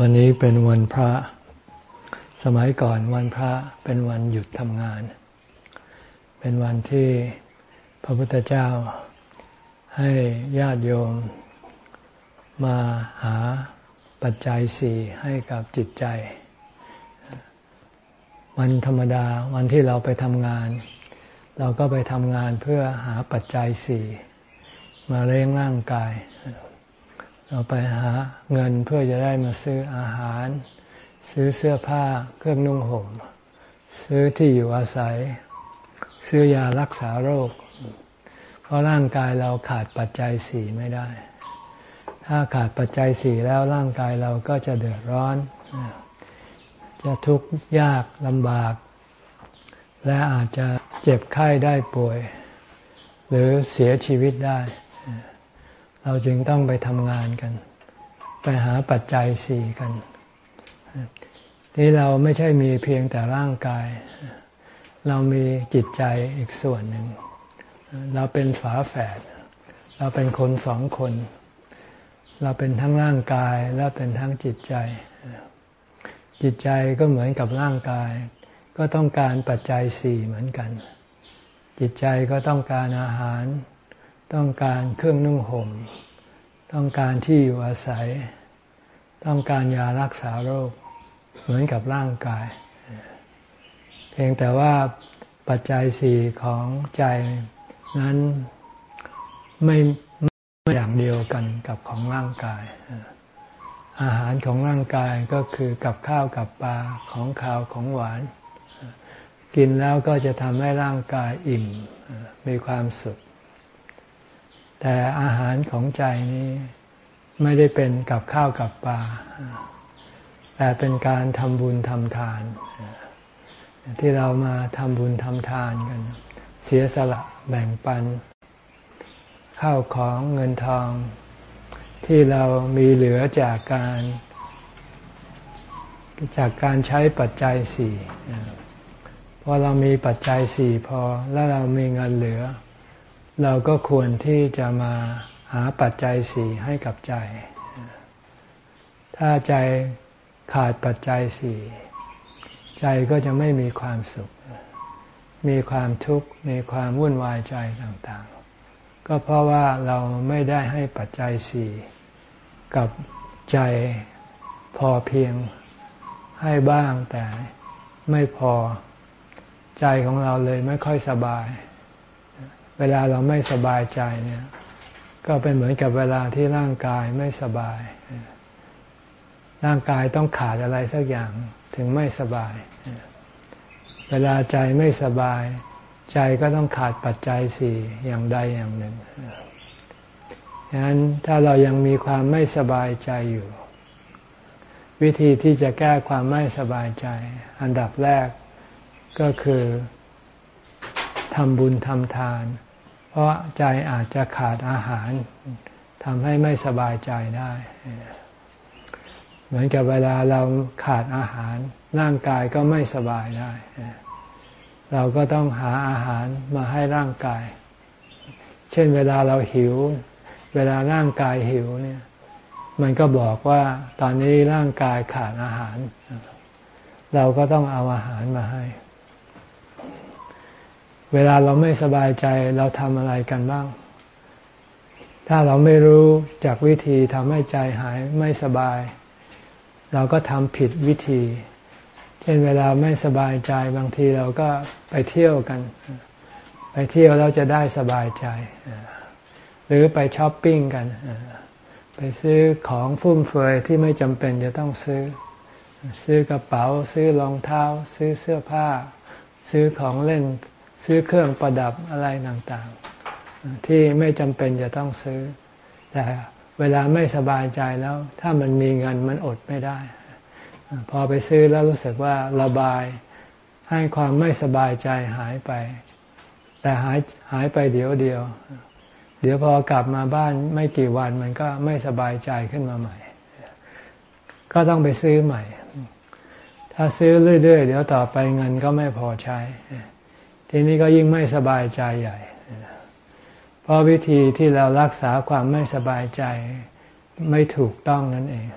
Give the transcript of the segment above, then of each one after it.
วันนี้เป็นวันพระ สมัยก่อนวันพระเป็นวันหยุดทำงาน เป็นวันที่พระพุทธเจ้าให้ญาติโยมมาหาปัจจัยสี่ให้กับจิตใจ วันธรรมดาวันที่เราไปทำงาน เราก็ไปทำงานเพื่อหาปัจจัยสี่มาเลี้ยงร่างกาย เราไปหาเงินเพื่อจะได้มาซื้ออาหาร ซื้อเสื้อผ้าเครื่องนุ่งห่ม ซื้อที่อยู่อาศัย ซื้อยารักษาโรค เพราะร่างกายเราขาดปัจจัยสี่ไม่ได้ ถ้าขาดปัจจัยสี่แล้วร่างกายเราก็จะเดือดร้อน จะทุกข์ยากลำบาก และอาจจะเจ็บไข้ได้ป่วย หรือเสียชีวิตได้ เราจึงต้องไปทำงานกัน ไปหาปัจจัยสี่กันนี่เราไม่ใช่มีเพียงแต่ร่างกาย เรามีจิตใจอีกส่วนหนึ่ง เราเป็นฝาแฝด เราเป็นคนสองคน เราเป็นทั้งร่างกายและเป็นทั้งจิตใจ จิตใจก็เหมือนกับร่างกาย ก็ต้องการปัจจัยสี่เหมือนกัน จิตใจก็ต้องการอาหาร ต้องการเครื่องนุ่งห่ม ต้องการที่อยู่อาศัย ต้องการยารักษาโรค เหมือนกับร่างกาย เพียงแต่ว่าปัจจัยสี่ของใจนั้นไม่ไม่อย่างเดียวกันกับของร่างกาย อาหารของร่างกายก็คือกับข้าวกับปลาของข้าวของหวาน กินแล้วก็จะทำให้ร่างกายอิ่มมีความสุข แต่อาหารของใจนี้ไม่ได้เป็นกับข้าวกับปลา แต่เป็นการทำบุญทำทาน ที่เรามาทำบุญทำทานกัน เสียสละแบ่งปัน ข้าวของเงินทอง ที่เรามีเหลือจากการจากการใช้ปัจจัยสี่พอเรามีปัจจัยสี่พอแล้วเรามีเงินเหลือ เราก็ควรที่จะมาหาปัจจัยสี่ให้กับใจ ถ้าใจขาดปัจจัยสี่ใจก็จะไม่มีความสุข มีความทุกข์ มีความวุ่นวายใจต่างๆ ก็เพราะว่าเราไม่ได้ให้ปัจจัยสี่กับใจพอเพียงให้บ้างแต่ไม่พอใจของเราเลยไม่ค่อยสบาย เวลาเราไม่สบายใจเนี่ย ก็เป็นเหมือนกับเวลาที่ร่างกายไม่สบาย ร่างกายต้องขาดอะไรสักอย่างถึงไม่สบาย เวลาใจไม่สบาย ใจก็ต้องขาดปัจจัยสี่อย่างใดอย่างหนึ่งดังนั้นถ้าเรายังมีความไม่สบายใจอยู่ วิธีที่จะแก้ความไม่สบายใจ อันดับแรกก็คือทำบุญทำทาน ราะใจอาจจะขาดอาหารทำให้ไม่สบายใจได้ เหมือนกับเวลาเราขาดอาหาร ร่างกายก็ไม่สบายได้ เราก็ต้องหาอาหารมาให้ร่างกาย เช่นเวลาเราหิว เวลาร่างกายหิวเนี่ย มันก็บอกว่าตอนนี้ร่างกายขาดอาหาร เราก็ต้องเอาอาหารมาให้ เวลาเราไม่สบายใจเราทำอะไรกันบ้าง ถ้าเราไม่รู้จากวิธีทำให้ใจหายไม่สบาย เราก็ทำผิดวิธี เช่นเวลาไม่สบายใจบางทีเราก็ไปเที่ยวกัน ไปเที่ยวแล้วจะได้สบายใจ หรือไปช้อปปิ้งกัน ไปซื้อของฟุ่มเฟือยที่ไม่จำเป็นจะต้องซื้อ ซื้อกระเป๋า ซื้อรองเท้า ซื้อเสื้อผ้า ซื้อของเล่น ซื้อเครื่องประดับอะไรต่างๆ ที่ไม่จำเป็นจะต้องซื้อ แต่เวลาไม่สบายใจแล้ว ถ้ามันมีเงินมันอดไม่ได้ พอไปซื้อแล้วรู้สึกว่าระบายให้ความไม่สบายใจหายไป แต่หายหายไปเดี๋ยวเดียว เดี๋ยวพอกลับมาบ้านไม่กี่วันมันก็ไม่สบายใจขึ้นมาใหม่ ก็ต้องไปซื้อใหม่ ถ้าซื้อเรื่อยๆ เดี๋ยวต่อไปเงินก็ไม่พอใช้ ทีนี้ก็ยิ่งไม่สบายใจใหญ่ เพราะวิธีที่เรารักษาความไม่สบายใจไม่ถูกต้องนั่นเอง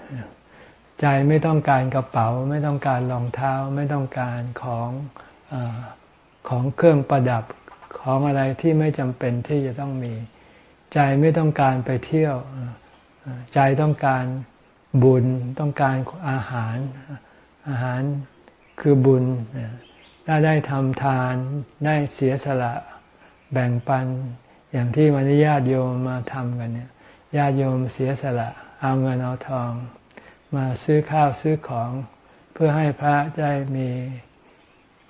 ใจไม่ต้องการกระเป๋า ไม่ต้องการรองเท้า ไม่ต้องการของอของเครื่องประดับของอะไรที่ไม่จำเป็นที่จะต้องมี ใจไม่ต้องการไปเที่ยว ใจต้องการบุญต้องการอาหารอาหารคือบุญ ถ้าได้ทำทานได้เสียสละแบ่งปันอย่างที่วันนี้ญาติโยมมาทำกันเนี่ยญาติโยมเสียสละเอาเงินเอาทอง มาซื้อข้าวซื้อของ เพื่อให้พระได้มี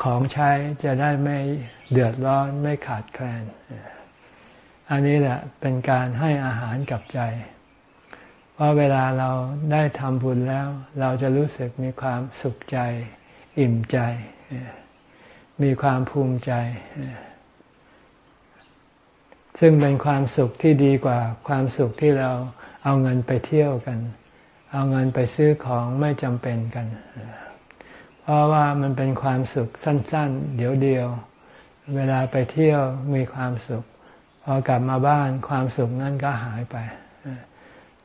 ของใช้จะได้ไม่เดือดร้อนไม่ขาดแคลน อันนี้แหละเป็นการให้อาหารกับใจ เพราะเวลาเราได้ทำบุญแล้ว เราจะรู้สึกมีความสุขใจ อิ่มใจ มีความภูมิใจ ซึ่งเป็นความสุขที่ดีกว่าความสุขที่เราเอาเงินไปเที่ยวกัน เอาเงินไปซื้อของไม่จำเป็นกัน เพราะว่ามันเป็นความสุขสั้น ๆ เดี๋ยวเดียว เวลาไปเที่ยวมีความสุข พอกลับมาบ้านความสุขนั้นก็หายไป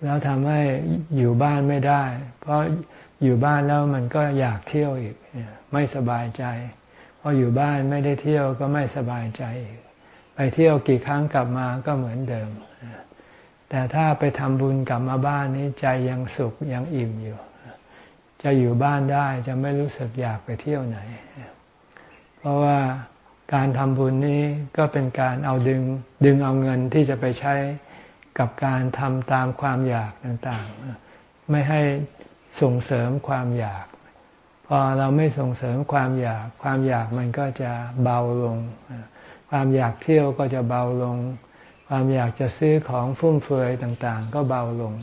แล้วทำให้อยู่บ้านไม่ได้ เพราะอยู่บ้านแล้วมันก็อยากเที่ยวอีก ไม่สบายใจ พราะอยู่บ้านไม่ได้เที่ยวก็ไม่สบายใจ ไปเที่ยวกี่ครั้งกลับมาก็เหมือนเดิม แต่ถ้าไปทำบุญกลับมาบ้านนี้ใจยังสุขยังอิ่มอยู่ จะอยู่บ้านได้จะไม่รู้สึกอยากไปเที่ยวไหน เพราะว่าการทำบุญนี้ก็เป็นการเอาดึงดึงเอาเงินที่จะไปใช้กับการทำตามความอยากต่างๆ ไม่ให้ส่งเสริมความอยาก พอเราไม่ส่งเสริมความอยาก ความอยากมันก็จะเบาลง ความอยากเที่ยวก็จะเบาลง ความอยากจะซื้อของฟุ่มเฟือยต่าง ๆ ก็เบาลง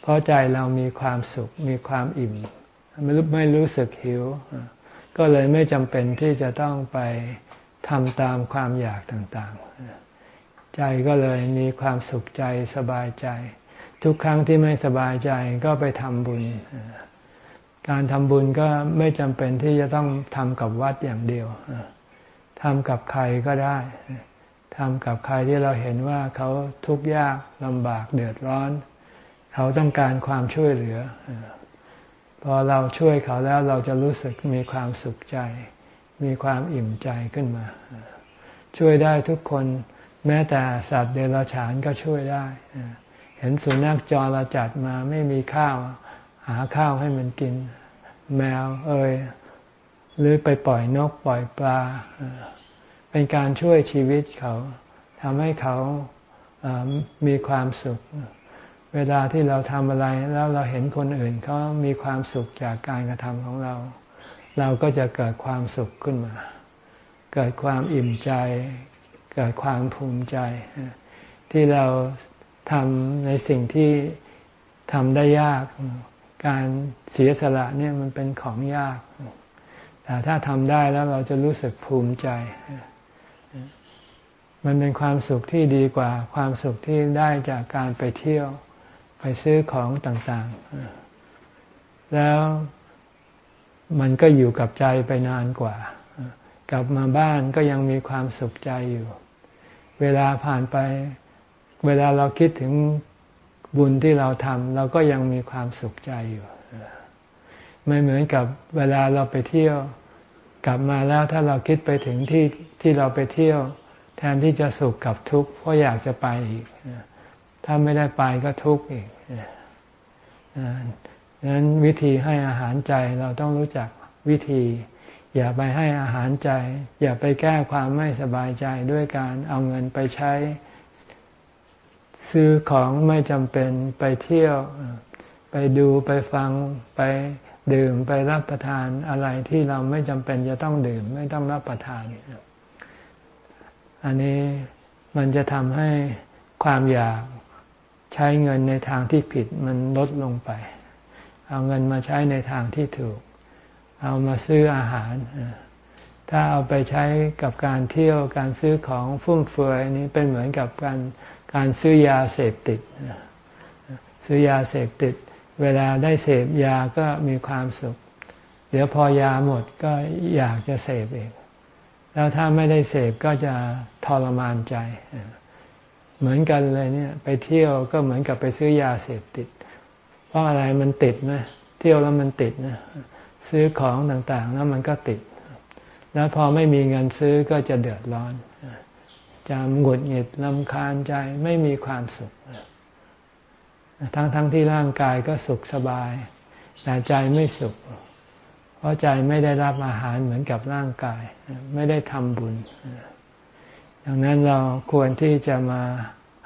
เพราะใจเรามีความสุข มีความอิ่ม ไม่รู้ไม่รู้สึกหิว ก็เลยไม่จำเป็นที่จะต้องไปทำตามความอยากต่างๆ ใจก็เลยมีความสุขใจสบายใจ ทุกครั้งที่ไม่สบายใจก็ไปทำบุญ การทำบุญก็ไม่จำเป็นที่จะต้องทำกับวัดอย่างเดียวทำกับใครก็ได้ทำกับใครที่เราเห็นว่าเขาทุกข์ยากลำบากเดือดร้อน เขาต้องการความช่วยเหลือ พอเราช่วยเขาแล้วเราจะรู้สึกมีความสุขใจ มีความอิ่มใจขึ้นมา ช่วยได้ทุกคนแม้แต่สัตว์เดรัจฉานก็ช่วยได้ เห็นสุนัขจรจัดมาไม่มีข้าว หาข้าวให้มันกิน แมวเอ่ยหรือไปปล่อยนกปล่อยปลา เป็นการช่วยชีวิตเขาทำให้เขามีความสุข เวลาที่เราทำอะไรแล้วเราเห็นคนอื่นเขามีความสุขจากการกระทำของเรา เราก็จะเกิดความสุขขึ้นมา เกิดความอิ่มใจ เกิดความภูมิใจ ที่เราทำในสิ่งที่ทำได้ยาก การเสียสละเนี่ยมันเป็นของยาก แต่ถ้าทำได้แล้วเราจะรู้สึกภูมิใจ มันเป็นความสุขที่ดีกว่า ความสุขที่ได้จากการไปเที่ยวไปซื้อของต่างๆ แล้วมันก็อยู่กับใจไปนานกว่า กลับมาบ้านก็ยังมีความสุขใจอยู่ เวลาผ่านไป เวลาเราคิดถึง บุญที่เราทำเราก็ยังมีความสุขใจอยู่ไม่เหมือนกับเวลาเราไปเที่ยว กลับมาแล้วถ้าเราคิดไปถึงที่ที่เราไปเที่ยว แทนที่จะสุขกับทุกข์เพราะอยากจะไปอีกถ้าไม่ได้ไปก็ทุกข์อีกดังนั้นวิธีให้อาหารใจเราต้องรู้จักวิธี อย่าไปให้อาหารใจ อย่าไปแก้ความไม่สบายใจด้วยการเอาเงินไปใช้ ซื้อของไม่จำเป็นไปเที่ยว ไปดูไปฟังไปดื่มไปรับประทานอะไรที่เราไม่จำเป็นจะต้องดื่มไม่ต้องรับประทาน อันนี้มันจะทำให้ความอยากใช้เงินในทางที่ผิดมันลดลงไป เอาเงินมาใช้ในทางที่ถูก เอามาซื้ออาหาร ถ้าเอาไปใช้กับการเที่ยวการซื้อของฟุ่มเฟือยนี้เป็นเหมือนกับการ การซื้อยาเสพติด ซื้อยาเสพติด เวลาได้เสพยาก็มีความสุข เดี๋ยวพอยาหมดก็อยากจะเสพเองแล้วถ้าไม่ได้เสพก็จะทรมานใจ เหมือนกันเลยเนี่ย ไปเที่ยวก็เหมือนกับไปซื้อยาเสพติด เพราะอะไรมันติดนะเที่ยวแล้วมันติดนะซื้อของต่างๆ แล้วมันก็ติด แล้วพอไม่มีเงินซื้อก็จะเดือดร้อน จะหงุดหงิดลำคาญใจไม่มีความสุข ทั้งๆทที่ร่างกายก็สุขสบาย แต่ใจไม่สุข เพราะใจไม่ได้รับอาหารเหมือนกับร่างกาย ไม่ได้ทำบุญ ดังนั้นเราควรที่จะมา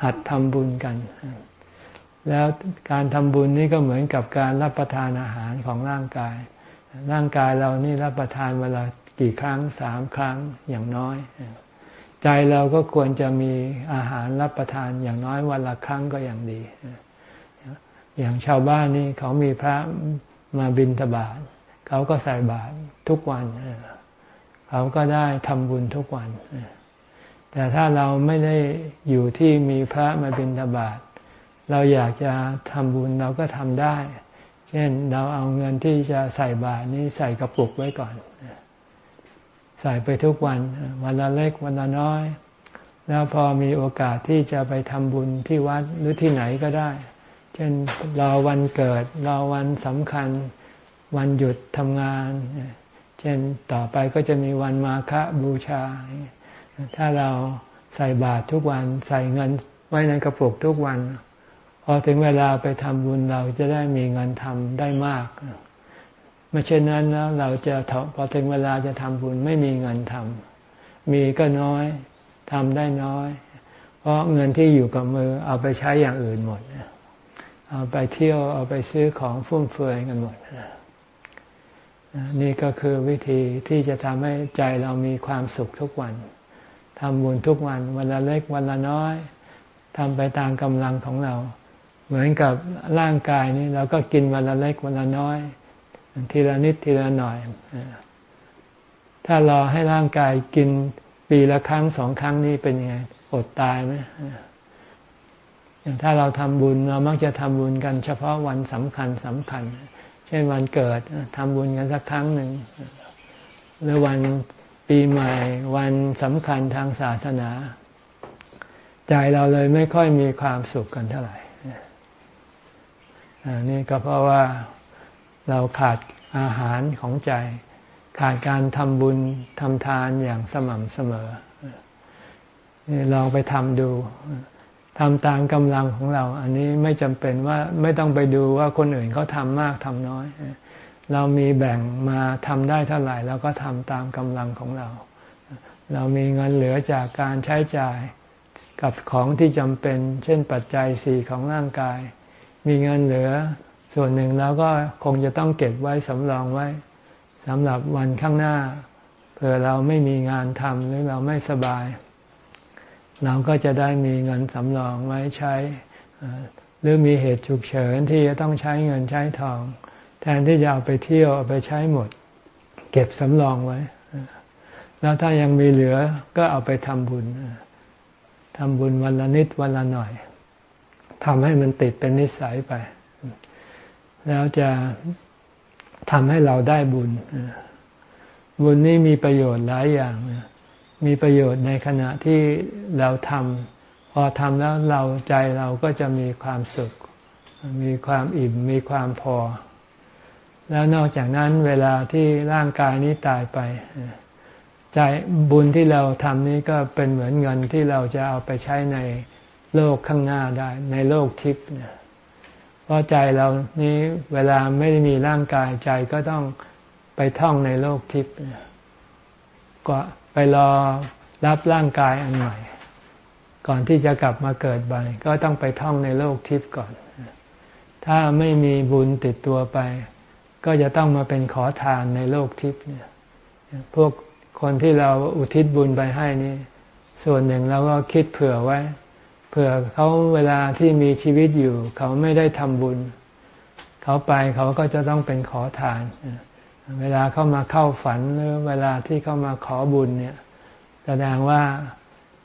หัดทำบุญกัน แล้วการทำบุญนี่ก็เหมือนกับการรับประทานอาหารของร่างกาย ร่างกายเรานี่รับประทานเวลากี่ครั้งสามครั้งอย่างน้อย ใจเราก็ควรจะมีอาหารรับประทานอย่างน้อยวันละครั้งก็อย่างดี อย่างชาวบ้านนี่เขามีพระมาบิณฑบาตเขาก็ใส่บาตรทุกวัน เขาก็ได้ทำบุญทุกวัน แต่ถ้าเราไม่ได้อยู่ที่มีพระมาบิณฑบาตเราอยากจะทำบุญเราก็ทำได้ เช่นเราเอาเงินที่จะใส่บาตรนี้ใส่กระปุกไว้ก่อน ใส่ไปทุกวัน วันละเล็กวันละน้อย แล้วพอมีโอกาสที่จะไปทำบุญที่วัดหรือที่ไหนก็ได้ เช่นรอวันเกิดรอวันสำคัญ วันหยุดทำงาน เช่นต่อไปก็จะมีวันมาฆบูชา ถ้าเราใส่บาตรทุกวันใส่เงินไว้ในกระปุกทุกวัน พอถึงเวลาไปทำบุญเราจะได้มีเงินทำได้มาก ไม่เช่นนั้นแล้วเราจะพอถึงเวลาจะทำบุญไม่มีเงินทำมีก็น้อยทำได้น้อย เพราะเงินที่อยู่กับมือเอาไปใช้อย่างอื่นหมด เอาไปเที่ยวเอาไปซื้อของฟุ่มเฟือยกันหมด นี่ก็คือวิธีที่จะทำให้ใจเรามีความสุขทุกวันทำบุญทุกวัน วันละเล็กวันละน้อยทำไปตามกำลังของเรา เหมือนกับร่างกายนี้เราก็กินวันละเล็กวันละน้อย ทีละนิดทีละหน่อย ถ้ารอให้ร่างกายกินปีละครั้งสองครั้งนี้เป็นยังไง อดตายไหมอย่างถ้าเราทำบุญเรามักจะทำบุญกันเฉพาะวันสำคัญสำคัญ เช่นวันเกิดทำบุญกันสักครั้งหนึ่งหรือวันปีใหม่ วันสำคัญทางศาสนา ใจเราเลยไม่ค่อยมีความสุขกันเท่าไหร่นี่ก็เพราะว่า เราขาดอาหารของใจ ขาดการทำบุญทำทานอย่างสม่ำเสมอลองไปทำดูทำตามกำลังของเรา อันนี้ไม่จำเป็นว่าไม่ต้องไปดูว่าคนอื่นเขาทำมากทำน้อย เรามีแบ่งมาทำได้เท่าไหร่เราก็ทำตามกำลังของเรา เรามีเงินเหลือจากการใช้จ่ายกับของที่จำเป็น เช่นปัจจัยสี่ของร่างกาย มีเงินเหลือ ส่วนหนึ่งแล้วก็คงจะต้องเก็บไว้สำรองไว้สำหรับวันข้างหน้าเผื่อเราไม่มีงานทำหรือเราไม่สบาย เราก็จะได้มีเงินสำรองไว้ใช้ หรือมีเหตุฉุกเฉินที่จะต้องใช้เงินใช้ทอง แทนที่จะเอาไปเที่ยวเอาไปใช้หมด เก็บสำรองไว้ แล้วถ้ายังมีเหลือก็เอาไปทำบุญทำบุญวันละนิดวันละหน่อยทำให้มันติดเป็นนิสัยไป แล้วจะทำให้เราได้บุญ บุญนี้มีประโยชน์หลายอย่าง มีประโยชน์ในขณะที่เราทำพอทำแล้วเราใจเราก็จะมีความสุข มีความอิ่ม มีความพอ แล้วนอกจากนั้นเวลาที่ร่างกายนี้ตายไปใจบุญที่เราทำนี้ก็เป็นเหมือนเงินที่เราจะเอาไปใช้ในโลกข้างหน้าได้ ในโลกทิพย์เนี่ย เพราะใจเรานี้เวลาไม่ได้มีร่างกายใจก็ต้องไปท่องในโลกทิพย์ก็ไปรอรับร่างกายอันใหม่ ก่อนที่จะกลับมาเกิดใหม่ก็ต้องไปท่องในโลกทิพย์ก่อน ถ้าไม่มีบุญติดตัวไป ก็จะต้องมาเป็นขอทานในโลกทิพย์เนี่ยพวกคนที่เราอุทิศบุญไปให้นี่ ส่วนหนึ่งเราก็คิดเผื่อไว้ ผื่อเขาเวลาที่มีชีวิตอยู่ เขาไม่ได้ทำบุญ เขาไปเขาก็จะต้องเป็นขอทาน เวลาเขามาเข้าฝันหรือเวลาที่เขามาขอบุญเนี่ยแสดงว่า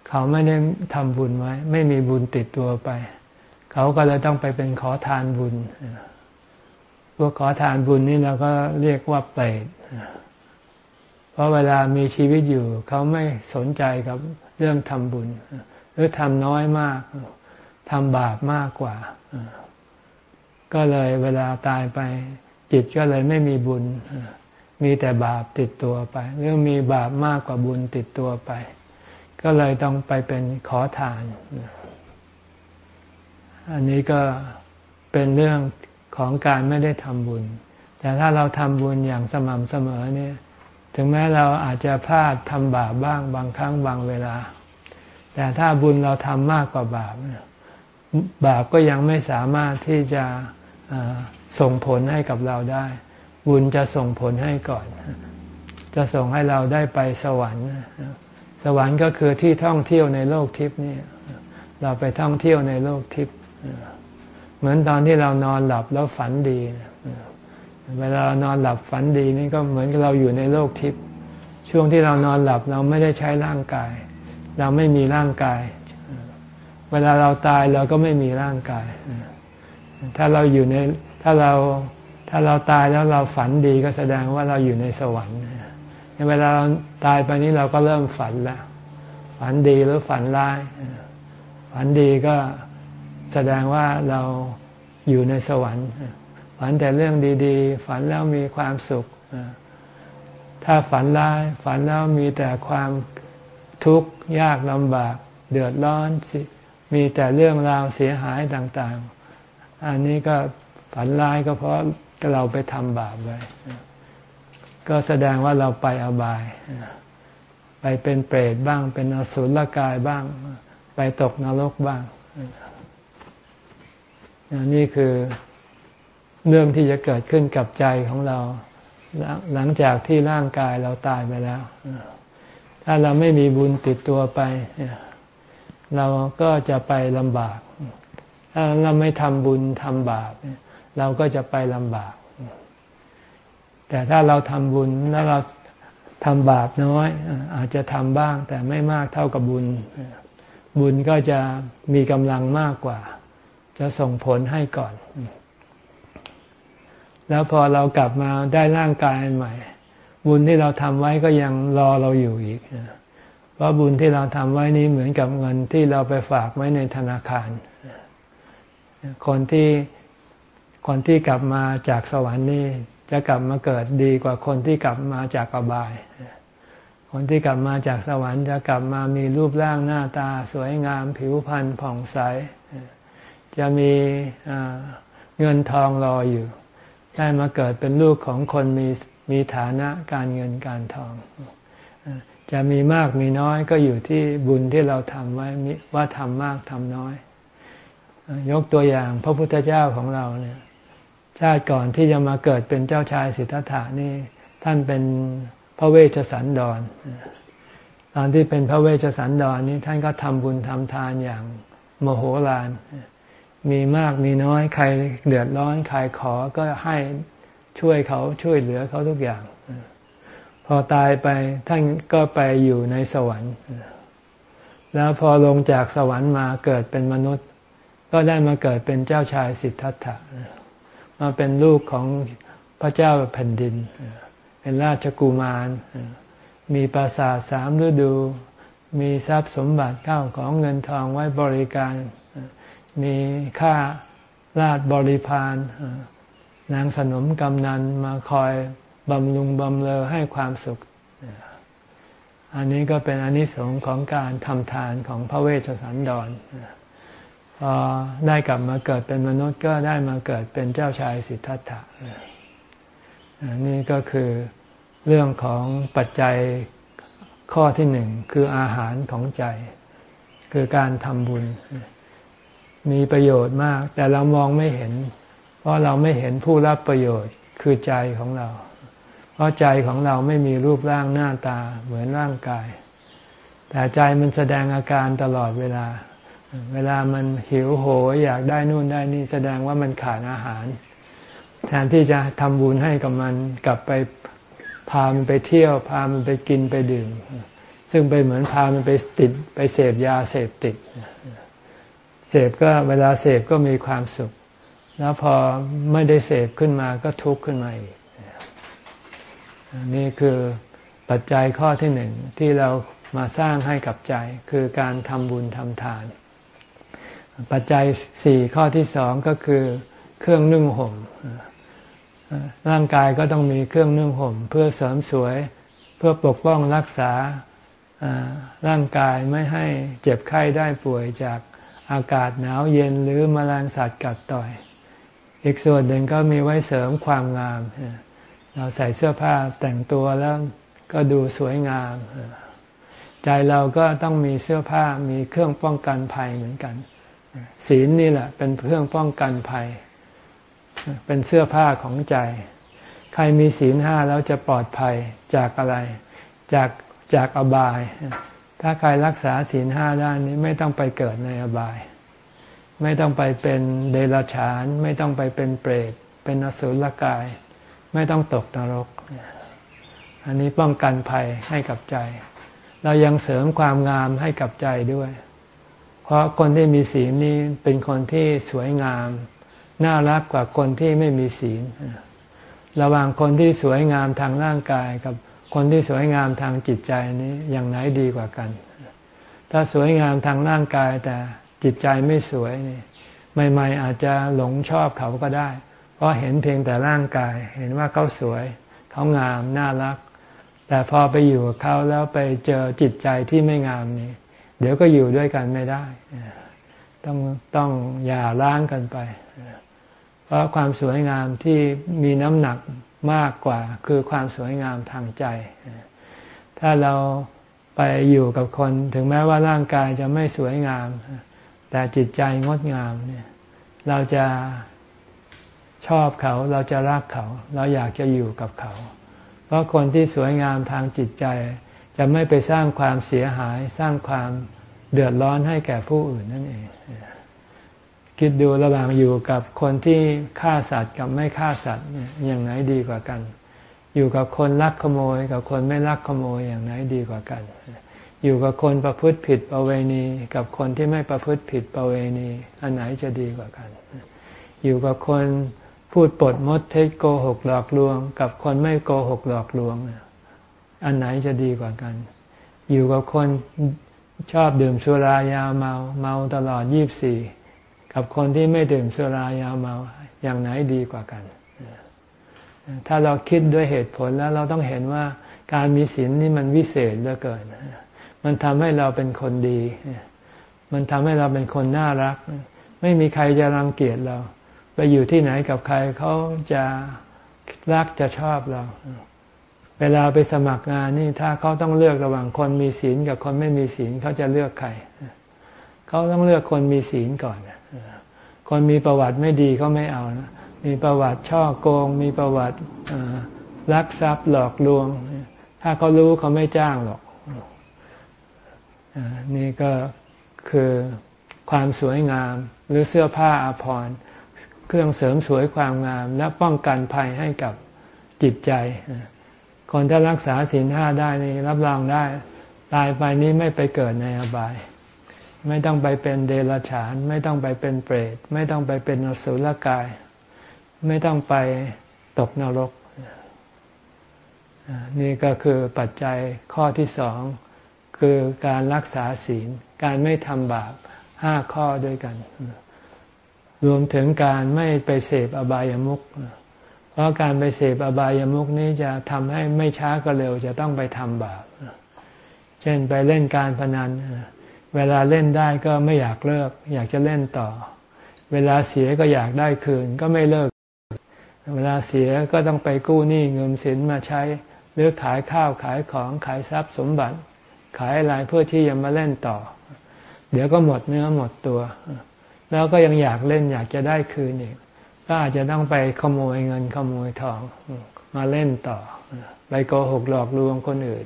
เขาไม่ได้ทำบุญไว้ ไม่มีบุญติดตัวไป เขาก็เลยต้องไปเป็นขอทานบุญพวกขอทานบุญนี่เราก็เรียกว่าเปรตเพราะเวลามีชีวิตอยู่ เขาไม่สนใจกับเรื่องทำบุญ หรือทำน้อยมากทำบาปมากกว่า ก็เลยเวลาตายไป จิตก็เลยไม่มีบุญ มีแต่บาปติดตัวไป หรือมีบาปมากกว่าบุญติดตัวไป ก็เลยต้องไปเป็นขอทาน อันนี้ก็เป็นเรื่องของการไม่ได้ทำบุญ แต่ถ้าเราทำบุญอย่างสม่ำเสมอเนี่ย ถึงแม้เราอาจจะพลาดทำบาปบ้างบางครั้งบางเวลา แต่ถ้าบุญเราทำมากกว่าบาปบาปก็ยังไม่สามารถที่จะส่งผลให้กับเราได้ บุญจะส่งผลให้ก่อน จะส่งให้เราได้ไปสวรรค์ สวรรค์ก็คือที่ท่องเที่ยวในโลกทิพย์นี่เราไปท่องเที่ยวในโลกทิพย์เหมือนตอนที่เรานอนหลับแล้วฝันดีเวลานอนหลับฝันดีนี่ก็เหมือนเราอยู่ในโลกทิพย์ช่วงที่เรานอนหลับเราไม่ได้ใช้ร่างกาย เราไม่มีร่างกาย เวลาเราตายเราก็ไม่มีร่างกาย ถ้าเราอยู่ในถ้าเราถ้าเราตายแล้วเราฝันดีก็แสดงว่าเราอยู่ในสวรรค์เวลาเราตายไปนี้เราก็เริ่มฝันแล้วฝันดีหรือฝันร้าย ฝันดีก็แสดงว่าเราอยู่ในสวรรค์ ฝันแต่เรื่องดีๆ ฝันแล้วมีความสุข ถ้าฝันร้าย ฝันแล้วมีแต่ความ ทุกข์ยากลำบาก เดือดร้อนมีแต่เรื่องราวเสียหายต่างๆ อันนี้ก็ฝันร้ายก็เพราะเราไปทำบาปไว้ก็แสดงว่าเราไปอบาย ไปเป็นเปรตบ้าง เป็นอสุรกายบ้าง ไปตกนรกบ้างนี่คือเรื่องที่จะเกิดขึ้นกับใจของเรา หลังจากที่ร่างกายเราตายไปแล้ว ถ้าเราไม่มีบุญติดตัวไป เราก็จะไปลำบาก ถ้าเราไม่ทำบุญทำบาปเราก็จะไปลำบาก แต่ถ้าเราทำบุญแล้วเราทำบาปน้อย อาจจะทำบ้าง แต่ไม่มากเท่ากับบุญ บุญก็จะมีกำลังมากกว่า จะส่งผลให้ก่อน แล้วพอเรากลับมาได้ร่างกายใหม่ บุญที่เราทำไว้ก็ยังรอเราอยู่อีกเพราะบุญที่เราทำไว้นี้เหมือนกับเงินที่เราไปฝากไว้ในธนาคาร คนที่คนที่กลับมาจากสวรรค์นี่จะกลับมาเกิดดีกว่าคนที่กลับมาจากอบาย คนที่กลับมาจากสวรรค์จะกลับมามีรูปร่างหน้าตา สวยงามผิวพรรณผ่องใส จะมีเงินทองรออยู่ ได้มาเกิดเป็นลูกของคนมี มีฐานะการเงินการทอง จะมีมากมีน้อยก็อยู่ที่บุญที่เราทำไว้ว่าทำมากทำน้อย ยกตัวอย่างพระพุทธเจ้าของเราเนี่ย ชาติก่อนที่จะมาเกิดเป็นเจ้าชายสิทธัตถานี่ ท่านเป็นพระเวชสันดรตอนที่เป็นพระเวชสันดรนี้ท่านก็ทำบุญทำทานอย่างโมโหลานมีมากมีน้อยใครเดือดร้อนใครขอก็ให้ ช่วยเขาช่วยเหลือเขาทุกอย่าง พอตายไปท่านก็ไปอยู่ในสวรรค์ แล้วพอลงจากสวรรค์มาเกิดเป็นมนุษย์ ก็ได้มาเกิดเป็นเจ้าชายสิทธัตถะมาเป็นลูกของพระเจ้าแผ่นดิน เป็นราชกุมาร มีปราสาทสามฤดู มีทรัพย์สมบัติเข้าของเงินทองไว้บริการ มีค่าราชบริพาร นางสนมกำนันมาคอยบำรุงบำเรอให้ความสุข อันนี้ก็เป็นอนนิสงส์ของการทำทานของพระเวชสันดรพอได้กลับมาเกิดเป็นมนุษย์ก็ได้มาเกิดเป็นเจ้าชายสิทธัตถะนี่ก็คือเรื่องของปัจจัยข้อที่หนึ่งคืออาหารของใจ คือการทำบุญ มีประโยชน์มาก แต่เรามองไม่เห็น เพราะเราไม่เห็นผู้รับประโยชน์คือใจของเรา เพราะใจของเราไม่มีรูปร่างหน้าตาเหมือนร่างกาย แต่ใจมันแสดงอาการตลอดเวลา เวลามันหิวโหยอยากได้นู่นได้นี่แสดงว่ามันขาดอาหาร แทนที่จะทำบุญให้กับมันกลับไปพามันไปเที่ยว พามันไปกินไปดื่ม ซึ่งไปเหมือนพามันไปติดไปเสพยาเสพติด เสพก็เวลาเสพก็มีความสุข แล้วพอไม่ได้เสพขึ้นมาก็ทุกข์ขึ้นมาอีกนี่คือปัจจัยข้อที่หนึ่งที่เรามาสร้างให้กับใจคือการทำบุญทำทาน ปัจจัยสี่ข้อที่สองก็คือเครื่องนึ่งห่มร่างกายก็ต้องมีเครื่องนึ่งห่ม เพื่อเสริมสวยเพื่อปกป้องรักษาร่างกายไม่ให้เจ็บไข้ได้ป่วยจากอากาศหนาวเย็นหรือมแมลงสัตว์กัดต่อย อีกส่วนหนึ่งก็มีไว้เสริมความงาม เราใส่เสื้อผ้าแต่งตัวแล้วก็ดูสวยงาม ใจเราก็ต้องมีเสื้อผ้ามีเครื่องป้องกันภัยเหมือนกัน ศีลนี่แหละ เป็นเครื่องป้องกันภัย เป็นเสื้อผ้าของใจ ใครมีศีลห้าแล้วจะปลอดภัยจากอะไร จากจากอบาย ถ้าใครรักษาศีลห้าได้นี้ไม่ต้องไปเกิดในอบาย ไม่ต้องไปเป็นเดรัจฉาน ไม่ต้องไปเป็นเปรตเป็นอสุรกาย ไม่ต้องตกนรก อันนี้ป้องกันภัยให้กับใจ เรายังเสริมความงามให้กับใจด้วย เพราะคนที่มีศีลนี้เป็นคนที่สวยงาม น่ารักกว่าคนที่ไม่มีศีล ระหว่างคนที่สวยงามทางร่างกายกับคนที่สวยงามทางจิตใจนี้อย่างไหนดีกว่ากัน ถ้าสวยงามทางร่างกายแต่ จิตใจไม่สวยนี่ใหม่ๆอาจจะหลงชอบเขาก็ได้ เพราะเห็นเพียงแต่ร่างกาย เห็นว่าเขาสวย เขางามน่ารัก แต่พอไปอยู่กับเขาแล้วไปเจอจิตใจที่ไม่งามนี่เดี๋ยวก็อยู่ด้วยกันไม่ได้ ต้องต้องอย่าล้างกันไป เพราะความสวยงามที่มีน้ำหนักมากกว่า คือความสวยงามทางใจ ถ้าเราไปอยู่กับคน ถึงแม้ว่าร่างกายจะไม่สวยงาม แต่จิตใจงดงามเนี่ย เราจะชอบเขาเราจะรักเขา เราอยากจะอยู่กับเขา เพราะคนที่สวยงามทางจิตใจ จะไม่ไปสร้างความเสียหาย สร้างความเดือดร้อนให้แก่ผู้อื่นนั่นเองคิดดูระหว่างอยู่กับคนที่ฆ่าสัตว์กับไม่ฆ่าสัตว์อย่างไหนดีกว่ากัน อยู่กับคนลักขโมย กับคนไม่ลักขโมยอย่างไหนดีกว่ากัน อยู่กับคนประพฤติผิดประเวณี กับคนที่ไม่ประพฤติผิดประเวณี อันไหนจะดีกว่ากัน อยู่กับคนพูดปดมดเท็จโกหกหลอกลวง กับคนไม่โกหกหลอกลวง อันไหนจะดีกว่ากัน อยู่กับคนชอบดื่มสุรายาเมาเมาตลอดยี่บสี่กับคนที่ไม่ดื่มสุรายาเมาอย่างไหนดีกว่ากัน ถ้าเราคิดด้วยเหตุผลแล้วเราต้องเห็นว่าการมีศีลนี่มันวิเศษเหลือเกิน มันทำให้เราเป็นคนดี มันทำให้เราเป็นคนน่ารัก ไม่มีใครจะรังเกียจเรา ไปอยู่ที่ไหนกับใครเขาจะรักจะชอบเรา เวลาไปสมัครงานนี่ถ้าเขาต้องเลือกระหว่างคนมีศีลกับคนไม่มีศีลเขาจะเลือกใคร เขาต้องเลือกคนมีศีลก่อน คนมีประวัติไม่ดีเขาไม่เอานะมีประวัติช่อโกง มีประวัติลักทรัพย์หลอกลวง ถ้าเขารู้เขาไม่จ้างหรอก นี่ก็คือความสวยงาม หรือเสื้อผ้าอาภรณ์เครื่องเสริมสวยความงาม และป้องกันภัยให้กับจิตใจ คนที่รักษาศีลห้าได้นี่รับรองได้ ตายไปนี้ไม่ไปเกิดในอบาย ไม่ต้องไปเป็นเดรัจฉาน ไม่ต้องไปเป็นเปรต ไม่ต้องไปเป็นอสุรกาย ไม่ต้องไปตกนรก นี่ก็คือปัจจัยข้อที่สอง คือการรักษาศีล การไม่ทำบาปห้าข้อด้วยกัน รวมถึงการไม่ไปเสพอบายามุขเพราะการไปเสพอบายามุขนี้จะทำให้ไม่ช้าก็เร็วจะต้องไปทำบาป เช่นไปเล่นการพนัน เวลาเล่นได้ก็ไม่อยากเลิก อยากจะเล่นต่อ เวลาเสียก็อยากได้คืนก็ไม่เลิก เวลาเสียก็ต้องไปกู้หนี้เงินสินมาใช้ หรือขายข้าวขายของขายทรัพย์สมบัติ ขายอะไรเพื่อที่จะมาเล่นต่อ เดี๋ยวก็หมดเนื้อหมดตัว แล้วก็ยังอยากเล่นอยากจะได้คืนอีกก็อาจจะต้องไปขโมยเงินขโมยทองมาเล่นต่อ ไปโกหกหลอกลวงคนอื่น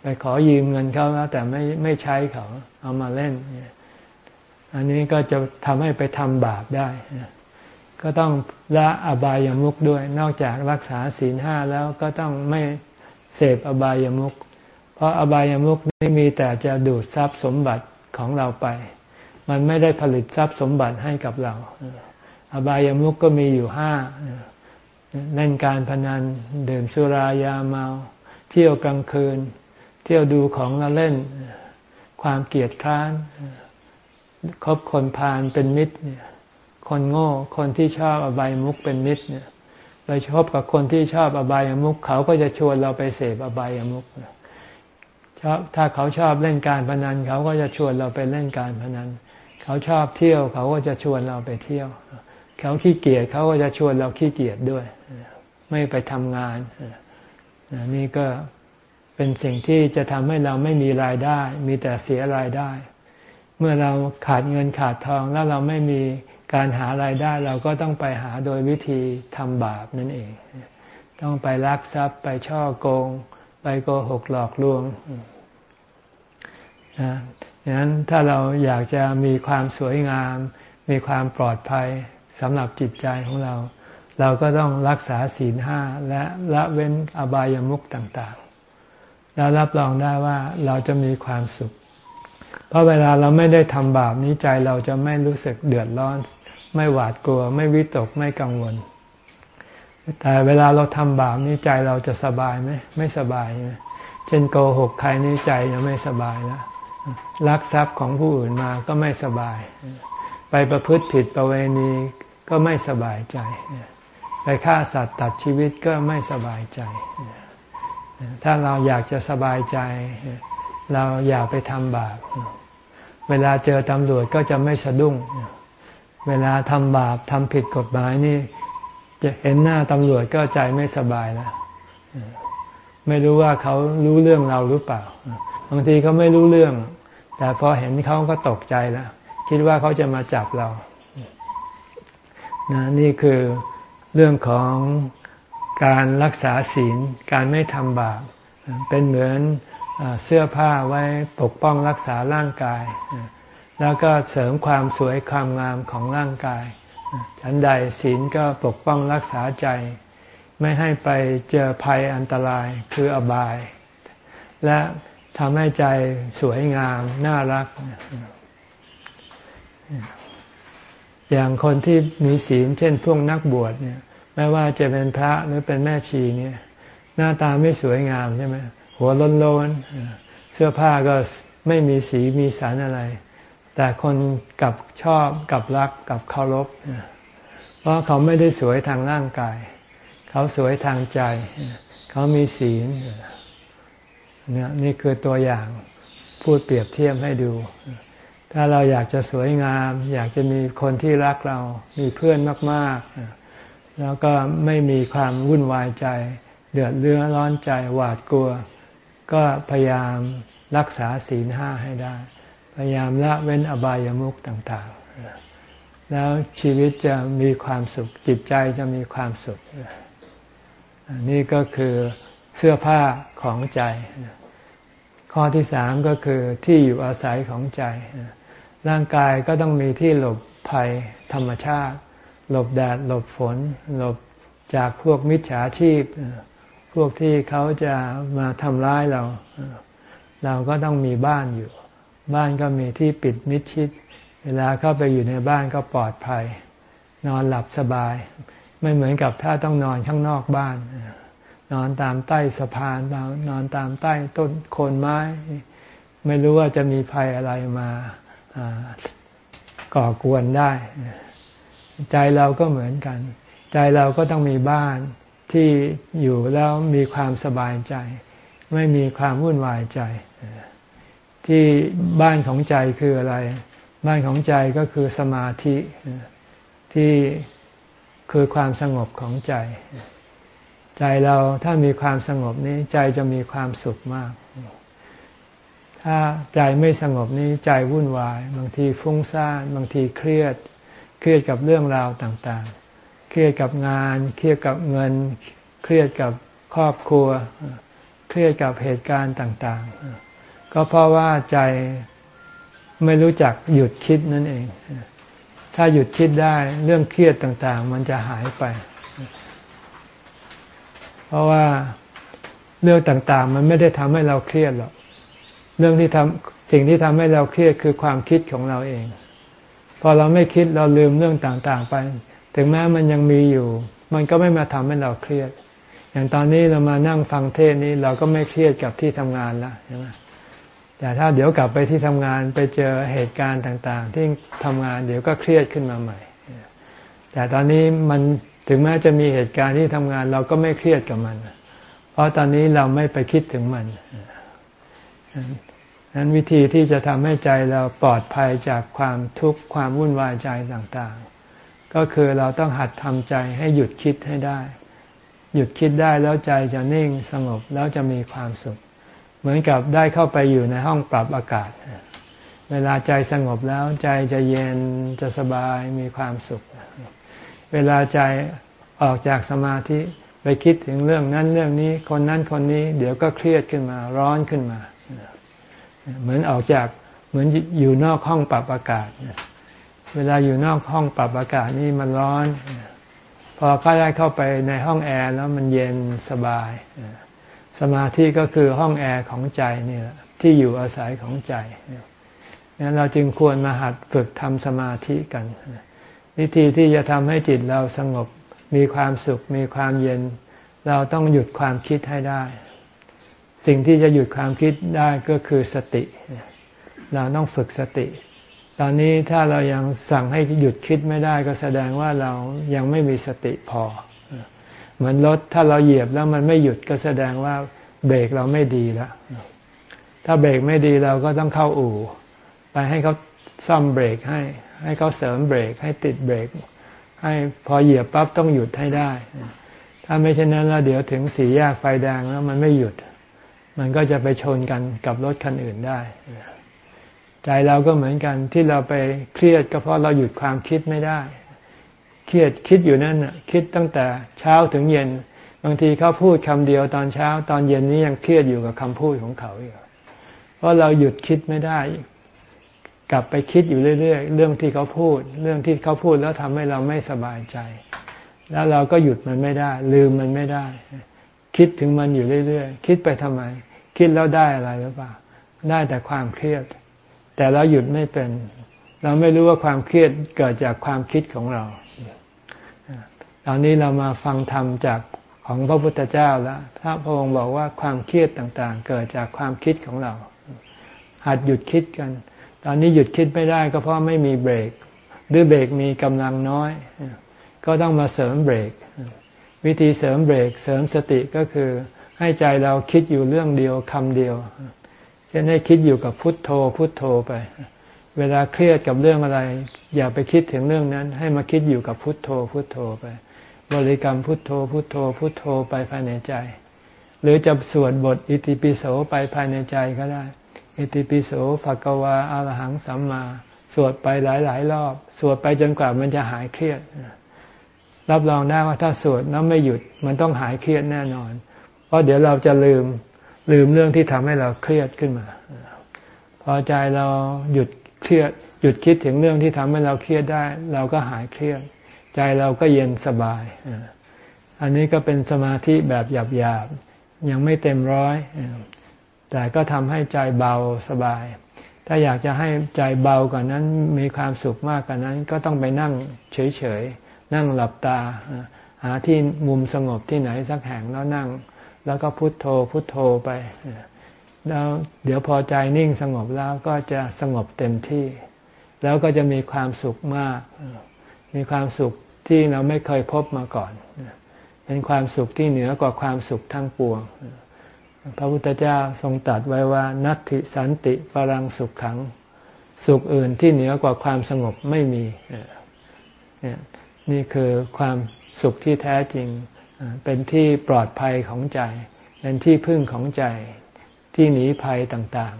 ไปขอยืมเงินเขาแล้วแต่ไม่ไม่ใช้เขา เอามาเล่น อันนี้ก็จะทำให้ไปทำบาปได้ ก็ต้องละอบายามุกด้วย นอกจากรักษาศีลห้าแล้วก็ต้องไม่เสพอบายามุก เพราะอบายามุกนี้มีแต่จะดูดทรัพย์สมบัติของเราไป มันไม่ได้ผลิตทรัพย์สมบัติให้กับเรา อบายามุกก็มีอยู่ห้าเล่นการพนันดื่มสุรายาเมา เที่ยวกลางคืน เที่ยวดูของละเล่น ความเกียดคร้านคบคนพาลเป็นมิตรคนโง่ คนที่ชอบอบายมุกเป็นมิตรเนี่ยไปชอบกับคนที่ชอบอบายามุกเขาก็จะชวนเราไปเสพอบายามุก ชอบถ้าเขาชอบเล่นการพนัน เขาก็จะชวนเราไปเล่นการพนัน เขาชอบเที่ยว เขาก็จะชวนเราไปเที่ยว เขาขี้เกียจเขาก็จะชวนเราขี้เกียจด้วย ไม่ไปทำงานนี่ก็เป็นสิ่งที่จะทำให้เราไม่มีรายได้ มีแต่เสียรายได้ เมื่อเราขาดเงินขาดทองแล้วเราไม่มีการหารายได้เราก็ต้องไปหาโดยวิธีทำบาปนั่นเอง ต้องไปลักทรัพย์ไปช่อโกง โกหกหลอกลวงนะดังนั้นถ้าเราอยากจะมีความสวยงาม มีความปลอดภัยสำหรับจิตใจของเรา เราก็ต้องรักษาศีลห้าและละเว้นอบายามุขต่างๆ แล้วรับรองได้ว่าเราจะมีความสุข เพราะเวลาเราไม่ได้ทำบาปนี้ใจเราจะไม่รู้สึกเดือดร้อน ไม่หวาดกลัว ไม่วิตกไม่กังวล แต่เวลาเราทำบาปนี้ใจเราจะสบายไหมไม่สบายไหมเช่นโกหกใครนี้ใจจะไม่สบายแล้วลักทรัพย์ของผู้อื่นมาก็ไม่สบาย ไปประพฤติผิดประเวณีก็ไม่สบายใจ ไปฆ่าสัตว์ตัดชีวิตก็ไม่สบายใจ ถ้าเราอยากจะสบายใจ เราอย่าไปทำบาป เวลาเจอตำรวจก็จะไม่สะดุ้ง เวลาทำบาปทำผิดกฎหมายนี่ จะเห็นหน้าตำรวจก็ใจไม่สบายแล้วไม่รู้ว่าเขารู้เรื่องเราหรือเปล่า บางทีเขาไม่รู้เรื่อง แต่พอเห็นเขาก็ตกใจแล้ว คิดว่าเขาจะมาจับเรานะนี่คือเรื่องของการรักษาศีล การไม่ทำบาป เป็นเหมือนเสื้อผ้าไว้ปกป้องรักษาร่างกาย แล้วก็เสริมความสวยความงามของร่างกาย ฉันใดศีลก็ปกป้องรักษาใจ ไม่ให้ไปเจอภัยอันตรายคืออบาย และทำให้ใจสวยงาม น่ารัก อย่างคนที่มีศีลเช่นพวกนักบวชเนี่ย ไม่ว่าจะเป็นพระหรือเป็นแม่ชีเนี่ย หน้าตาไม่สวยงามใช่ไหมหัวล้นล้นเสื้อผ้าก็ไม่มีสีมีสารอะไร แต่คนกับชอบกับรักกับเคารพเพราะเขาไม่ได้สวยทางร่างกาย เขาสวยทางใจ เขามีศีลเนี่ยนี่คือตัวอย่างพูดเปรียบเทียบให้ดู ถ้าเราอยากจะสวยงาม อยากจะมีคนที่รักเรา มีเพื่อนมากๆ แล้วก็ไม่มีความวุ่นวายใจ เดือดเรือร้อนใจหวาดกลัว ก็พยายามรักษาศีลห้าให้ได้ พยายามละเว้นอบายามุขต่างๆ แล้วชีวิตจะมีความสุข จิตใจจะมีความสุข นี่ก็คือเสื้อผ้าของใจ ข้อที่สามก็คือที่อยู่อาศัยของใจ ร่างกายก็ต้องมีที่หลบภัยธรรมชาติ หลบแดด หลบฝน หลบจากพวกมิจฉาชีพ พวกที่เขาจะมาทำร้ายเรา เราก็ต้องมีบ้านอยู่ บ้านก็มีที่ปิดมิดชิด เวลาเข้าไปอยู่ในบ้านก็ปลอดภัย นอนหลับสบาย ไม่เหมือนกับถ้าต้องนอนข้างนอกบ้าน นอนตามใต้สะพานนอนตามใต้ต้นโคนไม้ ไม่รู้ว่าจะมีภัยอะไรมาก่อกวนได้ ใจเราก็เหมือนกัน ใจเราก็ต้องมีบ้านที่อยู่แล้วมีความสบายใจ ไม่มีความวุ่นวายใจ ที่บ้านของใจคืออะไร บ้านของใจก็คือสมาธิที่คือความสงบของใจ ใจเราถ้ามีความสงบนี้ใจจะมีความสุขมาก ถ้าใจไม่สงบนี้ใจวุ่นวาย บางทีฟุ้งซ่านบางทีเครียด เครียดกับเรื่องราวต่างๆ เครียดกับงาน เครียดกับเงิน เครียดกับครอบครัว เครียดกับเหตุการณ์ต่าง ๆ ก็เพราะว่าใจไม่รู้จักหยุดคิดนั่นเอง ถ้าหยุดคิดได้เรื่องเครียดต่างๆ มันจะหายไป เพราะว่าเรื่องต่างๆ มันไม่ได้ทำให้เราเครียดหรอก เรื่องที่ทำสิ่งที่ทำให้เราเครียดคือความคิดของเราเอง พอเราไม่คิดเราลืมเรื่องต่างๆไป ถึงแม้มันยังมีอยู่ มันก็ไม่มาทำให้เราเครียด อย่างตอนนี้เรามานั่งฟังเทศนี้เราก็ไม่เครียดกับที่ทำงานแล้วใช่ไหม แต่ถ้าเดี๋ยวกลับไปที่ทำงานไปเจอเหตุการณ์ต่าง ๆ ที่ทำงานเดี๋ยวก็เครียดขึ้นมาใหม่ แต่ตอนนี้มันถึงแม้จะมีเหตุการณ์ที่ทำงานเราก็ไม่เครียดกับมัน เพราะตอนนี้เราไม่ไปคิดถึงมันนั้นวิธีที่จะทำให้ใจเราปลอดภัยจากความทุกข์ความวุ่นวายใจต่างๆ ก็คือเราต้องหัดทำใจให้หยุดคิดให้ได้ หยุดคิดได้แล้วใจจะนิ่งสงบแล้วจะมีความสุข เหมือนกับได้เข้าไปอยู่ในห้องปรับอากาศ เวลาใจสงบแล้วใจจะเย็นจะสบายมีความสุข เวลาใจออกจากสมาธิไปคิดถึงเรื่องนั้นเรื่องนี้ คนนั้นคนนี้ เดี๋ยวก็เครียดขึ้นมาร้อนขึ้นมา เหมือนออกจากเหมือนอยู่นอกห้องปรับอากาศ เวลาอยู่นอกห้องปรับอากาศนี่มันร้อน พอเข้าได้เข้าไปในห้องแอร์แล้วมันเย็นสบาย สมาธิก็คือห้องแอร์ของใจนี่แหละที่อยู่อาศัยของใจนั้นเราจึงควรมาหัดฝึกทำสมาธิกัน วิธีที่จะทำให้จิตเราสงบมีความสุข มีความเย็น เราต้องหยุดความคิดให้ได้ สิ่งที่จะหยุดความคิดได้ก็คือสติ เราต้องฝึกสติ ตอนนี้ถ้าเรายังสั่งให้หยุดคิดไม่ได้ก็แสดงว่าเรายังไม่มีสติพอ เหมือนรถถ้าเราเหยียบแล้วมันไม่หยุดก็แสดงว่าเบรกเราไม่ดีแล้ว ถ้าเบรกไม่ดีเราก็ต้องเข้าอู่ ไปให้เขาซ่อมเบรกให้ ให้เขาเสริมเบรกให้ติดเบรก ให้พอเหยียบปั๊บต้องหยุดให้ได้ ถ้าไม่เช่นนั้นแล้วเดี๋ยวถึงสีแยกไฟแดงแล้วมันไม่หยุด มันก็จะไปชนกันกับรถคันอื่นได้ใจเราก็เหมือนกันที่เราไปเครียดก็เพราะเราหยุดความคิดไม่ได้ เครียดคิดอยู่นั่นคิดตั้งแต่เช้าถึงเย็น บางทีเขาพูดคำเดียวตอนเช้า ตอนเย็นนี้ยังเครียดอยู่กับคำพูดของเขาอยู่เพราะเราหยุดคิดไม่ได้ กลับไปคิดอยู่เรื่อยๆ เรื่องที่เขาพูด เรื่องที่เขาพูดแล้วทำให้เราไม่สบายใจ แล้วเราก็หยุดมันไม่ได้ ลืมมันไม่ได้ คิดถึงมันอยู่เรื่อยๆ คิดไปทำไม คิดแล้วได้อะไรหรือเปล่า ได้แต่ความเครียด แต่เราหยุดไม่เป็น เราไม่รู้ว่าความเครียดเกิดจากความคิดของเรา ตอนนี้เรามาฟังธรรมจากของพระพุทธเจ้าแล้วพระพระองค์บอกว่าความเครียดต่างๆ เกิดจากความคิดของเรา หัดหยุดคิดกัน ตอนนี้หยุดคิดไม่ได้ก็เพราะไม่มีเบรก หรือเบรกมีกำลังน้อย ก็ต้องมาเสริมเบรก วิธีเสริมเบรก เสริมสติก็คือให้ใจเราคิดอยู่เรื่องเดียวคำเดียวเช่นให้คิดอยู่กับพุทโธพุทโธไป เวลาเครียดกับเรื่องอะไร อย่าไปคิดถึงเรื่องนั้น ให้มาคิดอยู่กับพุทโธพุทโธไป บริกรรมพุทโธพุทโธพุทโธไปภายในใจ หรือจะสวดบทอิติปิโสไปภายในใจก็ได้ อิติปิโสภะกวาอารหังสัมมา สวดไปหลายๆ รอบ สวดไปจนกว่ามันจะหายเครียด รับรองได้ว่าถ้าสวดแล้วไม่หยุดมันต้องหายเครียดแน่นอน เพราะเดี๋ยวเราจะลืมลืมเรื่องที่ทำให้เราเครียดขึ้นมา พอใจเราหยุดเครียด หยุดคิดถึงเรื่องที่ทำให้เราเครียดได้ เราก็หายเครียด ใจเราก็เย็นสบาย อันนี้ก็เป็นสมาธิแบบหยาบๆ ยังไม่เต็มร้อย แต่ก็ทำให้ใจเบาสบาย ถ้าอยากจะให้ใจเบากว่านั้นมีความสุขมากกว่านั้น ก็ต้องไปนั่งเฉยๆ นั่งหลับตา หาที่มุมสงบที่ไหนสักแห่งแล้วนั่ง แล้วก็พุโทโธพุโทโธไป แล้วเดี๋ยวพอใจนิ่งสงบแล้วก็จะสงบเต็มที่ แล้วก็จะมีความสุขมาก มีความสุขที่เราไม่เคยพบมาก่อน เป็นความสุขที่เหนือกว่าความสุขทั้งปวง พระพุทธเจ้าทรงตรัสไว้ว่า นัตติสันติปรังสุขขัง สุขอื่นที่เหนือกว่าความสงบไม่มี นี่คือความสุขที่แท้จริง เป็นที่ปลอดภัยของใจ เป็นที่พึ่งของใจ ที่หนีภัยต่าง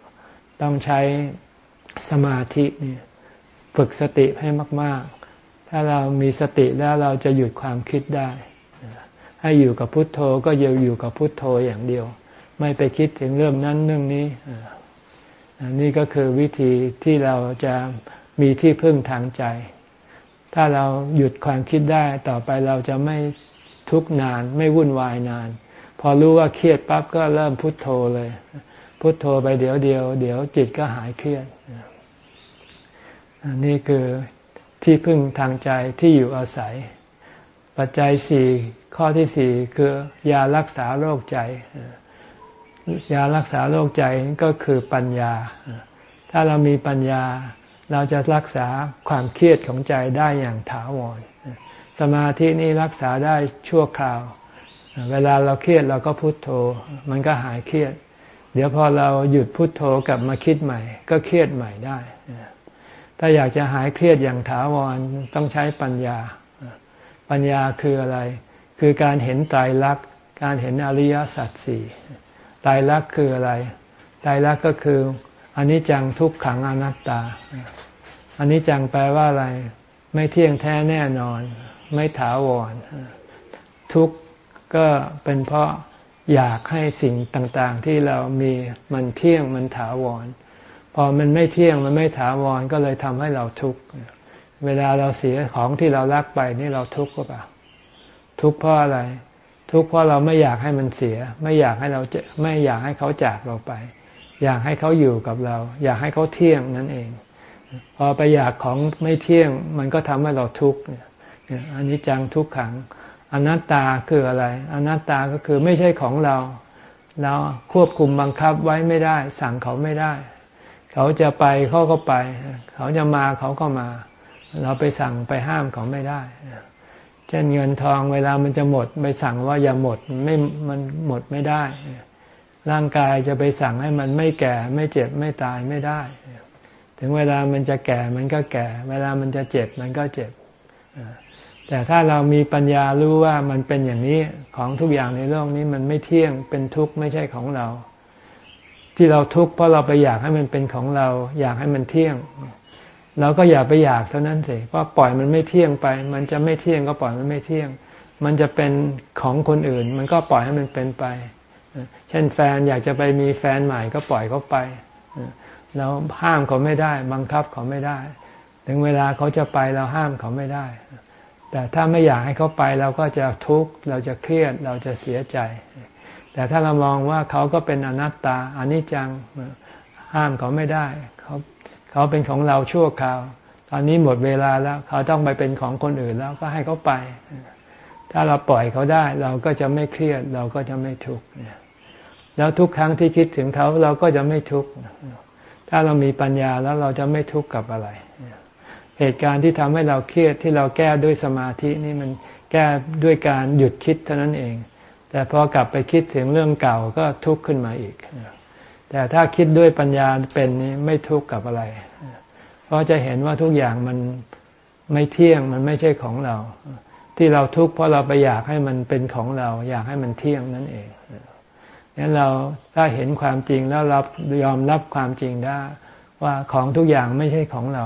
ๆ ต้องใช้สมาธินี่ฝึกสติให้มาก ๆ ถ้าเรามีสติแล้วเราจะหยุดความคิดได้ ให้อยู่กับพุทโธก็เยาอยู่กับพุทโธอย่างเดียว ไม่ไปคิดถึงเรื่องนั้นเรื่องนี้นี่ก็คือวิธีที่เราจะมีที่พึ่งทางใจ ถ้าเราหยุดความคิดได้ต่อไปเราจะไม่ทุกนานไม่วุ่นวายนาน พอรู้ว่าเครียดปั๊บก็เริ่มพุทโธเลย พุทโธไปเดี๋ยวเดียว เดี๋ยวจิตก็หายเครียดนี่คือ ที่พึ่งทางใจที่อยู่อาศัย ปัจจัยสี่ข้อที่สี่คือยารักษาโรคใจ ยารักษาโรคใจก็คือปัญญา ถ้าเรามีปัญญาเราจะรักษาความเครียดของใจได้อย่างถาวร สมาธินี้รักษาได้ชั่วคราว เวลาเราเครียดเราก็พุโทโธ มันก็หายเครียด เดี๋ยวพอเราหยุดพุดโทโธกลับมาคิดใหม่ ก็เครียดใหม่ได้ ถ้าอยากจะหายเครียดอย่างถาวรต้องใช้ปัญญา ปัญญาคืออะไร คือการเห็นไตรลักษณ์การเห็นอริยสัจสี่ไตรลักษณ์คืออะไรไตรลักษณ์ก็คืออนิจจังทุกขังอนัตตาอนิจจังแปลว่าอะไร ไม่เที่ยงแท้แน่นอน ไม่ถาวร ทุกก็เป็นเพราะอยากให้สิ่งต่างๆ ที่เรามีมันเที่ยงมันถาวร พอมันไม่เที่ยงมันไม่ถาวรก็เลยทำให้เราทุกข์เวลาเราเสียของที่เรารักไปนี่เราทุกข์ก็เปล่าทุกข์เพราะอะไร ทุกข์เพราะเราไม่อยากให้มันเสีย ไม่อยากให้เราจะไม่อยากให้เขาจากเราไป อยากให้เขาอยู่กับเรา อยากให้เขาเที่ยงนั่นเอง พอไปอยากของไม่เที่ยง มันก็ทำให้เราทุกข์อันนี้จังทุกขังอนัตตาคืออะไร อนัตตาก็คือไม่ใช่ของเรา เราควบคุมบังคับไว้ไม่ได้ สั่งเขาไม่ได้ เขาจะไปเขาก็ไป เขาจะมาเขาก็มา เราไปสั่งไปห้ามเขาไม่ได้เช่นเงินทองเวลามันจะหมด ไปสั่งว่าอย่าหมดไม่มันหมดไม่ได้ ร่างกายจะไปสั่งให้มันไม่แก่ ไม่เจ็บไม่ตายไม่ได้ ถึงเวลามันจะแก่มันก็แก่ เวลามันจะเจ็บมันก็เจ็บแต่ถ้าเรามีปัญญารู้ว่ามันเป็นอย่างนี้ของทุกอย่างในโลกนี้มันไม่เที่ยงเป็นทุกข์ไม่ใช่ของเรา ที่เราทุกข์เพราะเราไปอยากให้มันเป็นของเรา อยากให้มันเที่ยง เราก็อย่าไปอยากเท่านั้นสิเพราะปล่อยมันไม่เที่ยงไป มันจะไม่เที่ยงก็ปล่อยมันไม่เที่ยง มันจะเป็นของคนอื่น มันก็ปล่อยให้มันเป็นไป เช่นแฟนอยากจะไปมีแฟนใหม่ก็ปล่อยเขาไปเราห้ามเขาไม่ได้ บังคับเขาไม่ได้ ถึงเวลาเขาจะไปเราห้ามเขาไม่ได้ แต่ถ้าไม่อยากให้เขาไปเราก็จะทุกข์เราจะเครียดเราจะเสียใจ แต่ถ้าเรามองว่าเขาก็เป็นอนัตตาอนิจจังห้ามเขาไม่ได้ เขาเขาเป็นของเราชั่วคราว ตอนนี้หมดเวลาแล้ว เขาต้องไปเป็นของคนอื่นแล้วก็ให้เขาไป ถ้าเราปล่อยเขาได้ เราก็จะไม่เครียด เราก็จะไม่ทุกข์แล้วทุกครั้งที่คิดถึงเขาเราก็จะไม่ทุกข์ถ้าเรามีปัญญาแล้วเราจะไม่ทุกข์กับอะไร เหตุการณ์ที่ทำให้เราเครียดที่เราแก้ด้วยสมาธินี่มันแก้ด้วยการหยุดคิดเท่านั้นเอง แต่พอกลับไปคิดถึงเรื่องเก่าก็ทุกข์ขึ้นมาอีก แต่ถ้าคิดด้วยปัญญาเป็นนี้ไม่ทุกข์กับอะไร เพราะจะเห็นว่าทุกอย่างมันไม่เที่ยงมันไม่ใช่ของเรา ที่เราทุกข์เพราะเราไปอยากให้มันเป็นของเรา อยากให้มันเที่ยงนั่นเองงั้นเราถ้าเห็นความจริงแล้วรับยอมรับความจริงได้ ว่าของทุกอย่างไม่ใช่ของเรา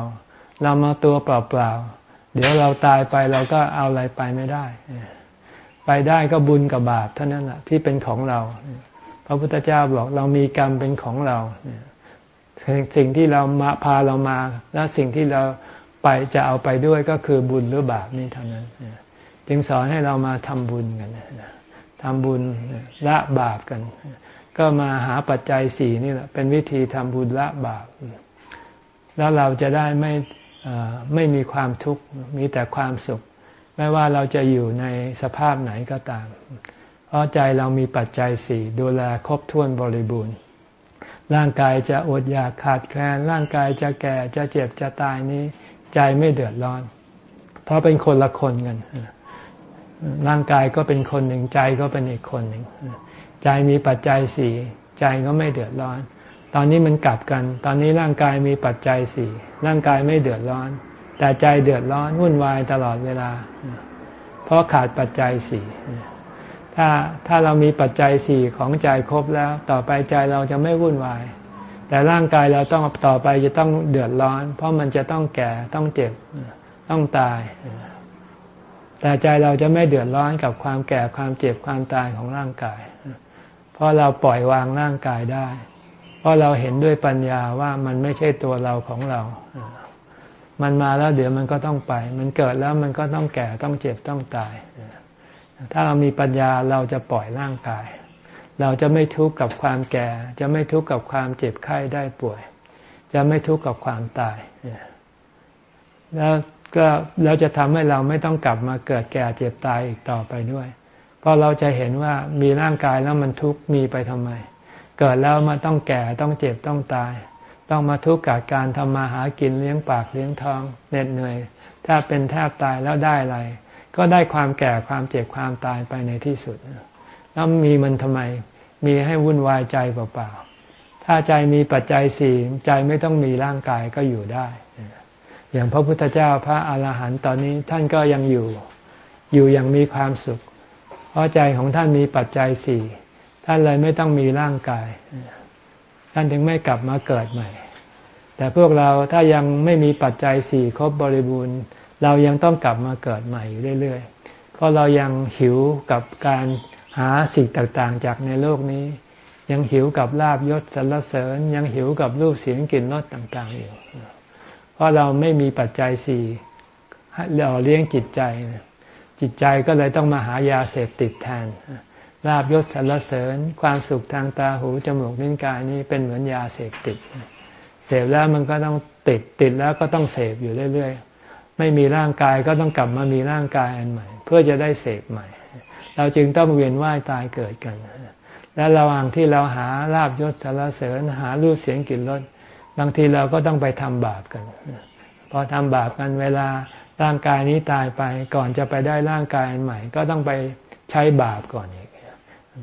เรามาตัวเปล่าๆเดี๋ยวเราตายไปเราก็เอาอะไรไปไม่ได้ ไปได้ก็บุญกับบาปเท่านั้นแหละที่เป็นของเรา พระพุทธเจ้าบอกเรามีกรรมเป็นของเราสิ่งที่เรามาพาเรามา และสิ่งที่เราไปจะเอาไปด้วยก็คือบุญหรือบาปนี่เท่านั้นจึงสอนให้เรามาทำบุญกันทำบุญละบาปกัน ก็มาหาปัจจัยสี่นี่แหละเป็นวิธีทำบุญละบาป แล้วเราจะได้ไม่ไม่มีความทุกข์มีแต่ความสุข ไม่ว่าเราจะอยู่ในสภาพไหนก็ตาม เพราะใจเรามีปัจจัยสี่ดูแลครบถ้วนบริบูรณ์ ร่างกายจะอดอยากขาดแคลน ร่างกายจะแก่จะเจ็บจะตายนี้ ใจไม่เดือดร้อน เพราะเป็นคนละคนกันร่างกายก็เป็นคนหนึ่งใจก็เป็นอีกคนหนึ่งใจมีปัจจัยสี่ใจก็ไม่เดือดร้อน ตอนนี้มันกลับกัน ตอนนี้ร่างกายมีปัจจัยสี่ร่างกายไม่เดือดร้อน แต่ใจเดือดร้อนวุ่นวายตลอดเวลา เพราะขาดปัจจัยสี่ถ้าถ้าเรามีปัจจัยสี่ของใจครบแล้ว ต่อไปใจเราจะไม่วุ่นวาย แต่ร่างกายเราต้องต่อไปจะต้องเดือดร้อน เพราะมันจะต้องแก่ต้องเจ็บต้องตาย แต่ใจเราจะไม่เดือดร้อนกับความแก่ความเจ็บความตายของร่างกาย เพราะเราปล่อยวางร่างกายได้ เพราะเราเห็นด้วยปัญญาว่ามันไม่ใช่ตัวเราของเรา มันมาแล้วเดี๋ยวมันก็ต้องไป มันเกิดแล้วมันก็ต้องแก่ต้องเจ็บต้องตาย ถ้าเรามีปัญญาเราจะปล่อยร่างกาย เราจะไม่ทุกข์กับความแก่ จะไม่ทุกข์กับความเจ็บไข้ได้ป่วย จะไม่ทุกข์กับความตาย แล้วก็เราจะทำให้เราไม่ต้องกลับมาเกิดแก่เจ็บตายอีกต่อไปด้วย เพราะเราจะเห็นว่ามีร่างกายแล้วมันทุกข์มีไปทำไม เกิดแล้วมาต้องแก่ต้องเจ็บต้องตาย ต้องมาทุกข์กับการทำมาหากินเลี้ยงปากเลี้ยงท้องเหน็ดเหนื่อยถ้าเป็นแทบตายแล้วได้อะไร ก็ได้ความแก่ความเจ็บความตายไปในที่สุด แล้วมีมันทำไม มีให้วุ่นวายใจเปล่าๆ ถ้าใจมีปัจจัยสี่ใจไม่ต้องมีร่างกายก็อยู่ได้ อย่างพระพุทธเจ้าพระอาหารหันต์ตอนนี้ท่านก็ยังอยู่ อยู่อย่างมีความสุข เพราะใจของท่านมีปัจจัยสี่ท่านเลยไม่ต้องมีร่างกาย ท่านถึงไม่กลับมาเกิดใหม่ แต่พวกเราถ้ายังไม่มีปัจจัยสี่ครบบริบูรณ์ เรายังต้องกลับมาเกิดใหม่อยู่เรื่อยๆ เพราะเรายังหิวกับการหาสิ่งต่างๆ จากในโลกนี้ ยังหิวกับลาบยศสรรเสริญ ยังหิวกับรูปเสียงกลิ่นรสต่างๆอยู่ เพราะเราไม่มีปัจจัยสี่หล่อเลี้ยงจิตใจ จิตใจก็เลยต้องมาหายาเสพติดแทน ลาบยศสรรเสริญ ความสุขทางตาหูจมูกลิ้นกายนี้เป็นเหมือนยาเสพติด เสพแล้วมันก็ต้องติดติดแล้วก็ต้องเสพอยู่เรื่อยๆ ไม่มีร่างกายก็ต้องกลับมามีร่างกายอันใหม่ เพื่อจะได้เสพใหม่ เราจึงต้องเวียนว่ายตายเกิดกัน และระหว่างที่เราหาลาบยศสรรเสริญหารูปเสียงกลิ่นรสบางทีเราก็ต้องไปทำบาปกัน พอทำบาปกันเวลาร่างกายนี้ตายไปก่อนจะไปได้ร่างกายอันใหม่ ก็ต้องไปใช้บาปก่อนอีก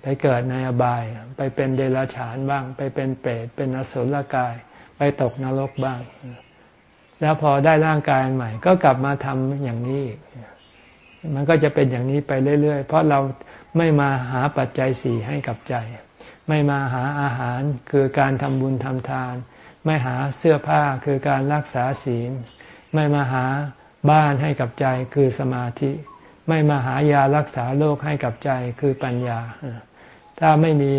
ไปเกิดในอบาย ไปเป็นเดรัจฉานบ้าง ไปเป็นเปรตเป็นอสุรกาย ไปตกนรกบ้าง แล้วพอได้ร่างกายใหม่ ก็กลับมาทำอย่างนี้อีกมันก็จะเป็นอย่างนี้ไปเรื่อย ๆ เพราะเราไม่มาหาปัจจัยสี่ให้กับใจ ไม่มาหาอาหารคือการทำบุญทำทาน ไม่หาเสื้อผ้าคือการรักษาศีล ไม่มาหาบ้านให้กับใจคือสมาธิ ไม่มาหายารักษาโรคให้กับใจคือปัญญา ถ้าไม่มี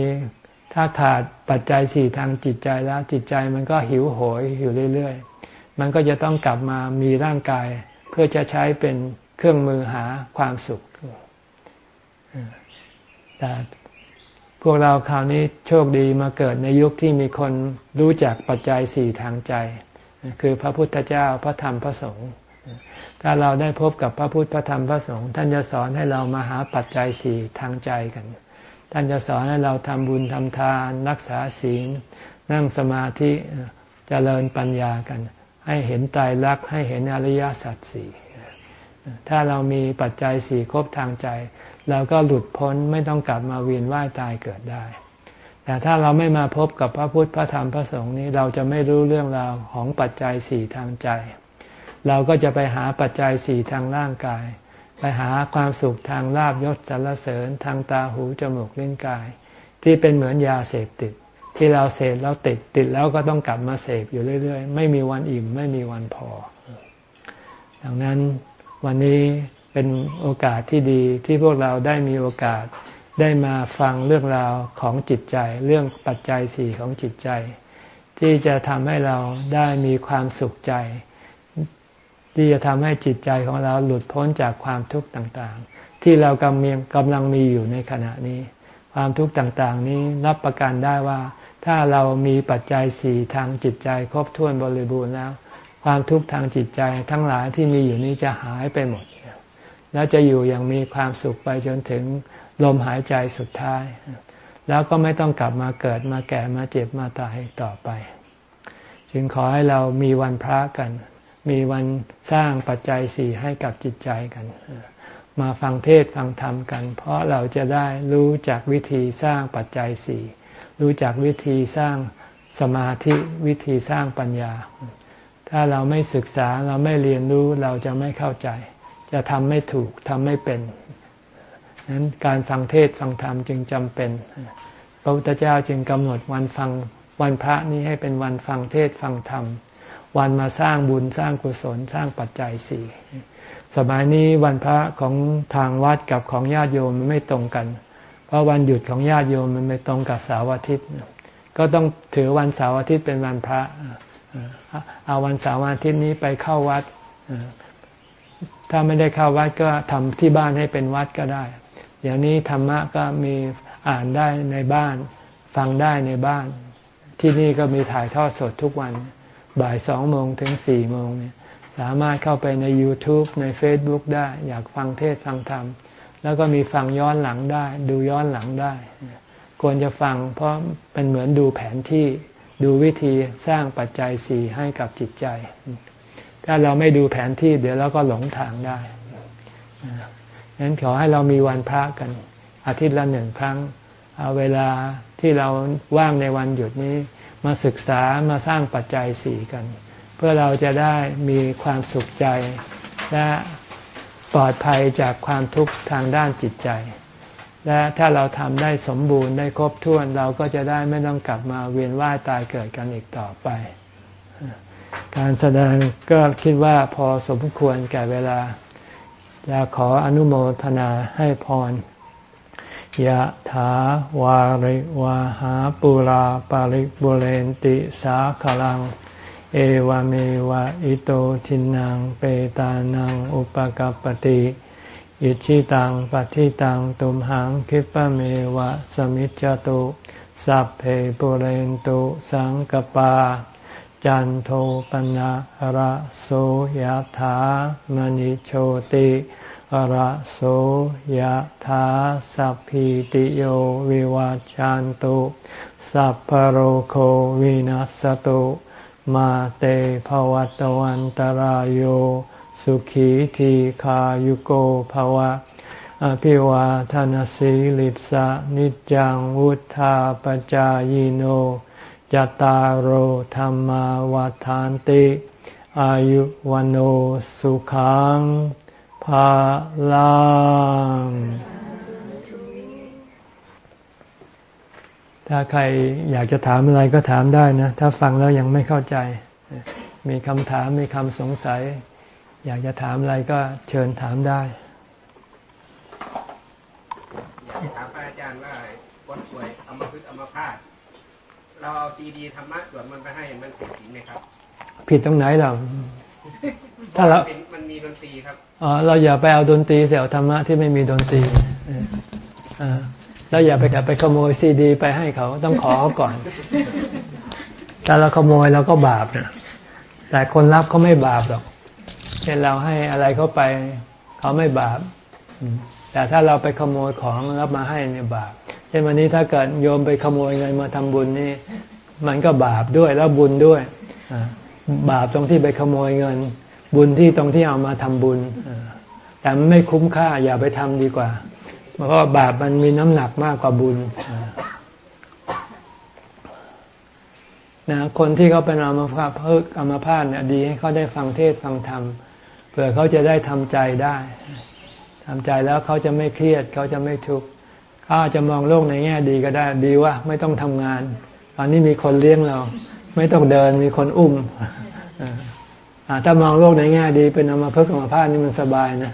ถ้าขาดปัจจัยสี่ทางจิตใจแล้วจิตใจมันก็หิวโหยอยู่เรื่อยๆ มันก็จะต้องกลับมามีร่างกาย เพื่อจะใช้เป็นเครื่องมือหาความสุขแต่พวกเราคราวนี้โชคดีมาเกิดในยุคที่มีคนรู้จักปัจจัยสี่ทางใจ คือพระพุทธเจ้าพระธรรมพระสงฆ์ ถ้าเราได้พบกับพระพุทธพระธรรมพระสงฆ์ท่านจะสอนให้เรามาหาปัจจัยสี่ทางใจกัน ท่านจะสอนให้เราทำบุญทำทาน รักษาศีล นั่งสมาธิจเจริญปัญญากัน ให้เห็นตายรักให้เห็นอริยสัจสี่ถ้าเรามีปัจจัยสี่ครบทางใจ เราก็หลุดพ้นไม่ต้องกลับมาเวียนว่ายตายเกิดได้ แต่ถ้าเราไม่มาพบกับพระพุทธพระธรรมพระสงฆ์นี้เราจะไม่รู้เรื่องราวของปัจจัยสี่ทางใจ เราก็จะไปหาปัจจัยสี่ทางร่างกาย ไปหาความสุขทางลาบยศสรรเสริญทางตาหูจมูกลิ้นกาย ที่เป็นเหมือนยาเสพติด ที่เราเสพแล้วติดติดแล้วก็ต้องกลับมาเสพอยู่เรื่อย ๆ ไม่มีวันอิ่มไม่มีวันพอ ดังนั้นวันนี้เป็นโอกาสที่ดีที่พวกเราได้มีโอกาสได้มาฟังเรื่องราวของจิตใจ เรื่องปัจจัยสี่ของจิตใจ ที่จะทำให้เราได้มีความสุขใจ ที่จะทำให้จิตใจของเราหลุดพ้นจากความทุกข์ต่างๆ ที่เรากำลังกำลังมีอยู่ในขณะนี้ ความทุกข์ต่างๆ นี้รับประกันได้ว่า ถ้าเรามีปัจจัยสี่ทางจิตใจครบถ้วนบริบูรณ์แล้ว ความทุกข์ทางจิตใจทั้งหลายที่มีอยู่นี้จะหายไปหมด แล้วจะอยู่อย่างมีความสุขไปจนถึงลมหายใจสุดท้าย แล้วก็ไม่ต้องกลับมาเกิดมาแก่มาเจ็บมาตายต่อไป จึงขอให้เรามีวันพระกัน มีวันสร้างปัจจัยสี่ให้กับจิตใจกัน มาฟังเทศฟังธรรมกัน เพราะเราจะได้รู้จากวิธีสร้างปัจจัยสี่รู้จักวิธีสร้างสมาธิวิธีสร้างปัญญา ถ้าเราไม่ศึกษาเราไม่เรียนรู้เราจะไม่เข้าใจ จะทำไม่ถูกทำไม่เป็นนั้นการฟังเทศฟังธรรมจึงจำเป็นพระพุทธเจ้าจึงกำหนดวันฟังวันพระนี้ให้เป็นวันฟังเทศฟังธรรม วันมาสร้างบุญสร้างกุศลสร้างปัจจัยสี่สมัยนี้วันพระของทางวัดกับของญาติโยมมันไม่ตรงกัน เพราะวันหยุดของญาติโยมมันไม่ตรงกับเสาร์อาทิตย์ ก็ต้องถือวันเสาร์อาทิตย์เป็นวันพระ เอาวันเสาร์อาทิตย์นี้ไปเข้าวัด ถ้าไม่ได้เข้าวัดก็ทำที่บ้านให้เป็นวัดก็ได้ เดี๋ยวนี้ธรรมะก็มีอ่านได้ในบ้าน ฟังได้ในบ้าน ที่นี่ก็มีถ่ายทอดสดทุกวัน บ่ายสองโมงถึงสี่โมงเนี่ยสามารถเข้าไปใน YouTube ใน Facebook ได้ อยากฟังเทศฟังธรรม แล้วก็มีฟังย้อนหลังได้ ดูย้อนหลังได้ ควรจะฟังเพราะเป็นเหมือนดูแผนที่ดูวิธีสร้างปัจจัยสี่ให้กับจิตใจ ถ้าเราไม่ดูแผนที่เดี๋ยวเราก็หลงทางได้ฉะนั้นขอให้เรามีวันพระกัน อาทิตย์ละหนึ่งครั้ง เอาเวลาที่เราว่างในวันหยุดนี้ มาศึกษามาสร้างปัจจัยสี่กัน เพื่อเราจะได้มีความสุขใจ และปลอดภัยจากความทุกข์ทางด้านจิตใจ และถ้าเราทำได้สมบูรณ์ได้ครบถ้วนเราก็จะได้ไม่ต้องกลับมาเวียนว่ายตายเกิดกันอีกต่อไป การแสดงก็คิดว่าพอสมควรแก่เวลาจะขออนุโมทนาให้พร ยะถาวาริวาหาปุราปาริบุเรนติสาขลัง เอวเมวะอิโตทินังเปตานังอุปกัปติอิชิตังปฏิตังตุมหังคิปะเมวะสมิจจตุสัพเพปุเรนตุสังกปา จันโทปนะระโสยถามณิโชติ ระโสยถาสัพพิติโยวิวาจันตุสัพพโรโควินัสตุมาเตภวัตวันตารโยสุขีทีขายุโกภวะ อภิวาทานสีลิสะนิจังวุธาปจายโนจตารโหธรรมวาทานติ อายุวันโอสุขัง ภาลังถ้าใครอยากจะถามอะไรก็ถามได้นะ ถ้าฟังแล้วยังไม่เข้าใจ มีคำถามมีคำสงสัย อยากจะถามอะไรก็เชิญถามได้อยากจะถามพระอาจารย์ว่าคนป่วยเอามาพึกเอามาพาดเราเอาซีดีธรรมะสวดมันไปให้มันผิดศีลไหมครับ ผิดตรงไหนเราถ้าเราเป็นมันมีดนตรีครับอ๋อเราอย่าไปเอาดนตรีเสียธรรมะที่ไม่มีดนตรีเอออ่าแล้วอย่าไปกลับไปขโมยซีดี ไปให้เขาต้องขอเขาก่อนถ้าเราขโมยเราก็บาปนะแต่คนรับเขาไม่บาปหรอกเช่นเราให้อะไรเขาไป เขาไม่บาปแต่ถ้าเราไปขโมยของแล้วมาให้เนี่ยบาปเช่นวันนี้ถ้าเกิดโยมไปขโมยเงินมาทำบุญนี่ มันก็บาปด้วยแล้วบุญด้วยบาปตรงที่ไปขโมยเงิน บุญที่ตรงที่เอามาทำบุญ แต่มันไม่คุ้มค่าอย่าไปทำดีกว่า เพราะบาปมันมีน้ำหนักมากกว่าบุญนะคนที่เขาเป็นอัมาพาเพิกอัมาพาตเนี่ยดีให้เขาได้ฟังเทศฟังธรรมเผื่อเขาจะได้ทำใจได้ทำใจแล้วเขาจะไม่เครียดเขาจะไม่ทุกข์เขาอาจจะมองโลกในแง่ดีก็ได้ดีว่า ไม่ต้องทำงาน ตอนนี้มีคนเลี้ยงเรา ไม่ต้องเดินมีคนอุ้มอ ถ้ามองโลกในแง่ดีเป็นอมาพฤกษ์อัมาพาตนี่มันสบายนะ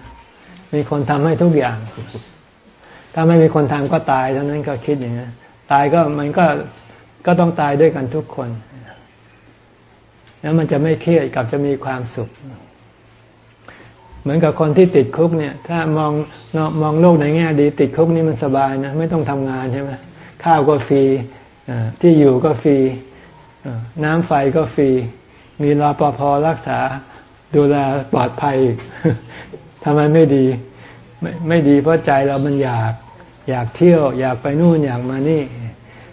มีคนทำให้ทุกอย่าง ถ้าไม่มีคนทำก็ตายเท่านั้นก็คิดอย่างนี้นตายก็มันก็ก็ต้องตายด้วยกันทุกคน แล้วมันจะไม่เครียดกับจะมีความสุข เหมือนกับคนที่ติดคุกเนี่ย ถ้ามองมองโลกในแง่ดี ติดคุกนี่มันสบายนะ ไม่ต้องทำงานใช่ไหมข้าวก็ฟรีที่อยู่ก็ฟรีน้ำไฟก็ฟรี มีรปภรักษาดูแลปลอดภัยทำไมไม่ดี ไม่ไม่ดีเพราะใจเรามันอยาก อยากเที่ยว อยากไปนู่นอยากมานี่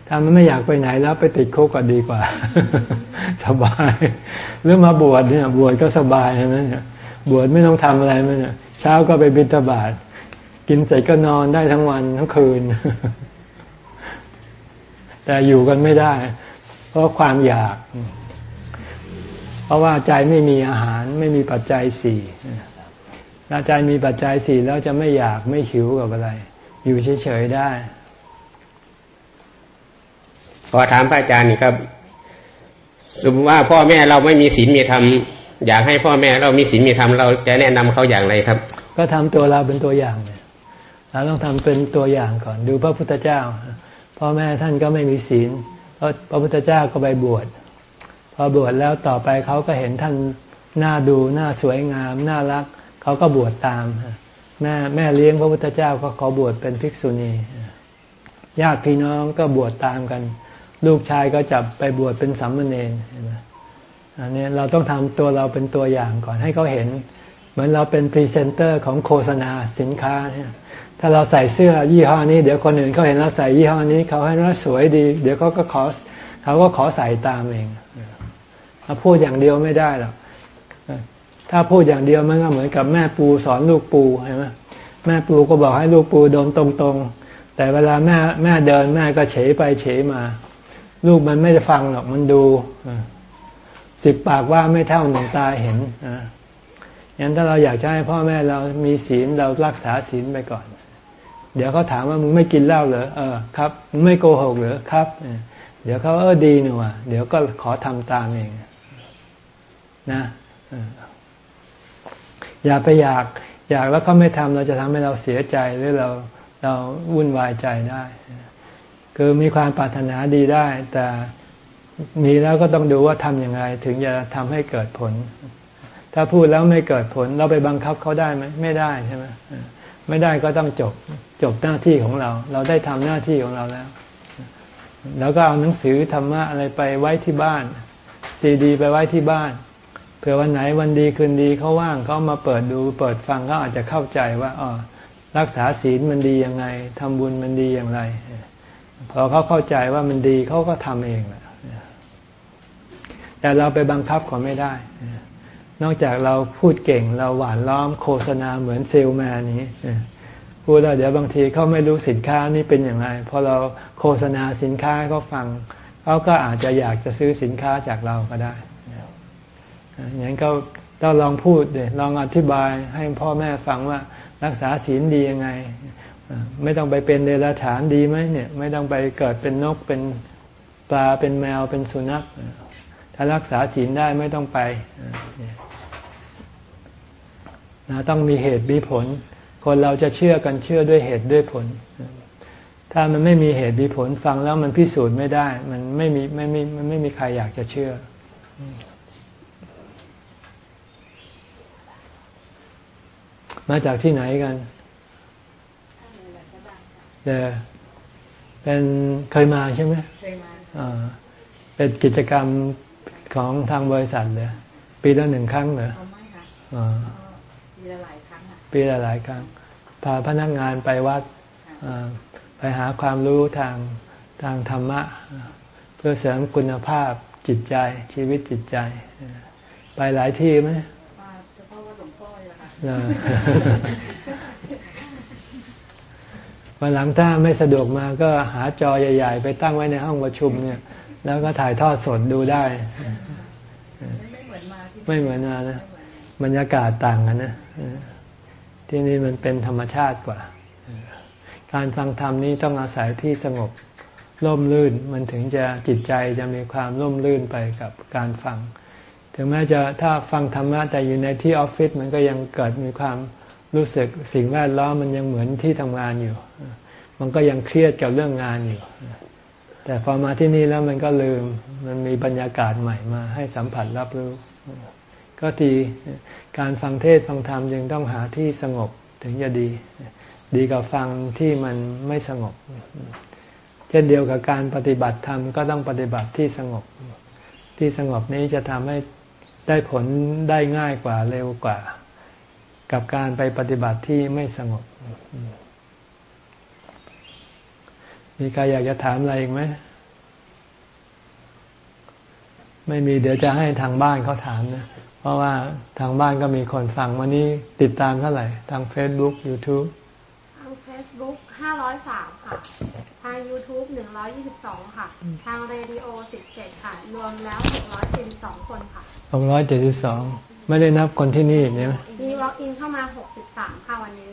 ถ้ามันไม่อยากไปไหนแล้วไปติดคุกก็ดีกว่า สบาย หรือมาบวชเนี่ย บวชก็สบายใช่ไหมบวชไม่ต้องทำอะไรมันเช้าก็ไปบิณฑบาตกินเสร็จก็นอนได้ทั้งวันทั้งคืน แต่อยู่กันไม่ได้ เพราะความอยาก เพราะว่าใจไม่มีอาหารไม่มีปัจจัยสี่ถ้าใจมีปัจจัยสี่แล้วจะไม่อยากไม่หิวกับอะไร อยู่เฉยๆได้ขอถามพระอาจารย์นี่ครับ สมมติว่าพ่อแม่เราไม่มีศีลมีธรรมอยากให้พ่อแม่เรามีศีลมีธรรมเราจะแนะนำเขาอย่างไรครับ ก็ทำตัวเราเป็นตัวอย่างเนี่ยเราต้องทำเป็นตัวอย่างก่อน ดูพระพุทธเจ้า พ่อแม่ท่านก็ไม่มีศีลเพราะพระพุทธเจ้าก็ไปบวช พอบวชแล้วต่อไปเขาก็เห็นท่านหน้าดูหน้าสวยงาม น่ารัก เขาก็บวชตาม แม่แม่เลี้ยงพระพุทธเจ้าก็ขอบวชเป็นภิกษุณีญาติพี่น้องก็บวชตามกัน ลูกชายก็จับไปบวชเป็นสามเณรอันนี้เราต้องทำตัวเราเป็นตัวอย่างก่อนให้เขาเห็น เหมือนเราเป็นพรีเซนเตอร์ของโฆษณาสินค้าเนี่ยถ้าเราใส่เสื้อยี่ห้อนี้ เดี๋ยวคนอื่นเขาเห็นเราใส่ยี่ห้อนี้เขาเห็นเราสวยดี เดี๋ยวเขาก็ขอเขาก็ขอใส่ตามเอง พูดอย่างเดียวไม่ได้หรอกถ้าพูดอย่างเดียวมันก็เหมือนกับแม่ปูสอนลูกปูใช่ไหมแม่ปูก็บอกให้ลูกปูเดินตรงๆ แต่เวลาแม่แม่เดินแม่ก็เฉยไปเฉยมา ลูกมันไม่จะฟังหรอกมันดูสิบปากว่าไม่เท่าหนึ่งตาเห็นอ่างั้นถ้าเราอยากจะให้พ่อแม่เรามีศีลเรารักษาศีลไปก่อน เดี๋ยวเขาถามว่ามึงไม่กินเหล้าเหรอเออครับมึงไม่โกหกเหรอครับ เดี๋ยวเขาเออดีหนูอะเดี๋ยวก็ขอทำตามเอง นะอย่าไปอยาก อยากแล้วก็ไม่ทำเราจะทำให้เราเสียใจหรือเราเราวุ่นวายใจได้ คือมีความปรารถนาดีได้ แต่มีแล้วก็ต้องดูว่าทำอย่างไร ถึงจะทำให้เกิดผล ถ้าพูดแล้วไม่เกิดผล เราไปบังคับเขาได้ไหมไม่ได้ใช่ไหมไม่ได้ก็ต้องจบจบหน้าที่ของเรา เราได้ทำหน้าที่ของเราแล้ว แล้วก็เอาหนังสือธรรมะอะไรไปไว้ที่บ้านซีดี ไปไว้ที่บ้าน ผื่อวันไหนวันดีคืนดีเขาว่างเขามาเปิดดูเปิดฟังเขาอาจจะเข้าใจว่าอ๋อรักษาศีลมันดียังไงทำบุญมันดีอย่างไร พอเขาเข้าใจว่ามันดีเขาก็ทำเองแหละแต่เราไปบังคับเขาไม่ได้ นอกจากเราพูดเก่งเราหวานล้อมโฆษณาเหมือนเซลแมนนี้พูดแล้วเดี๋ยวบางทีเขาไม่รู้สินค้านี่เป็นอย่างไรพอเราโฆษณาสินค้าเขาฟังเขาก็อาจจะอยากจะซื้อสินค้าจากเราก็ได้ อย่างนั้นก็ต้องลองพูดเดลองอธิบายให้พ่อแม่ฟังว่ารักษาศีลดียังไง ไม่ต้องไปเป็นเดรัจฉานดีไหมเนี่ย ไม่ต้องไปเกิดเป็นนกเป็นปลาเป็นแมวเป็นสุนัข ถ้ารักษาศีลได้ไม่ต้องไปนะต้องมีเหตุมีผล คนเราจะเชื่อกันเชื่อด้วยเหตุด้วยผล ถ้ามันไม่มีเหตุมีผลฟังแล้วมันพิสูจน์ไม่ได้ มันไม่มีไม่มีมันไม่มีใครอยากจะเชื่อ มาจากที่ไหนกันเดเป็นเคยมาใช่ไหมเคยมาเป็นกิจกรรมของทางบริษัทเลยปีละหนึ่งครั้งเหรอไม่ค่ะปีละหลายครั้งปีละหลายครั้ง พาพนักงานไปวัดไปหาความรู้ทางทางธรรมะ เพื่อเสริมคุณภาพจิตใจชีวิตจิตใจ ไปหลายที่ไหม วันหลังถ้าไม่สะดวกมาก็หาจอใหญ่ ๆ ไปตั้งไว้ในห้องประชุมเนี่ย แล้วก็ถ่ายทอดสดดูได้ไม่เหมือนมาไม่เหมือนมานะบรรยากาศต่างกันนะที่นี่มันเป็นธรรมชาติกว่า การฟังธรรมนี้ต้องอาศัยที่สงบร่มรื่น มันถึงจะจิตใจจะมีความร่มรื่นไปกับการฟัง ถึงแม้จะถ้าฟังธรรมะแต่อยู่ในที่ออฟฟิศมันก็ยังเกิดมีความรู้สึกสิ่งแวดล้อมมันยังเหมือนที่ทำงานอยู่ มันก็ยังเครียดกับเรื่องงานอยู่ แต่พอมาที่นี่แล้วมันก็ลืม มันมีบรรยากาศใหม่มา ให้สัมผัสรับรู้ ก็ทีการฟังเทศฟังธรรมยังต้องหาที่สงบถึงจะดี ดีกว่าฟังที่มันไม่สงบ เช่นเดียวกับการปฏิบัติธรรมก็ต้องปฏิบัติที่สงบ ที่สงบนี้จะทำให้ ได้ผลได้ง่ายกว่าเร็วกว่า กับการไปปฏิบัติที่ไม่สงบ มีใครอยากจะถามอะไรอีกไหม ไม่มีเดี๋ยวจะให้ทางบ้านเขาถามนะ เพราะว่าทางบ้านก็มีคนฟังวันนี้ติดตามเท่าไหร่ ทาง Facebook YouTube ทาง Facebook 503 ค่ะ ทาง YouTube 122 ค่ะ ทางเรดิโอ 17 ค่ะ รวมแล้ว 672 คนค่ะ 672 ไม่ได้นับคนที่นี่เนี่ยมี walk in เข้ามา 63 ค่ะวันนี้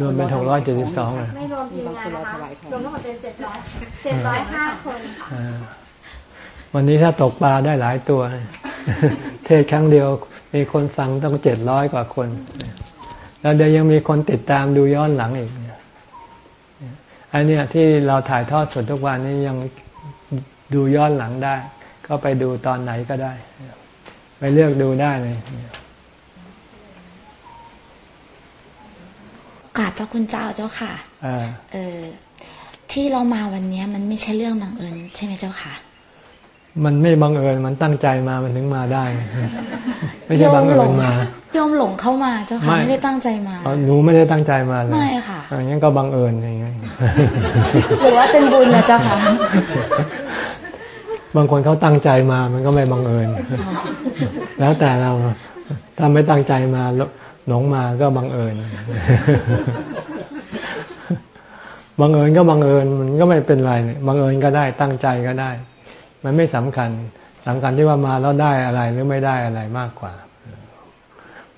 รวมเป็น 672เลยไม่รวมทีมงานนะคะ รวมทั้งหมดเป็น 700 705 คนค่ะวันนี้ถ้าตกปลาได้หลายตัว เทศครั้งเดียวมีคนฟังต้องเจ็ดร้อยกว่าคน แล้วเดี๋ยวยังมีคนติดตามดูย้อนหลังอีก อันนี้ที่เราถ่ายทอดสดทุกวันนี้ยังดูย้อนหลังได้ ก็ไปดูตอนไหนก็ได้ ไปเลือกดูได้เลยกราบพระคุณเจ้าเจ้าค่ะเออที่เรามาวันนี้มันไม่ใช่เรื่องบังเอิญใช่ไหมเจ้าค่ะ มันไม่บังเอิญมันตั้งใจมามันถึงมาได้ ไม่ใช่บังเอิญมาโยมหลงเข้ามาเจ้าค่ะไม่ได้ตั้งใจมาหนูไม่ได้ตั้งใจมาเลยไม่ค่ะอย่างนี้ก็บังเอิญอย่างนี้หรือว่าเป็นบุญนะเจ้าค่ะบางคนเขาตั้งใจมามันก็ไม่บังเอิญแล้วแต่เราถ้าไม่ตั้งใจมาหลงมาก็บังเอิญบังเอิญก็บังเอิญมันก็ไม่เป็นไรเนี่ยบังเอิญก็ได้ตั้งใจก็ได้ มันไม่สำคัญสำคัญที่ว่ามาแล้วได้อะไรหรือไม่ได้อะไรมากกว่า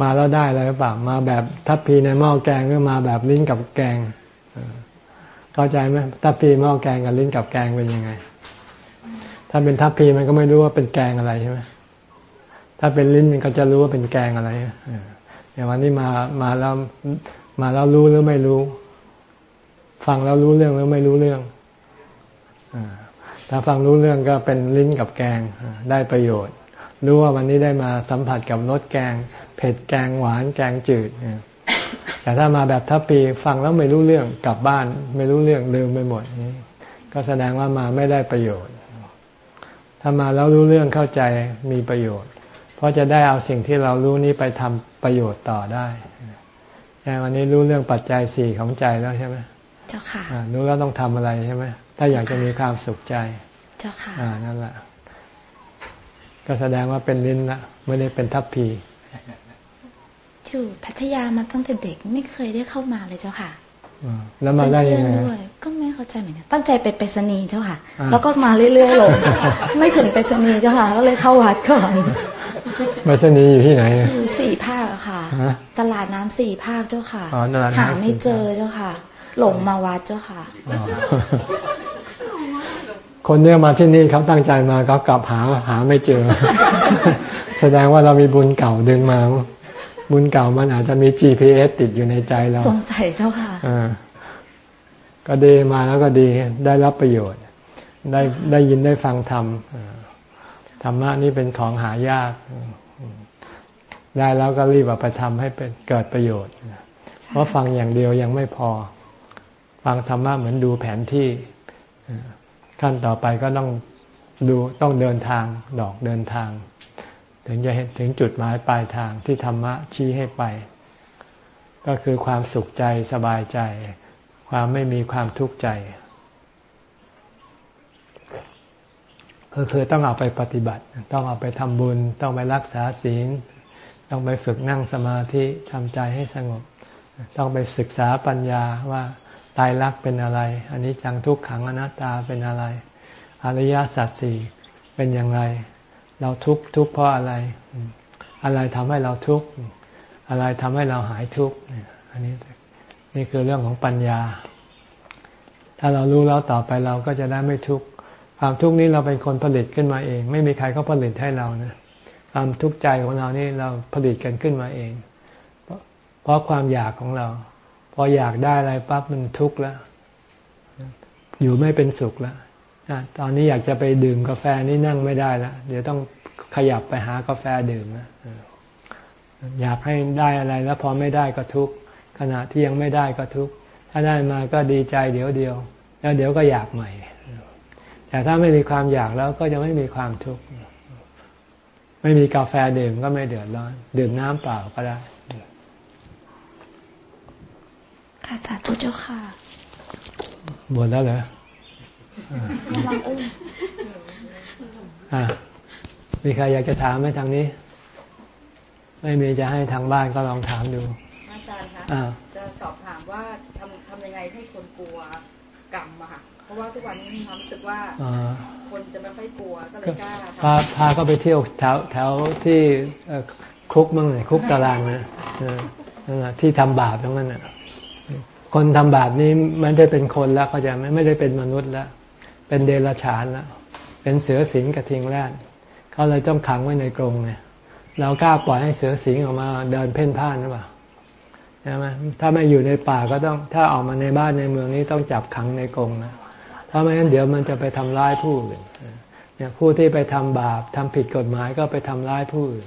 มาแล้วได้อะไรหรือเปล่ามาแบบทัพพีในหม้อแกงหรือมาแบบลิ้นกับแกงเข้าใจไหมทัพพีหม้อแกงกับลิ้นกับแกงเป็นยังไง ถ้าเป็นทัพพีมันก็ไม่รู้ว่าเป็นแกงอะไรใช่ไหมถ้าเป็นลิ้นมันก็จะรู้ว่าเป็นแกงอะไรอย่างวันนี้มามาแล้วมาแล้วรู้หรือไม่รู้ ฟังแล้วรู้เรื่องหรือไม่รู้เรื่อง ถ้าฟังรู้เรื่องก็เป็นลิ้นกับแกงได้ประโยชน์ รู้ว่าวันนี้ได้มาสัมผัสกับรสแกง เผ็ดแกงหวานแกงจืดแต่ถ้ามาแบบทัพปีฟังแล้วไม่รู้เรื่องกลับบ้าน ไม่รู้เรื่องลืมไปหมดนี้ก็แสดงว่ามาไม่ได้ประโยชน์ ถ้ามาแล้วรู้เรื่องเข้าใจมีประโยชน์ เพราะจะได้เอาสิ่งที่เรารู้นี้ไปทำประโยชน์ต่อได้ใช่วันนี้รู้เรื่องปัจจัยสี่ของใจแล้วใช่ไหมเจ้าค่ะรู้แล้วต้องทำอะไรใช่ไหม ถ้าอยากจะมีความสุขใจ เจ้าค่ะอ่านั่นแหละก็แสดงว่าเป็นลิ้นละไม่ได้เป็นทัพพีอยู่พัทยามาตั้งแต่เด็กไม่เคยได้เข้ามาเลยเจ้าค่ะแล้วมาได้ยังไงก็ไม่เข้าใจเหมือนกันตั้งใจไปไปสนีเจ้าค่ะ แล้วก็มาเรื่อยๆลงไม่ถึงไปสนีเจ้าค่ะ ก็เลยเข้าวัดก่อนไปสนีอยู่ที่ไหนอยู่สี่ภาคค่ะ ตลาดน้ำสี่ภาคเจ้าค่ะหาไม่เจอเจ้าค่ะ หลงมาวัดเจ้าค่ะ คนเนี้ยมาที่นี่เขาตั้งใจมาเขากลับหาหาไม่เจอ แสดงว่าเรามีบุญเก่าดึงมา บุญเก่ามันอาจจะมี GPS ติดอยู่ในใจเรา สงสัยเจ้าค่ะก็ดีมาแล้วก็ดีได้รับประโยชน์ ได้ได้ยินได้ฟังธรรมธรรมะนี่เป็นของหายาก ได้แล้วก็รีบเอาไปทำให้เป็นเกิดประโยชน์ เพราะฟังอย่างเดียวยังไม่พอ ฟังธรรมะเหมือนดูแผนที่ขั้นต่อไปก็ต้องดูต้องเดินทางดอกเดินทาง ถึงจะเห็นถึงจุดหมายปลายทางที่ธรรมะชี้ให้ไป ก็คือความสุขใจสบายใจ ความไม่มีความทุกข์ใจ ก็คือต้องเอาไปปฏิบัติ ต้องเอาไปทำบุญ ต้องไปรักษาศีล ต้องไปฝึกนั่งสมาธิทำใจให้สงบ ต้องไปศึกษาปัญญาว่า ตายรักเป็นอะไรอันนี้จังทุกขังอนัตตาเป็นอะไร อริยสัจสี่เป็นอย่างไร เราทุกข์ทุกเพราะอะไร อะไรทำให้เราทุกข์อะไรทำให้เราหายทุกข์อันนี้นี่คือเรื่องของปัญญา ถ้าเรารู้แล้วต่อไปเราก็จะได้ไม่ทุกข์ความทุกข์นี้เราเป็นคนผลิตขึ้นมาเอง ไม่มีใครเขาผลิตให้เรานะความทุกข์ใจของเรานี่เราผลิตกันขึ้นมาเอง เพราะความอยากของเรา พออยากได้อะไรปั๊บมันทุกข์แล้ว อยู่ไม่เป็นสุขแล้วตอนนี้อยากจะไปดื่มกาแฟนี่นั่งไม่ได้แล้วเดี๋ยวต้องขยับไปหากาแฟดื่มนะอยากให้ได้อะไรแล้วพอไม่ได้ก็ทุกข์ขณะที่ยังไม่ได้ก็ทุกข์ถ้าได้มาก็ดีใจเดี๋ยวเดียว แล้วเดี๋ยวก็อยากใหม่ แต่ถ้าไม่มีความอยากแล้วก็จะไม่มีความทุกข์ไม่มีกาแฟดื่มก็ไม่เดือดร้อน ดื่มน้ำเปล่าก็ได้ ค่ะสาธุเจ้าค่ะบวชแล้วเหรออ่ามีใครอยากจะถามไหมทางนี้ ไม่มีจะให้ทางบ้านก็ลองถามดูอาจารย์คะจะสอบถามว่าทำทำยังไงให้คนกลัวกรรมอะค่ะเพราะว่าทุกวันนี้มีความรู้สึกว่าคนจะไม่ค่อยกลัวก็เลยกล้าพาพาก็ไปเที่ยวแถวแถวที่คุกมั่งเลยคุกตารางนะที่ทำบาปทั้งนั้นอะ คนทำบาปนี้ไม่ได้เป็นคนแล้วเขาจะไม่ไม่ได้เป็นมนุษย์แล้ว เป็นเดรัจฉานแล้วเป็นเสือสิงกระทิงแรดเขาเลยต้องขังไว้ในกรงไงเรากล้าปล่อยให้เสือสิงออกมาเดินเพ่นพ่านหรือเปล่าใช่ไหมถ้าไม่อยู่ในป่าก็ต้องถ้าออกมาในบ้านในเมืองนี้ต้องจับขังในกรงนะถ้าไม่งั้นเดี๋ยวมันจะไปทำร้ายผู้อื่นเนี่ยผู้ที่ไปทำบาปทำผิดกฎหมายก็ไปทำร้ายผู้อื่น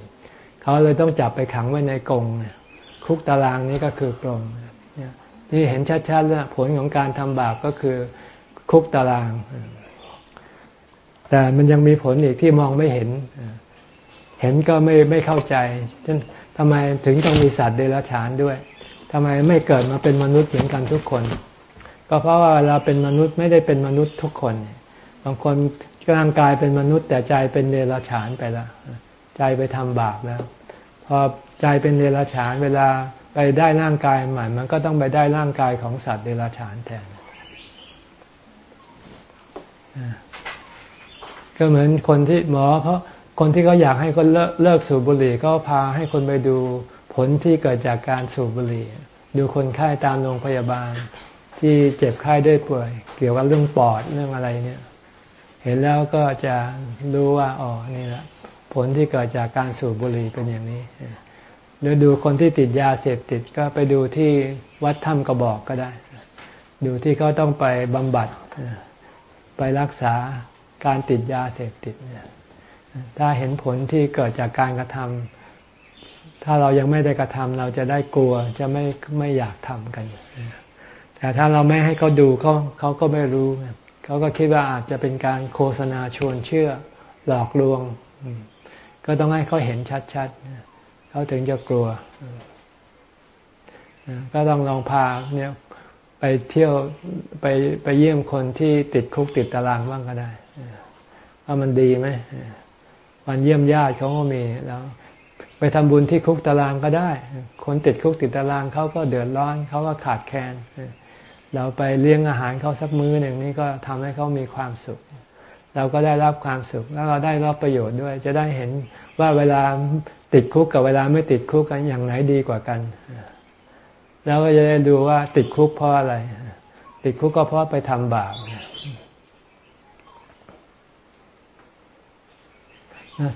เขาเลยต้องจับไปขังไว้ในกรงเนี่ยคุกตารางนี้ก็คือกรง นี่เห็นชัดๆแล้วผลของการทำบาปก็คือคุกตาราง แต่มันยังมีผลอีกที่มองไม่เห็น เห็นก็ไม่ไม่เข้าใจฉันทำไมถึงต้องมีสัตว์เดรัจฉานด้วยทำไมไม่เกิดมาเป็นมนุษย์เหมือนกันทุกคน ก็เพราะว่าเราเป็นมนุษย์ไม่ได้เป็นมนุษย์ทุกคน บางคนร่างกายเป็นมนุษย์ แต่ใจเป็นเดรัจฉานไปแล้ว ใจไปทำบาปแล้ว พอใจเป็นเดรัจฉานเวลา ไปได้ร่างกายใหม่ มันก็ต้องไปได้ร่างกายของสัตว์เดรัจฉานแทนก็เหมือนคนที่หมอเพราะคนที่เขาอยากให้คนเลิกเลิกสูบบุหรี่ก็พาให้คนไปดูผลที่เกิดจากการสูบบุหรี่ ดูคนไข้ตามโรงพยาบาล ที่เจ็บไข้ได้ป่วย เกี่ยวกับเรื่องปอดเรื่องอะไรเนี่ย เห็นแล้วก็จะรู้ว่าอ๋อนี่แหละผลที่เกิดจากการสูบบุหรี่เป็นอย่างนี้ หรือดูคนที่ติดยาเสพติดก็ไปดูที่วัดถ้ำกระบอกก็ได้ ดูที่เขาต้องไปบำบัด ไปรักษาการติดยาเสพติด ถ้าเห็นผลที่เกิดจากการกระทำถ้าเรายังไม่ได้กระทำเราจะได้กลัวจะไม่ไม่อยากทำกัน แต่ถ้าเราไม่ให้เขาดูเขาเขาก็ไม่รู้ เขาก็คิดว่าอาจจะเป็นการโฆษณาชวนเชื่อหลอกลวง ก็ต้องให้เขาเห็นชัดๆ เขาถึงจะกลัว ก็ต้องลองพาเนี่ยไปเที่ยวไปไปเยี่ยมคนที่ติดคุกติดตารางบ้างก็ได้ว่ามันดีไหมวันเยี่ยมญาติเขาก็มีแล้วไปทำบุญที่คุกตารางก็ได้ คนติดคุกติดตารางเขาก็เดือดร้อนเขาก็ขาดแคลนเราไปเลี้ยงอาหารเขาสักมื้อหนึ่งนี่ก็ทำให้เขามีความสุข เราก็ได้รับความสุข แล้วเราได้รับประโยชน์ด้วย จะได้เห็นว่าเวลา ติดคุกกับเวลาไม่ติดคุกกันอย่างไหนดีกว่ากัน แล้วก็จะได้ดูว่าติดคุกเพราะอะไร ติดคุกก็เพราะไปทำบาป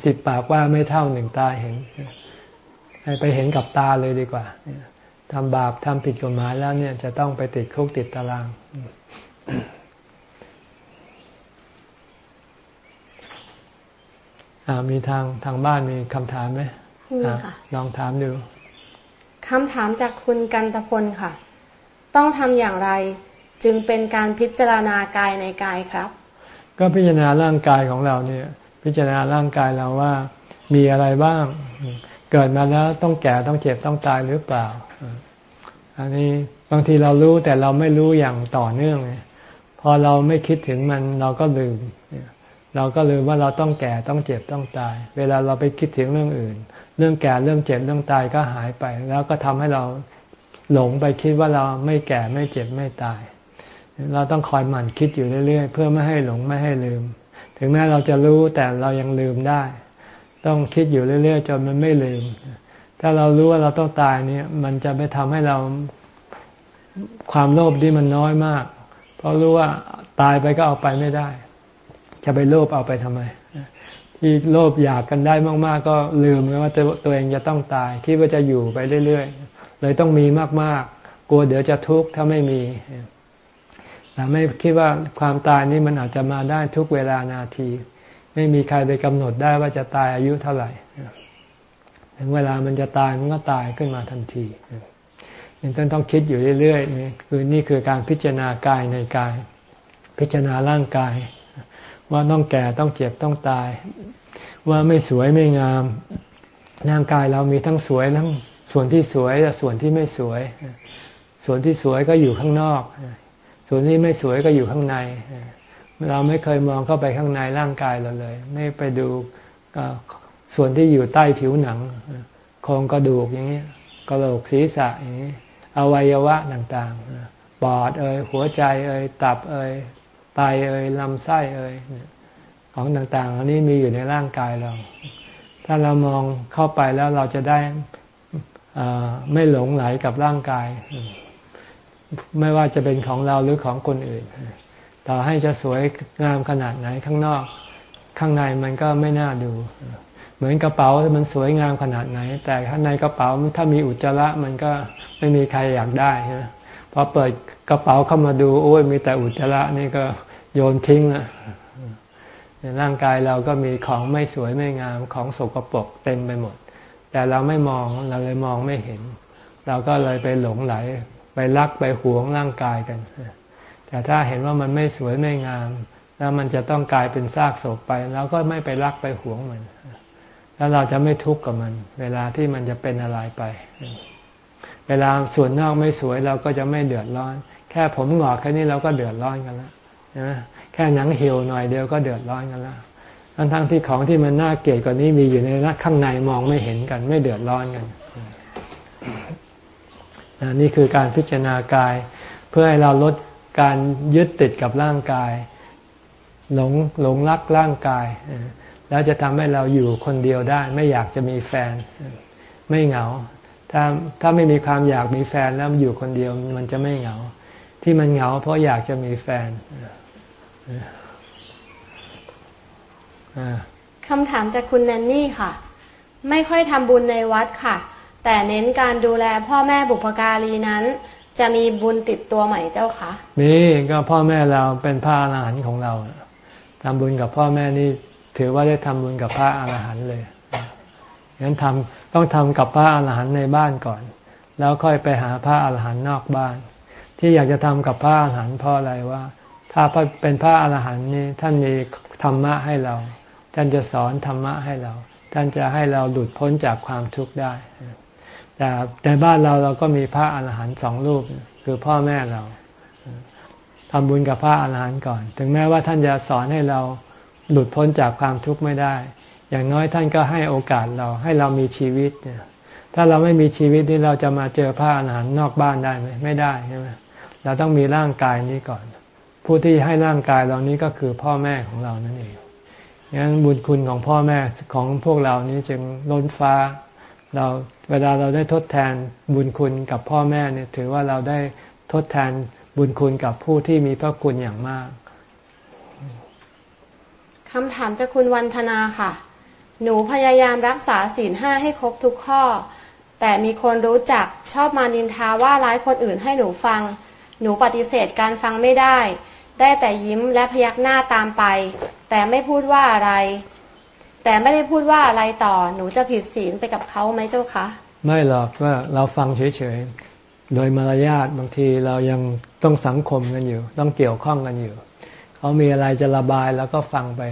สิบปากว่าไม่เท่าหนึ่งตาเห็น ให้ไปเห็นกับตาเลยดีกว่าทำบาปทำผิดกฎหมายแล้วเนี่ยจะต้องไปติดคุกติดตาราง มีทางทางบ้านมีคำถามไหม ลองถามดูคำถามจากคุณกันตพลค่ะ ต้องทำอย่างไรจึงเป็นการพิจารณากายในกายครับ ก็พิจารณาร่างกายของเราเนี่ย พิจารณาร่างกายเราว่ามีอะไรบ้าง เกิดมาแล้วต้องแก่ต้องเจ็บต้องตายหรือเปล่า อันนี้บางทีเรารู้แต่เราไม่รู้อย่างต่อเนื่องพอเราไม่คิดถึงมันเราก็ลืม เราก็ลืมว่าเราต้องแก่ต้องเจ็บต้องตาย เวลาเราไปคิดถึงเรื่องอื่น เรื่องแก่เรื่องเจ็บเรื่องตายก็หายไป แล้วก็ทำให้เราหลงไปคิดว่าเราไม่แก่ไม่เจ็บไม่ตาย เราต้องคอยหมั่นคิดอยู่เรื่อยๆ เพื่อไม่ให้หลงไม่ให้ลืม ถึงแม้เราจะรู้แต่เรายังลืมได้ ต้องคิดอยู่เรื่อยๆจนมันไม่ลืม ถ้าเรารู้ว่าเราต้องตายเนี่ย มันจะไปทำให้เราความโลภที่มันน้อยมาก เพราะรู้ว่าตายไปก็เอาไปไม่ได้ จะไปโลภเอาไปทำไม ที่โลภอยากกันได้มาก ๆ ก็ลืมว่าตัวเองจะต้องตาย คิดว่าจะอยู่ไปเรื่อย ๆ เลยต้องมีมาก ๆ กลัวเดี๋ยวจะทุกข์ถ้าไม่มีแต่ไม่คิดว่าความตายนี่มันอาจจะมาได้ทุกเวลานาที ไม่มีใครไปกำหนดได้ว่าจะตายอายุเท่าไหร่ถึงเวลามันจะตายมันก็ตายขึ้นมาทันทียังต้องต้องคิดอยู่เรื่อยๆนี่คือนี่คือการพิจารณากายในกาย พิจารณาร่างกาย ว่าต้องแก่ต้องเจ็บต้องตาย ว่าไม่สวยไม่งาม ร่างกายเรามีทั้งสวยทั้งส่วนที่สวยและส่วนที่ไม่สวย ส่วนที่สวยก็อยู่ข้างนอก ส่วนที่ไม่สวยก็อยู่ข้างใน เราไม่เคยมองเข้าไปข้างในร่างกายเราเลย ไม่ไปดูส่วนที่อยู่ใต้ผิวหนังโครงกระดูกอย่างนี้กระโหลกศีรษะอย่างนี้อวัยวะต่างๆปอดเอ่ยหัวใจเอ่ยตับเอ่ย ไตเอ่ยลำไส้เอ่ยของต่างๆอันนี้มีอยู่ในร่างกายเรา ถ้าเรามองเข้าไปแล้วเราจะได้ไม่หลงไหลกับร่างกาย ไม่ว่าจะเป็นของเราหรือของคนอื่น ต่อให้จะสวยงามขนาดไหนข้างนอก ข้างในมันก็ไม่น่าดู เหมือนกระเป๋ามันสวยงามขนาดไหน แต่ข้างในกระเป๋าถ้ามีอุจจาระมันก็ไม่มีใครอยากได้ใช่พอเปิดกระเป๋าเข้ามาดูโอ้ยมีแต่อุจจาระนี่ก็ โยนทิ้งละร่างกายเราก็มีของไม่สวยไม่งามของสกปรกเต็มไปหมด แต่เราไม่มองเราเลยมองไม่เห็น เราก็เลยไปหลงไหล ไปรักไปหวงร่างกายกัน แต่ถ้าเห็นว่ามันไม่สวยไม่งาม แล้วมันจะต้องกลายเป็นซากศพไปเราก็ไม่ไปรักไปหวงมัน แล้วเราจะไม่ทุกข์กับมัน เวลาที่มันจะเป็นอะไรไป เวลาส่วนนอกไม่สวยเราก็จะไม่เดือดร้อน แค่ผมหงอกแค่นี้เราก็เดือดร้อนกันแล้ว นะแค่หนังเหี่ยวหน่อยเดียวก็เดือดร้อนกันแล้วทั้งทั้งที่ของที่มันน่าเกลียดกว่านี้มีอยู่ในนักข้างในมองไม่เห็นกัน ไม่เดือดร้อนกันนี่คือการพิจารณากาย เพื่อให้เราลดการยึดติดกับร่างกาย หลงหลงรักร่างกาย แล้วจะทำให้เราอยู่คนเดียวได้ ไม่อยากจะมีแฟน ไม่เหงา ถ้าถ้าไม่มีความอยากมีแฟนแล้วอยู่คนเดียวมันจะไม่เหงา ที่มันเหงา เพราะอยากจะมีแฟน คำถามจากคุณแนนนี่ค่ะ ไม่ค่อยทำบุญในวัดค่ะ แต่เน้นการดูแลพ่อแม่บุพการีนั้น จะมีบุญติดตัวไหมเจ้าคะมีก็พ่อแม่เราเป็นพระอรหันต์ของเราทำบุญกับพ่อแม่นี่ถือว่าได้ทำบุญกับพระอรหันต์เลยงั้นทำต้องทำกับพระอรหันต์ในบ้านก่อน แล้วค่อยไปหาพระอรหันต์นอกบ้าน ที่อยากจะทำกับพระอรหันต์เพราะอะไรว่า ถ้าเป็นพระอรหันต์นี่ท่านมีธรรมะให้เรา ท่านจะสอนธรรมะให้เรา ท่านจะให้เราหลุดพ้นจากความทุกข์ได้ แต่แต่บ้านเราเราก็มีพระอาหารหันต์สองรูป คือพ่อแม่เราทำบุญกับพระอาหารหันต์ก่อน ถึงแม้ว่าท่านจะสอนให้เราหลุดพ้นจากความทุกข์ไม่ได้ อย่างน้อยท่านก็ให้โอกาสเราให้เรามีชีวิตเนี่ยถ้าเราไม่มีชีวิตที่เราจะมาเจอพระอาหารหันต์นอกบ้านได้ไหมไม่ได้ใช่ไหมเราต้องมีร่างกายนี้ก่อน ผู้ที่ให้ร่างกายเรานี้ก็คือพ่อแม่ของเรานั่นเองงั้นบุญคุณของพ่อแม่ของพวกเรานี้จึงล้นฟ้า เราเวลาเราได้ทดแทนบุญคุณกับพ่อแม่เนี่ยถือว่าเราได้ทดแทนบุญคุณกับผู้ที่มีพระคุณอย่างมากคำถามจากคุณวันธนาค่ะ หนูพยายามรักษาศีลห้าให้ครบทุกข้อ แต่มีคนรู้จักชอบมานินทาว่าร้ายคนอื่นให้หนูฟัง หนูปฏิเสธการฟังไม่ได้ ได้แต่ยิ้มและพยักหน้าตามไป แต่ไม่พูดว่าอะไร แต่ไม่ได้พูดว่าอะไรต่อ หนูจะผิดศีลไปกับเขาไหมเจ้าคะ ไม่หรอกว่าเราฟังเฉยๆ โดยมารยาทบางทีเรายังต้องสังคมกันอยู่ ต้องเกี่ยวข้องกันอยู่ เขามีอะไรจะระบายแล้วก็ฟังไป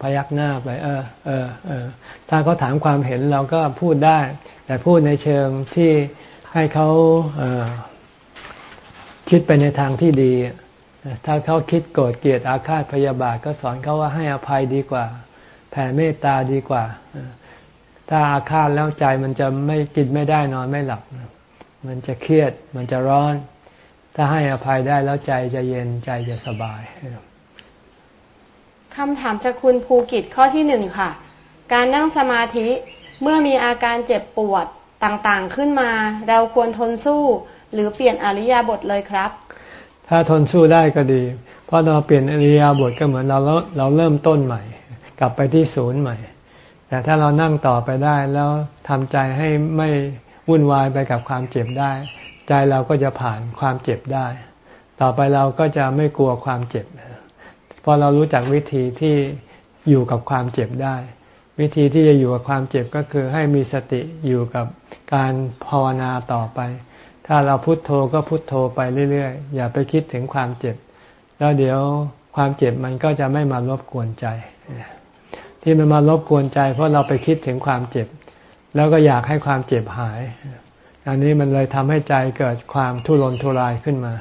พยักหน้าไป เออ เออ เออ ถ้าเขาถามความเห็นเราก็พูดได้ แต่พูดในเชิงที่ให้เขาเคิดไปในทางที่ดี ถ้าเขาคิดโกรธเกลียดอาฆาตพยาบาทก็สอนเขาว่าให้อภัยดีกว่า แผ่เมตตาดีกว่า ถ้าอาฆาตแล้วใจมันจะไม่กินไม่ได้นอนไม่หลับ มันจะเครียดมันจะร้อน ถ้าให้อภัยได้แล้วใจจะเย็นใจจะสบายคำถามจากคุณภูกิจข้อที่หนึ่งค่ะ การนั่งสมาธิเมื่อมีอาการเจ็บปวดต่างๆขึ้นมา เราควรทนสู้ หรือเปลี่ยนอริยาบทเลยครับ ถ้าทนสู้ได้ก็ดี เพราะเราเปลี่ยนอริยาบทก็เหมือนเราเราเริ่มต้นใหม่ กลับไปที่ศูนย์ใหม่ แต่ถ้าเรานั่งต่อไปได้แล้วทำใจให้ไม่วุ่นวายไปกับความเจ็บได้ ใจเราก็จะผ่านความเจ็บได้ ต่อไปเราก็จะไม่กลัวความเจ็บเพราะเรารู้จักวิธีที่อยู่กับความเจ็บได้ วิธีที่จะอยู่กับความเจ็บก็คือให้มีสติอยู่กับการภาวนาต่อไป ถ้าเราพุโทโธก็พุโทโธไปเรื่อยๆ อย่าไปคิดถึงความเจ็บ แล้วเดี๋ยวความเจ็บมันก็จะไม่มารบกวนใจ ที่มันมารบกวนใจ เพราะเราไปคิดถึงความเจ็บ แล้วก็อยากให้ความเจ็บหาย อันนี้มันเลยทำให้ใจเกิดความทุรนทุรายขึ้นมา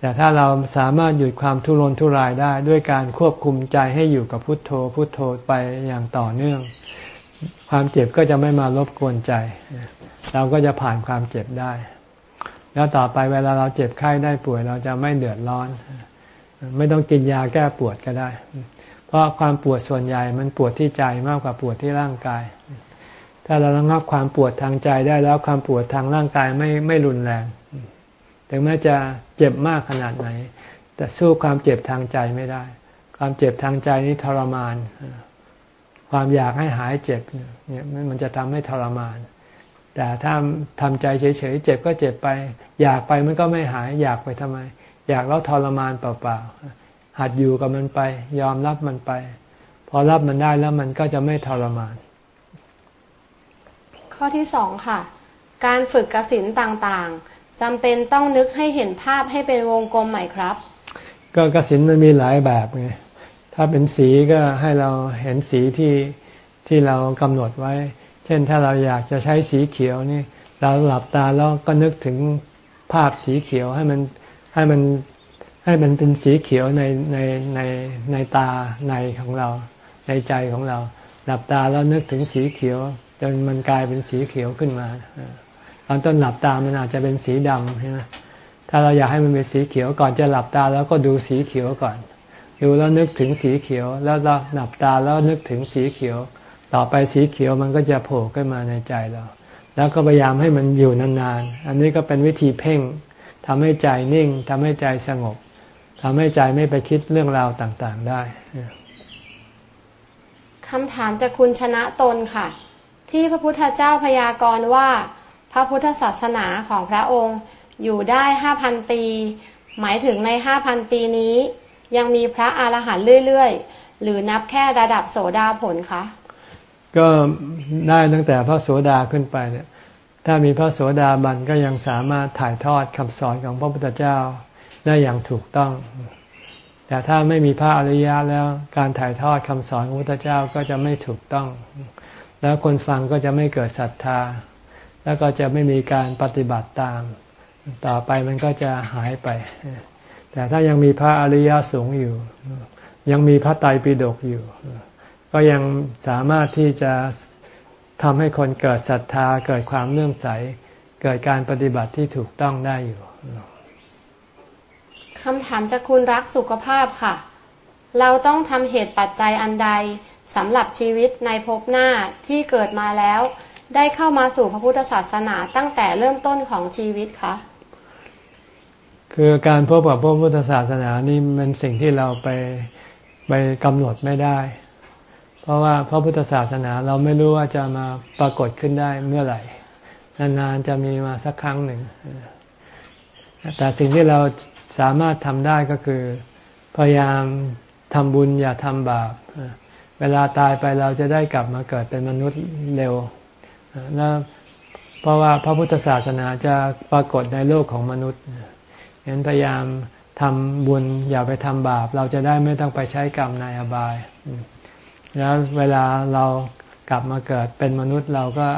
แต่ถ้าเราสามารถหยุดความทุรนทุรายได้ด้วยการควบคุมใจให้อยู่กับพุทโธ พุทโธไปอย่างต่อเนื่อง ความเจ็บก็จะไม่มารบกวนใจ เราก็จะผ่านความเจ็บได้ แล้วต่อไปเวลาเราเจ็บไข้ได้ป่วยเราจะไม่เดือดร้อน ไม่ต้องกินยาแก้ปวดก็ได้ เพราะความปวดส่วนใหญ่มันปวดที่ใจมากกว่าปวดที่ร่างกาย ถ้าเราระงับความปวดทางใจได้แล้วความปวดทางร่างกายไม่ไม่รุนแรง ถึงแม้จะเจ็บมากขนาดไหน แต่สู้ความเจ็บทางใจไม่ได้ ความเจ็บทางใจนี้ทรมาน ความอยากให้หายเจ็บเนี่ยมันจะทำให้ทรมาน แต่ถ้าทำใจเฉยๆเจ็บก็เจ็บไป อยากไปมันก็ไม่หาย อยากไปทำไม อยากแล้วทรมานเปล่าๆหัดอยู่กับมันไป ยอมรับมันไป พอรับมันได้แล้วมันก็จะไม่ทรมาน ข้อที่สองค่ะ การฝึกกสินต่างๆจำเป็นต้องนึกให้เห็นภาพให้เป็นวงกลมใหม่ครับ ก็กสินมันมีหลายแบบไงถ้าเป็นสีก็ให้เราเห็นสีที่ที่เรากำหนดไว้ ช่นถ้าเราอยากจะใช้สีเขียวนี่ เราหลับตาแล้วก็นึกถึงภาพสีเขียวให้มันให้มันให้มันเป็นสีเขียวในในในในตาในของเรา ในใจของเรา หลับตาแล้วนึกถึงสีเขียวจนมันกลายเป็นสีเขียวขึ้นมาตอนต้นหลับตามันอาจจะเป็นสีดำใช่ไหมถ้าเราอยากให้มันเป็นสีเขียวก่อนจะหลับตาแล้วก็ดูสีเขียวก่อน ดูแล้วนึกถึงสีเขียว แล้วเราหลับตาแล้วนึกถึงสีเขียว ต่อไปสีเขียวมันก็จะโผล่ขึ้นมาในใจเรา แล้วก็พยายามให้มันอยู่นานๆ อันนี้ก็เป็นวิธีเพ่งทำให้ใจนิ่งทำให้ใจสงบทำให้ใจไม่ไปคิดเรื่องราวต่างๆได้คำถามจากคุณชนะตนค่ะ ที่พระพุทธเจ้าพยากรณ์ว่า พระพุทธศาสนาของพระองค์อยู่ได้ห้าพันปี หมายถึงในห้าพันปีนี้ ยังมีพระอาหารหันต์เรื่อย ๆ หรือนับแค่ระดับโสดาผลคะ ก็ได้ตั้งแต่พระโสดาขึ้นไปเนี่ย ถ้ามีพระโสดาบันก็ยังสามารถถ่ายทอดคำสอนของพระพุทธเจ้าได้อย่างถูกต้อง แต่ถ้าไม่มีพระอริยะแล้วการถ่ายทอดคำสอนของพระพุทธเจ้าก็จะไม่ถูกต้อง แล้วคนฟังก็จะไม่เกิดศรัทธา แล้วก็จะไม่มีการปฏิบัติตาม ต่อไปมันก็จะหายไป แต่ถ้ายังมีพระอริยสงฆ์อยู่ ยังมีพระไตรปิฎกอยู่ ก็ยังสามารถที่จะทำให้คนเกิดศรัทธาเกิดความเลื่อมใส เกิดการปฏิบัติที่ถูกต้องได้อยู่คำถามจากคุณรักสุขภาพค่ะ เราต้องทำเหตุปัจจัยอันใดสำหรับชีวิตในภพหน้าที่เกิดมาแล้ว ได้เข้ามาสู่พระพุทธศาสนาตั้งแต่เริ่มต้นของชีวิตคะคือการพบกับพระพุทธศาสนานี่มันสิ่งที่เราไปไปกำหนดไม่ได้ เพราะว่าพระพุทธศาสนาเราไม่รู้ว่าจะมาปรากฏขึ้นได้เมื่อไหร่ นานๆจะมีมาสักครั้งหนึ่ง แต่สิ่งที่เราสามารถทำได้ก็คือ พยายามทำบุญอย่าทำบาป เวลาตายไปเราจะได้กลับมาเกิดเป็นมนุษย์เร็วแล้วเพราะว่าพระพุทธศาสนาจะปรากฏในโลกของมนุษย์เห็นพยายามทำบุญอย่าไปทำบาป เราจะได้ไม่ต้องไปใช้กรรมในอบาย แล้วเวลาเรากลับมาเกิดเป็นมนุษย์เราก็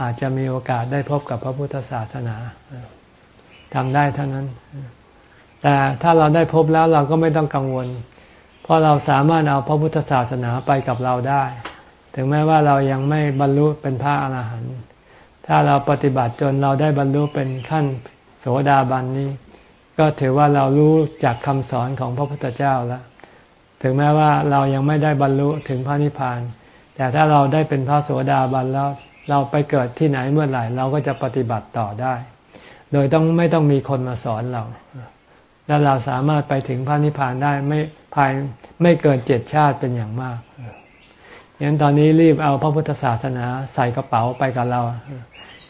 อาจจะมีโอกาสได้พบกับพระพุทธศาสนาทำได้เท่านั้น แต่ถ้าเราได้พบแล้วเราก็ไม่ต้องกังวล เพราะเราสามารถเอาพระพุทธศาสนาไปกับเราได้ ถึงแม้ว่าเรายังไม่บรรลุเป็นพระอรหันต์ถ้าเราปฏิบัติจนเราได้บรรลุเป็นขั้นโสดาบันนี้ ก็ถือว่าเรารู้จากคำสอนของพระพุทธเจ้าแล้ว ถึงแม้ว่าเรายังไม่ได้บรรลุถึงพระนิพพาน แต่ถ้าเราได้เป็นพระโสดาบันแล้วเราไปเกิดที่ไหนเมื่อไหร่ เราก็จะปฏิบัติต่อได้ โดยต้องไม่ต้องมีคนมาสอนเรา แล้วเราสามารถไปถึงพระนิพพานได้ไม่ภายไม่เกินเจ็ดชาติเป็นอย่างมากยันตอนนี้รีบเอาพระพุทธศาสนาใส่กระเป๋าไปกับเรา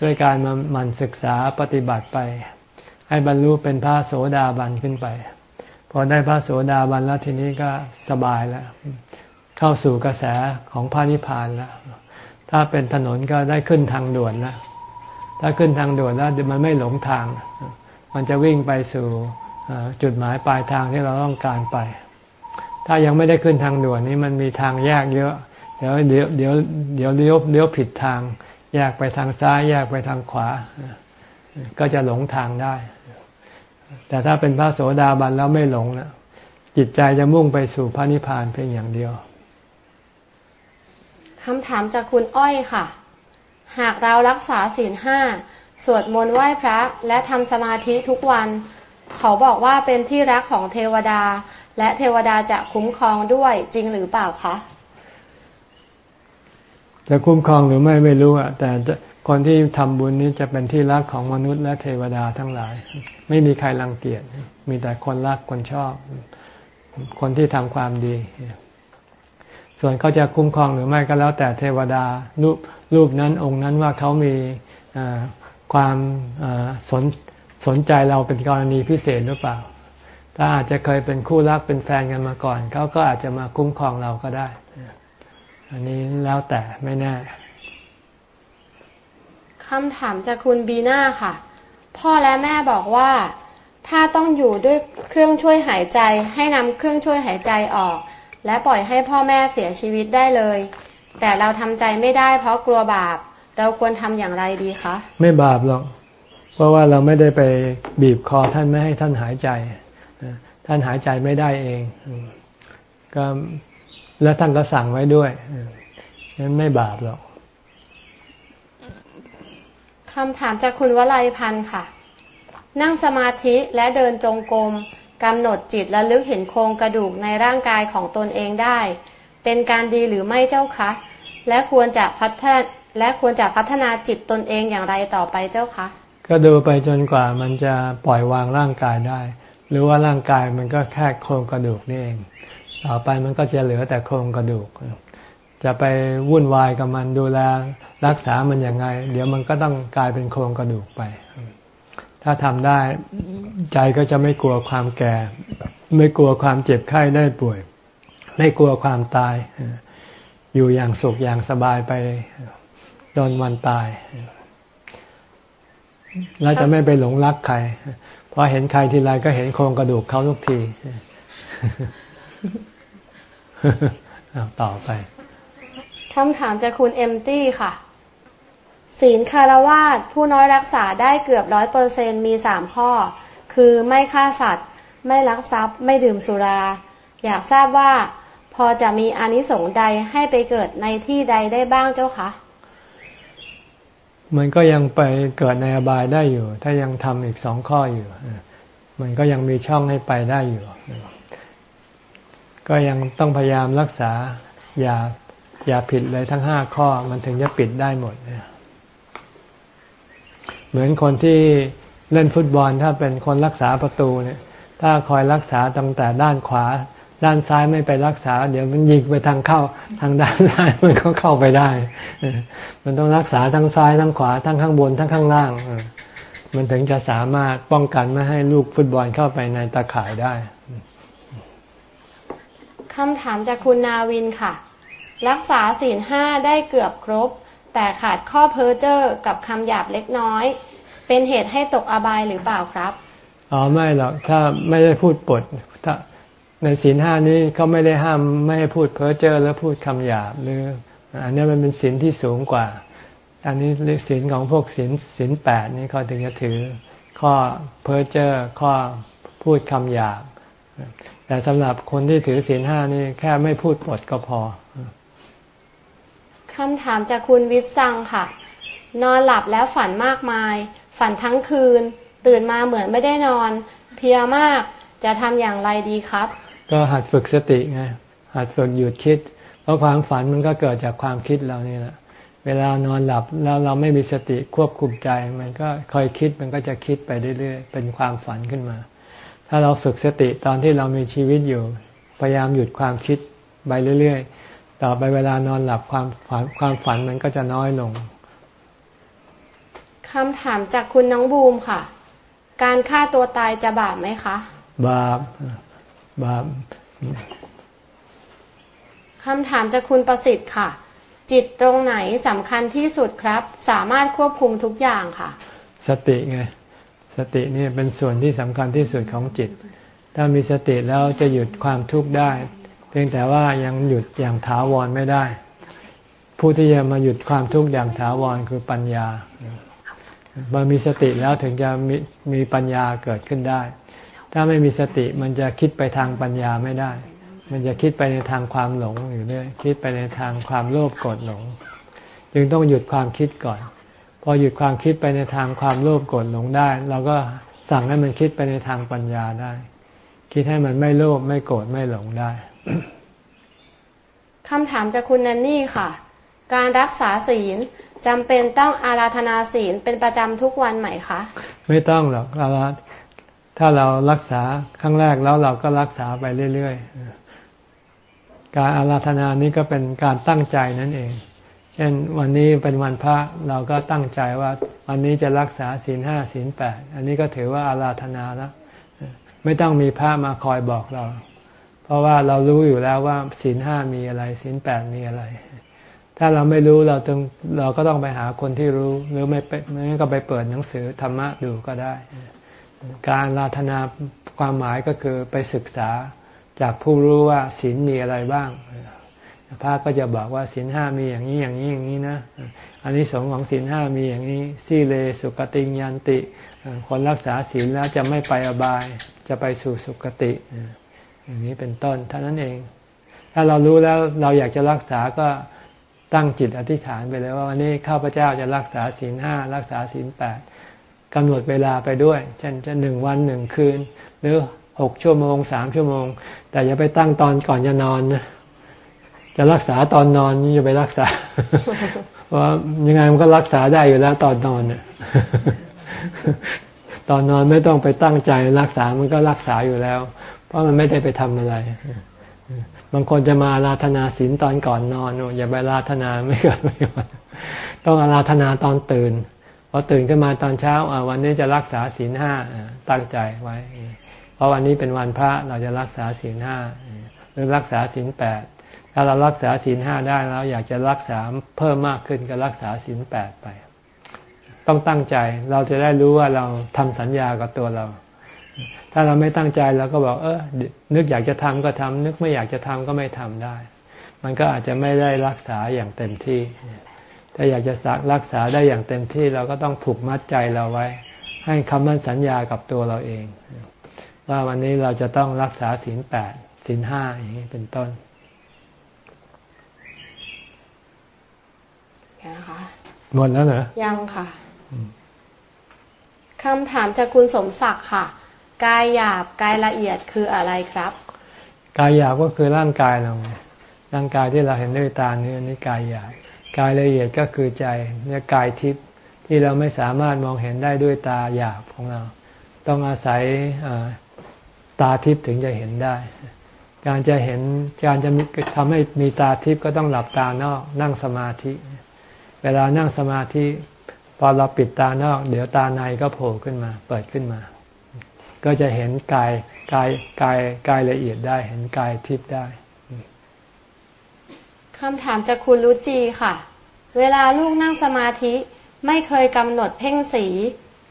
ด้วยการมามันศึกษาปฏิบัติไป ให้บรรลุเป็นพระโสดาบันขึ้นไป พอได้พระโสดาบันแล้วทีนี้ก็สบายแล้ว เข้าสู่กระแสของพระนิพพานแล้ว ถ้าเป็นถนนก็ได้ขึ้นทางด่วนแล้วถ้าขึ้นทางด่วนแล้วมันไม่หลงทาง มันจะวิ่งไปสู่จุดหมายปลายทางที่เราต้องการไป ถ้ายังไม่ได้ขึ้นทางด่วนนี้มันมีทางแยกเยอะ เดี๋ยวเดี๋ยวเดี๋ยวเดี๋ยวเลี้ยวเลี้ยวผิดทาง แยกไปทางซ้ายแยกไปทางขวา ก็จะหลงทางได้ แต่ถ้าเป็นพระโสดาบันแล้วไม่หลงนะจิตใจจะมุ่งไปสู่พระนิพพานเพียงอย่างเดียวคำถามจากคุณอ้อยค่ะ หากเรารักษาศีลห้าสวดมนต์ไหว้พระและทำสมาธิทุกวัน เขาบอกว่าเป็นที่รักของเทวดา และเทวดาจะคุ้มครองด้วยจริงหรือเปล่าคะจะคุ้มครองหรือไม่ไม่รู้อะแต่คนที่ทำบุญนี้จะเป็นที่รักของมนุษย์และเทวดาทั้งหลาย ไม่มีใครรังเกียจ มีแต่คนรักคนชอบ คนที่ทำความดี ส่วนเขาจะคุ้มครองหรือไม่ก็แล้วแต่เทวดารูปรูปนั้นองค์นั้นว่าเขามีความสนสนใจเราเป็นกรณีพิเศษหรือเปล่า ถ้าอาจจะเคยเป็นคู่รักเป็นแฟนกันมาก่อน เขาก็อาจจะมาคุ้มครองเราก็ได้ อันนี้แล้วแต่ไม่แน่คำถามจากคุณบีน่าค่ะ พ่อและแม่บอกว่า ถ้าต้องอยู่ด้วยเครื่องช่วยหายใจ ให้นำเครื่องช่วยหายใจออก และปล่อยให้พ่อแม่เสียชีวิตได้เลย แต่เราทำใจไม่ได้เพราะกลัวบาป เราควรทำอย่างไรดีคะ ไม่บาปหรอก เพราะว่าเราไม่ได้ไปบีบคอท่านไม่ให้ท่านหายใจ ท่านหายใจไม่ได้เอง ก็แล้วท่านก็สั่งไว้ด้วยนั้นไม่บาปหรอก คำถามจากคุณวลัยพันธ์ค่ะ นั่งสมาธิและเดินจงกรมกำหนดจิตและลึกเห็นโครงกระดูกในร่างกายของตนเองได้ เป็นการดีหรือไม่เจ้าคะ และควรจะพัฒนาและควรจะพัฒนาจิตตนเองอย่างไรต่อไปเจ้าคะ ก็ดูไปจนกว่ามันจะปล่อยวางร่างกายได้ หรือว่าร่างกายมันก็แค่โครงกระดูกนี่เอง ต่อไปมันก็จะเหลือแต่โครงกระดูก จะไปวุ่นวายกับมันดูแล รักษามันยังไง เดี๋ยวมันก็ต้องกลายเป็นโครงกระดูกไป ถ้าทำได้ใจก็จะไม่กลัวความแก่ ไม่กลัวความเจ็บไข้ได้ป่วย ไม่กลัวความตาย อยู่อย่างสุขอย่างสบายไปโดนวันตายแล้วจะไม่ไปหลงรักใครพอเห็นใครทีไรก็เห็นโครงกระดูกเขาทุกทีต่อไปคำถามจากคุณเอมตี้ค่ะ ศีลคารวาสผู้น้อยรักษาได้เกือบร้อยเปอร์เซนมีสามข้อ คือไม่ฆ่าสัตว์ ไม่ลักทรัพย์ ไม่ดื่มสุรา อยากทราบว่าพอจะมีอนิสงส์ใดให้ไปเกิดในที่ใดได้บ้างเจ้าคะมันก็ยังไปเกิดในอบายได้อยู่ ถ้ายังทำอีกสองข้ออยู่ มันก็ยังมีช่องให้ไปได้อยู่ ก็ยังต้องพยายามรักษา อย่าอย่าผิดเลยทั้งห้าข้อ มันถึงจะปิดได้หมด เหมือนคนที่เล่นฟุตบอลถ้าเป็นคนรักษาประตูเนี่ย ถ้าคอยรักษาตั้งแต่ด้านขวา ด้านซ้ายไม่ไปรักษา เดี๋ยวมันยิงไปทางเข้าทางด้านซ้ายมันก็เข้าไปได้ มันต้องรักษาทั้งซ้ายทั้งขวาทั้งข้างบนทั้งข้างล่างมันถึงจะสามารถป้องกันไม่ให้ลูกฟุตบอลเข้าไปในตาข่ายได้คำถามจากคุณนาวินค่ะ รักษาศีลห้าได้เกือบครบ แต่ขาดข้อเพ้อเจ้อกับคำหยาบเล็กน้อย เป็นเหตุให้ตกอบายหรือเปล่าครับอ๋อไม่หรอกถ้าไม่ได้พูดปดถ้าในศีลห้านี้เขาไม่ได้ห้ามไม่ให้พูดเพ้อเจ้อแล้วพูดคำหยาบหรืออันนี้มันเป็นศีลที่สูงกว่า อันนี้ศีลของพวกศีลศีลแปดนี่เขาถึงจะถือ ข้อเพ้อเจ้อข้อพูดคำหยาบแต่สำหรับคนที่ถือศีลห้านี่แค่ไม่พูดปดก็พอ คำถามจากคุณวิทย์ซังค่ะ นอนหลับแล้วฝันมากมาย ฝันทั้งคืน ตื่นมาเหมือนไม่ได้นอน เพียมากจะทำอย่างไรดีครับ ก็หัดฝึกสติไงหัดฝึกหยุดคิด เพราะความฝันมันก็เกิดจากความคิดเรานี่แหละเวลานอนหลับแล้วเราไม่มีสติควบคุมใจ มันก็คอยคิดมันก็จะคิดไปเรื่อยๆ เป็นความฝันขึ้นมา ถ้าเราฝึกสติตอนที่เรามีชีวิตอยู่ พยายามหยุดความคิดไปเรื่อยๆ ต่อไปเวลานอนหลับความฝันความฝันมันก็จะน้อยลงคำถามจากคุณน้องบูมค่ะ การฆ่าตัวตายจะบาปไหมคะ บาป บาปคำถามจากคุณประสิทธิ์ค่ะ จิตตรงไหนสำคัญที่สุดครับ สามารถควบคุมทุกอย่างค่ะ สติไง สตินี่เป็นส่วนที่สำคัญที่สุดของจิต ถ้ามีสติแล้วจะหยุดความทุกข์ได้เพียงแต่ว่ายังหยุดอย่างถาวรไม่ได้ ผู้ที่จะมาหยุดความทุกข์อย่างถาวรคือปัญญาเมื่อมีสติแล้วถึงจะมีมีปัญญาเกิดขึ้นได้ ถ้าไม่มีสติมันจะคิดไปทางปัญญาไม่ได้ มันจะคิดไปในทางความหลงอยู่เรื่อยคิดไปในทางความโลภโกรธหลง จึงต้องหยุดความคิดก่อน พอหยุดความคิดไปในทางความโลภโกรธหลงได้ เราก็สั่งให้มันคิดไปในทางปัญญาได้ คิดให้มันไม่โลภไม่โกรธไม่หลงได้ คำถามจากคุณนันนี่ค่ะ การรักษาศีลจำเป็นต้องอาราธนาศีลเป็นประจำทุกวันไหมคะ ไม่ต้องหรอกอาราถ้าเรารักษาครั้งแรกแล้วเราก็รักษาไปเรื่อยๆ การอาราธนานี้ก็เป็นการตั้งใจนั่นเอง เช่นวันนี้เป็นวันพระเราก็ตั้งใจว่าวันนี้จะรักษาศีลห้าศีลแปดอันนี้ก็ถือว่าอาราธนาแล้วไม่ต้องมีพระมาคอยบอกเรา เพราะว่าเรารู้อยู่แล้วว่าศีลห้ามีอะไรศีลแปดมีอะไร ถ้าเราไม่รู้เราต้องเราก็ต้องไปหาคนที่รู้หรือไม่ไม่ก็ไปเปิดหนังสือธรรมะดูก็ได้ การลาธนาความหมายก็คือไปศึกษาจากผู้รู้ว่าศีลมีอะไรบ้างพระก็จะบอกว่าศีลห้ามีอย่างนี้อย่างนี้อย่างนี้นะอันนี้สงของศีลห้ามีอย่างนี้สีเลสุกติยันติ คนรักษาศีลแล้วจะไม่ไปอบาย จะไปสู่สุคติ อย่างนี้เป็นต้นเท่านั้นเอง ถ้าเรารู้แล้วเราอยากจะรักษาก็ตั้งจิตอธิษฐานไปเลยว่าวันนี้ข้าพเจ้าจะรักษาศีลห้ารักษาศีลแปดกำหนดเวลาไปด้วย เช่นจะหนึ่งวันหนึ่งคืน หรือหกชั่วโมงสามชั่วโมง แต่อย่าไปตั้งตอนก่อนจะนอนนะจะรักษาตอนนอนนี่อย่าไปรักษาเพรายังไงมันก็รักษาได้อยู่แล้วตอนนอนเนี่ยตอนนอนไม่ต้องไปตั้งใจรักษามันก็รักษาอยู่แล้ว ราะมันไม่ได้ไปทำอะไร บางคนจะมาอาราธนาศีลตอนก่อนนอนอย่าไปอาราธนาไม่เกิดประโยชน์ต้องอาราธนาตอนตื่นพอตื่นขึ้นมาตอนเช้าวันนี้จะรักษาศีลห้าตั้งใจไว้ เพราะวันนี้เป็นวันพระเราจะรักษาศีลห้าหรือรักษาศีลแปดถ้าเรารักษาศีลห้าได้แล้ว อยากจะรักษาเพิ่มมากขึ้นก็รักษาศีลแปดไป ต้องตั้งใจเราจะได้รู้ว่าเราทำสัญญากับตัวเรา ถ้าเราไม่ตั้งใจเราก็บอกเออนึกอยากจะทำก็ทำนึกไม่อยากจะทำก็ไม่ทำได้ มันก็อาจจะไม่ได้รักษาอย่างเต็มที่ ถ้าอยากจะรักษาได้อย่างเต็มที่เราก็ต้องผูกมัดใจเราไว้ ให้คำมั่นสัญญากับตัวเราเอง ว่าวันนี้เราจะต้องรักษาศีลแปดศีลห้าอย่างนี้เป็นต้นนะคะหมดแล้วเหรอยังค่ะคำถามจากคุณสมศักดิ์ค่ะ กายหยาบกายละเอียดคืออะไรครับ กายหยาบก็คือร่างกายเราร่างกายที่เราเห็นด้วยตาเนื้อนี่กายหยาบกายละเอียดก็คือใจเนี่ยกายทิพย์ที่เราไม่สามารถมองเห็นได้ด้วยตาหยาบของเรา ต้องอาศัยตาทิพย์ถึงจะเห็นได้ การจะเห็นการจะทำให้มีตาทิพย์ก็ต้องหลับตานอกนั่งสมาธิ เวลานั่งสมาธิพอเราปิดตานอก เดี๋ยวตาในก็โผล่ขึ้นมา เปิดขึ้นมา ก็จะเห็นกายกายกายกายละเอียดได้เห็นกายทิพย์ได้คำถามจากคุณรุจีค่ะ เวลาลูกนั่งสมาธิไม่เคยกำหนดเพ่งสี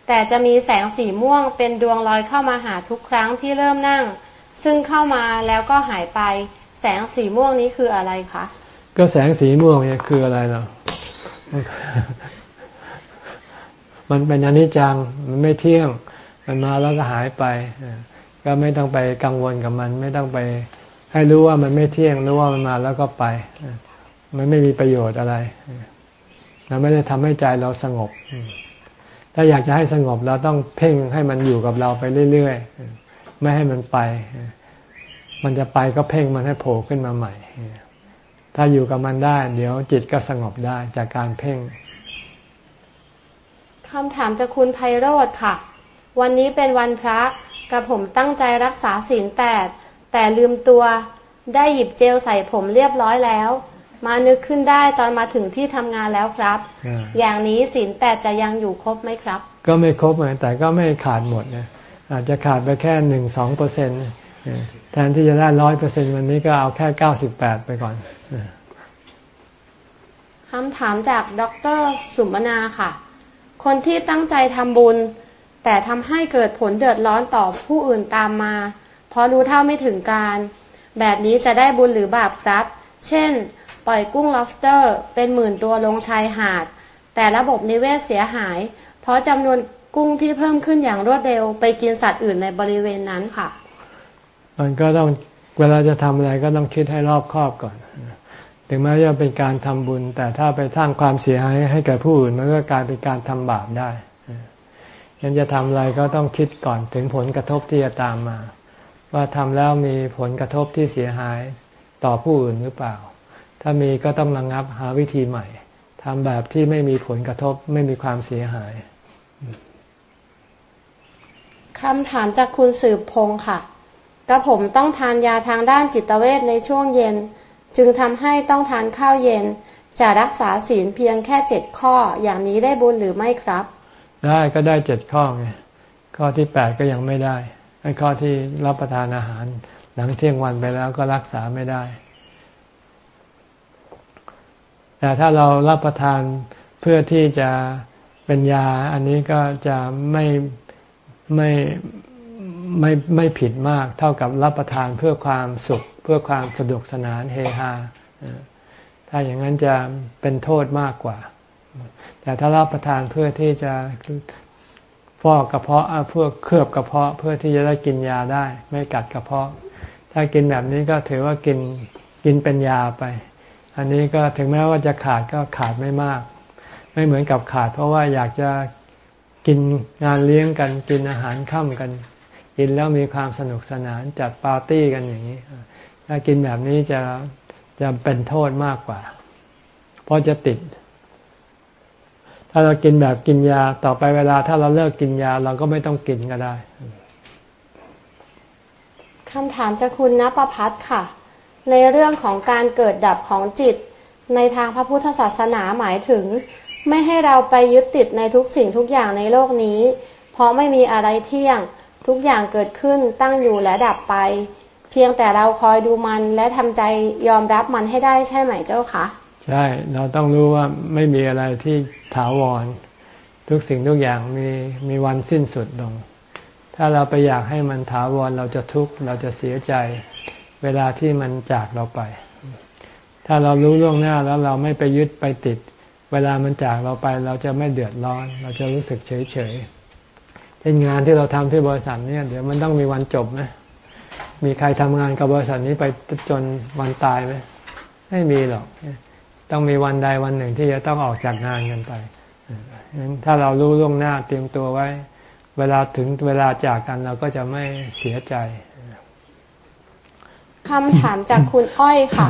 แต่จะมีแสงสีม่วงเป็นดวงลอยเข้ามาหาทุกครั้งที่เริ่มนั่ง ซึ่งเข้ามาแล้วก็หายไป แสงสีม่วงนี้คืออะไรคะก็แสงสีม่วงเนี่ยคืออะไรเนาะมันเป็นอนิจจังมันไม่เที่ยง มันมาแล้วก็หายไปก็ไม่ต้องไปกังวลกับมัน ไม่ต้องไป ให้รู้ว่ามันไม่เที่ยงรู้ว่ามันมาแล้วก็ไปมันไม่มีประโยชน์อะไรเราไม่ได้ทำให้ใจเราสงบ ถ้าอยากจะให้สงบเราต้องเพ่งให้มันอยู่กับเราไปเรื่อยๆไม่ให้มันไป มันจะไปก็เพ่งมันให้โผล่ขึ้นมาใหม่ ถ้าอยู่กับมันได้ เดี๋ยวจิตก็สงบได้จากการเพ่งคำถามจากคุณไพโรธค่ะ วันนี้เป็นวันพระกับผมตั้งใจรักษาศีลแปดแต่ลืมตัว ได้หยิบเจลใส่ผมเรียบร้อยแล้ว มานึกขึ้นได้ตอนมาถึงที่ทำงานแล้วครับอย่างนี้ศีลแปดจะยังอยู่ครบไหมครับ ก็ไม่ครบเหมือนแต่ก็ไม่ขาดหมดนะอาจจะขาดไปแค่หนึ่งสองเปอร์เซ็นต์แทนที่จะได้ร้อยเปอร์เซ็นวันนี้ก็เอาแค่เก้าสิบแปดไปก่อนคำถามจากดรสุมนาค่ะ คนที่ตั้งใจทำบุญ แต่ทำให้เกิดผลเดือดร้อนต่อผู้อื่นตามมา เพราะรู้เท่าไม่ถึงการ แบบนี้จะได้บุญหรือบาปครับ เช่น ปล่อยกุ้ง lobster เป็นหมื่นตัวลงชายหาด แต่ระบบนิเวศเสียหาย เพราะจำนวนกุ้งที่เพิ่มขึ้นอย่างรวดเร็ว ไปกินสัตว์อื่นในบริเวณนั้นค่ะ มันก็ต้องเวลาจะทำอะไรก็ต้องคิดให้รอบคอบก่อน ถึงแม้จะเป็นการทำบุญ แต่ถ้าไปสร้างความเสียหายให้แก่ผู้อื่นมันก็กลายเป็นการทำบาปได้ ยันจะทำอะไรก็ต้องคิดก่อนถึงผลกระทบที่จะตามมา ว่าทำแล้วมีผลกระทบที่เสียหายต่อผู้อื่นหรือเปล่า ถ้ามีก็ต้องระงงับหาวิธีใหม่ทำแบบที่ไม่มีผลกระทบไม่มีความเสียหายคำถามจากคุณสืบพงค่ะ กระผมต้องทานยาทางด้านจิตเวชในช่วงเย็น จึงทำให้ต้องทานข้าวเย็น จะรักษาศีลเพียงแค่เจ็ดข้ออย่างนี้ได้บุญหรือไม่ครับ ได้ก็ได้เจ็ดข้อไงข้อที่แปดก็ยังไม่ได้ไอ้ข้อที่รับประทานอาหาร หลังเที่ยงวันไปแล้วก็รักษาไม่ได้ แต่ถ้าเรารับประทานเพื่อที่จะเป็นยา อันนี้ก็จะไม่ไม่ไม่ไม่ผิดมาก เท่ากับรับประทานเพื่อความสุข เพื่อความสนุกสนานเฮฮาถ้าอย่างนั้นจะเป็นโทษมากกว่า แต่ถ้ารับประทานเพื่อที่จะฟอกกระเพาะเพื่อเคลือบกระเพาะเพื่อที่จะได้กินยาได้ ไม่กัดกระเพาะ ถ้ากินแบบนี้ก็ถือว่ากินกินเป็นยาไป อันนี้ก็ถึงแม้ว่าจะขาดก็ขาดไม่มาก ไม่เหมือนกับขาด เพราะว่าอยากจะกินงานเลี้ยงกันกินอาหารค่ำกัน กินแล้วมีความสนุกสนานจัดปาร์ตี้กันอย่างนี้ ถ้ากินแบบนี้จะจะเป็นโทษมากกว่า เพราะจะติด ถ้าเรากินแบบกินยาต่อไปเวลาถ้าเราเลิกกินยาเราก็ไม่ต้องกินก็ได้คำถามจากคุณนประพัฒค่ะ ในเรื่องของการเกิดดับของจิต ในทางพระพุทธศาสนาหมายถึง ไม่ให้เราไปยึดติดในทุกสิ่งทุกอย่างในโลกนี้ เพราะไม่มีอะไรเที่ยง ทุกอย่างเกิดขึ้นตั้งอยู่และดับไป เพียงแต่เราคอยดูมันและทำใจยอมรับมันให้ได้ใช่ไหมเจ้าคะใช่เราต้องรู้ว่าไม่มีอะไรที่ ถาวร ทุกสิ่งทุกอย่างมีมีวันสิ้นสุดลง ถ้าเราไปอยากให้มันถาวรเราจะทุกข์เราจะเสียใจ เวลาที่มันจากเราไป ถ้าเรารู้ล่วงหน้าแล้วเราไม่ไปยึดไปติด เวลามันจากเราไปเราจะไม่เดือดร้อน เราจะรู้สึกเฉยเฉยเช่นงานที่เราทำที่บริษัทเนี่ยเดี๋ยวมันต้องมีวันจบไหมมีใครทำงานกับบริษัทนี้ไปจนวันตายไหมไม่มีหรอก ต้องมีวันใดวันหนึ่งที่จะต้องออกจากงานกันไปถ้าเรารู้ล่วงหน้าเตรียมตัวไว้ เวลาถึงเวลาจากกันเราก็จะไม่เสียใจคำถามจากคุณอ้อยค่ะ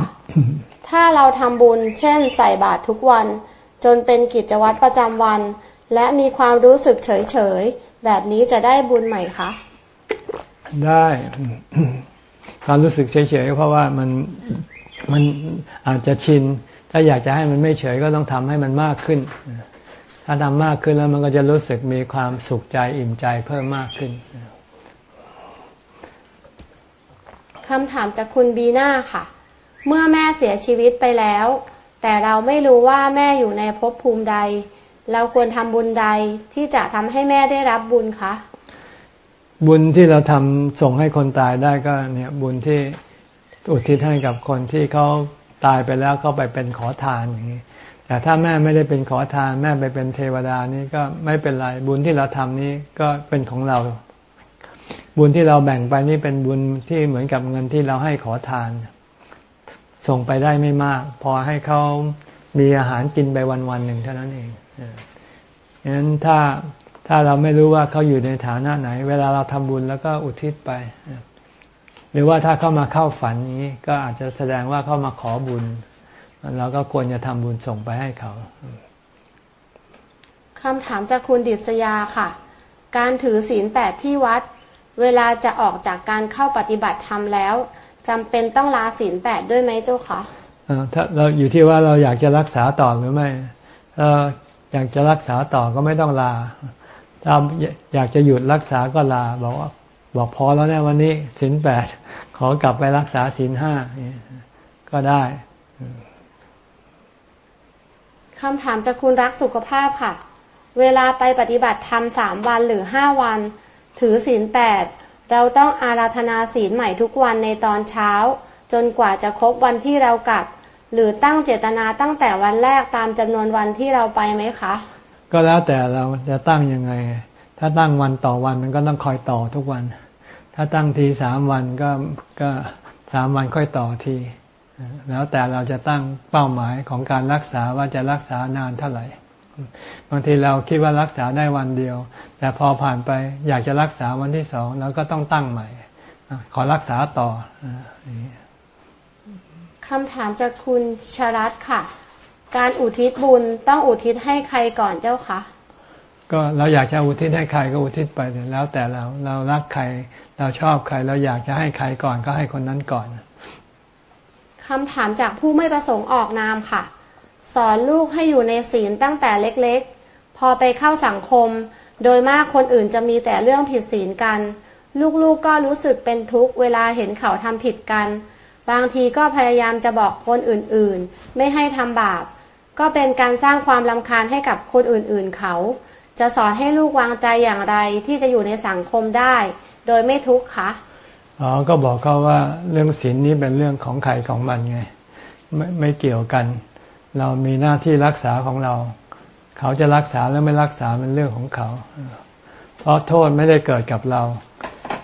ถ้าเราทำบุญ เช่น ใส่บาตรทุกวัน จนเป็นกิจวัตรประจำวัน และมีความรู้สึกเฉยๆแบบนี้จะได้บุญไหมคะ ได้ความรู้สึกเฉยๆเพราะว่ามันมันอาจจะชิน ถ้าอยากจะให้มันไม่เฉยก็ต้องทำให้มันมากขึ้น ถ้าทำมากขึ้นแล้วมันก็จะรู้สึกมีความสุขใจอิ่มใจเพิ่มมากขึ้นคำถามจากคุณบีน่าค่ะ เมื่อแม่เสียชีวิตไปแล้ว แต่เราไม่รู้ว่าแม่อยู่ในภพภูมิใด เราควรทำบุญใดที่จะทำให้แม่ได้รับบุญคะ บุญที่เราทำส่งให้คนตายได้ก็เนี่ยบุญที่อุทิศให้กับคนที่เขา ตายไปแล้วเขาไปเป็นขอทานอย่างนี้ แต่ถ้าแม่ไม่ได้เป็นขอทาน แม่ไปเป็นเทวดานี่ก็ไม่เป็นไรบุญที่เราทำนี้ก็เป็นของเรา บุญที่เราแบ่งไปนี่เป็นบุญที่เหมือนกับเงินที่เราให้ขอทาน ส่งไปได้ไม่มาก พอให้เขามีอาหารกินไปวันวันหนึ่งเท่านั้นเองดังนั้นถ้าถ้าเราไม่รู้ว่าเขาอยู่ในฐานะไหน เวลาเราทำบุญแล้วก็อุทิศไป หรือว่าถ้าเข้ามาเข้าฝันนี้ ก็อาจจะแสดงว่าเข้ามาขอบุญเราก็ควรจะทำบุญส่งไปให้เขาคำถามจากคุณดิษยาค่ะ การถือศีลแปดที่วัด เวลาจะออกจากการเข้าปฏิบัติธรรมแล้วจำเป็นต้องลาศีลแปดด้วยไหมเจ้าคะถ้าเราอยู่ที่ว่าเราอยากจะรักษาต่อหรือไม่ถ้าอยากจะรักษาต่อก็ไม่ต้องลา ถ้าอยากจะหยุดรักษาก็ลาบอกว่า บอกพอแล้วเนี่ยวันนี้ศีลแปดขอกลับไปรักษาศีลห้าก็ได้คำถามจากคุณรักสุขภาพค่ะ เวลาไปปฏิบัติธรรมสามวันหรือห้าวัน ถือศีลแปดเราต้องอาราธนาศีลใหม่ทุกวันในตอนเช้า จนกว่าจะครบวันที่เรากลับหรือตั้งเจตนาตั้งแต่วันแรกตามจำนวนวันที่เราไปไหมคะ ก็แล้วแต่เราจะตั้งยังไง ถ้าตั้งวันต่อวันมันก็ต้องคอยต่อทุกวัน ถ้าตั้งทีสามวันก็ก็สามวันค่อยต่อที แล้วแต่เราจะตั้งเป้าหมายของการรักษาว่าจะรักษานานเท่าไหร่ บางทีเราคิดว่ารักษาได้วันเดียว แต่พอผ่านไปอยากจะรักษาวันที่สองเราก็ต้องตั้งใหม่ ขอรักษาต่อคำถามจากคุณชรัตค่ะ การอุทิศบุญต้องอุทิศให้ใครก่อนเจ้าคะ ก็เราอยากจะอุทิศให้ใครก็อุทิศไปแล้วแต่เราเรารักใคร เราชอบใคร เราอยากจะให้ใครก่อนก็ให้คนนั้นก่อนคำถามจากผู้ไม่ประสงค์ออกนามค่ะ สอนลูกให้อยู่ในศีลตั้งแต่เล็กๆ พอไปเข้าสังคม โดยมากคนอื่นจะมีแต่เรื่องผิดศีลกัน ลูกๆกก็รู้สึกเป็นทุกข์เวลาเห็นเขาทำผิดกัน บางทีก็พยายามจะบอกคนอื่นๆ ไม่ให้ทำบาป ก็เป็นการสร้างความลำคาญให้กับคนอื่นๆเขา จะสอนให้ลูกวางใจอย่างไรที่จะอยู่ในสังคมได้ โดยไม่ทุกข์คะอ๋อก็บอกเขาว่าเรื่องศีลนี้เป็นเรื่องของใครของมันไงไม่ไม่เกี่ยวกัน เรามีหน้าที่รักษาของเรา เขาจะรักษาแล้วไม่รักษาเป็นเรื่องของเขา เพราะโทษไม่ได้เกิดกับเรา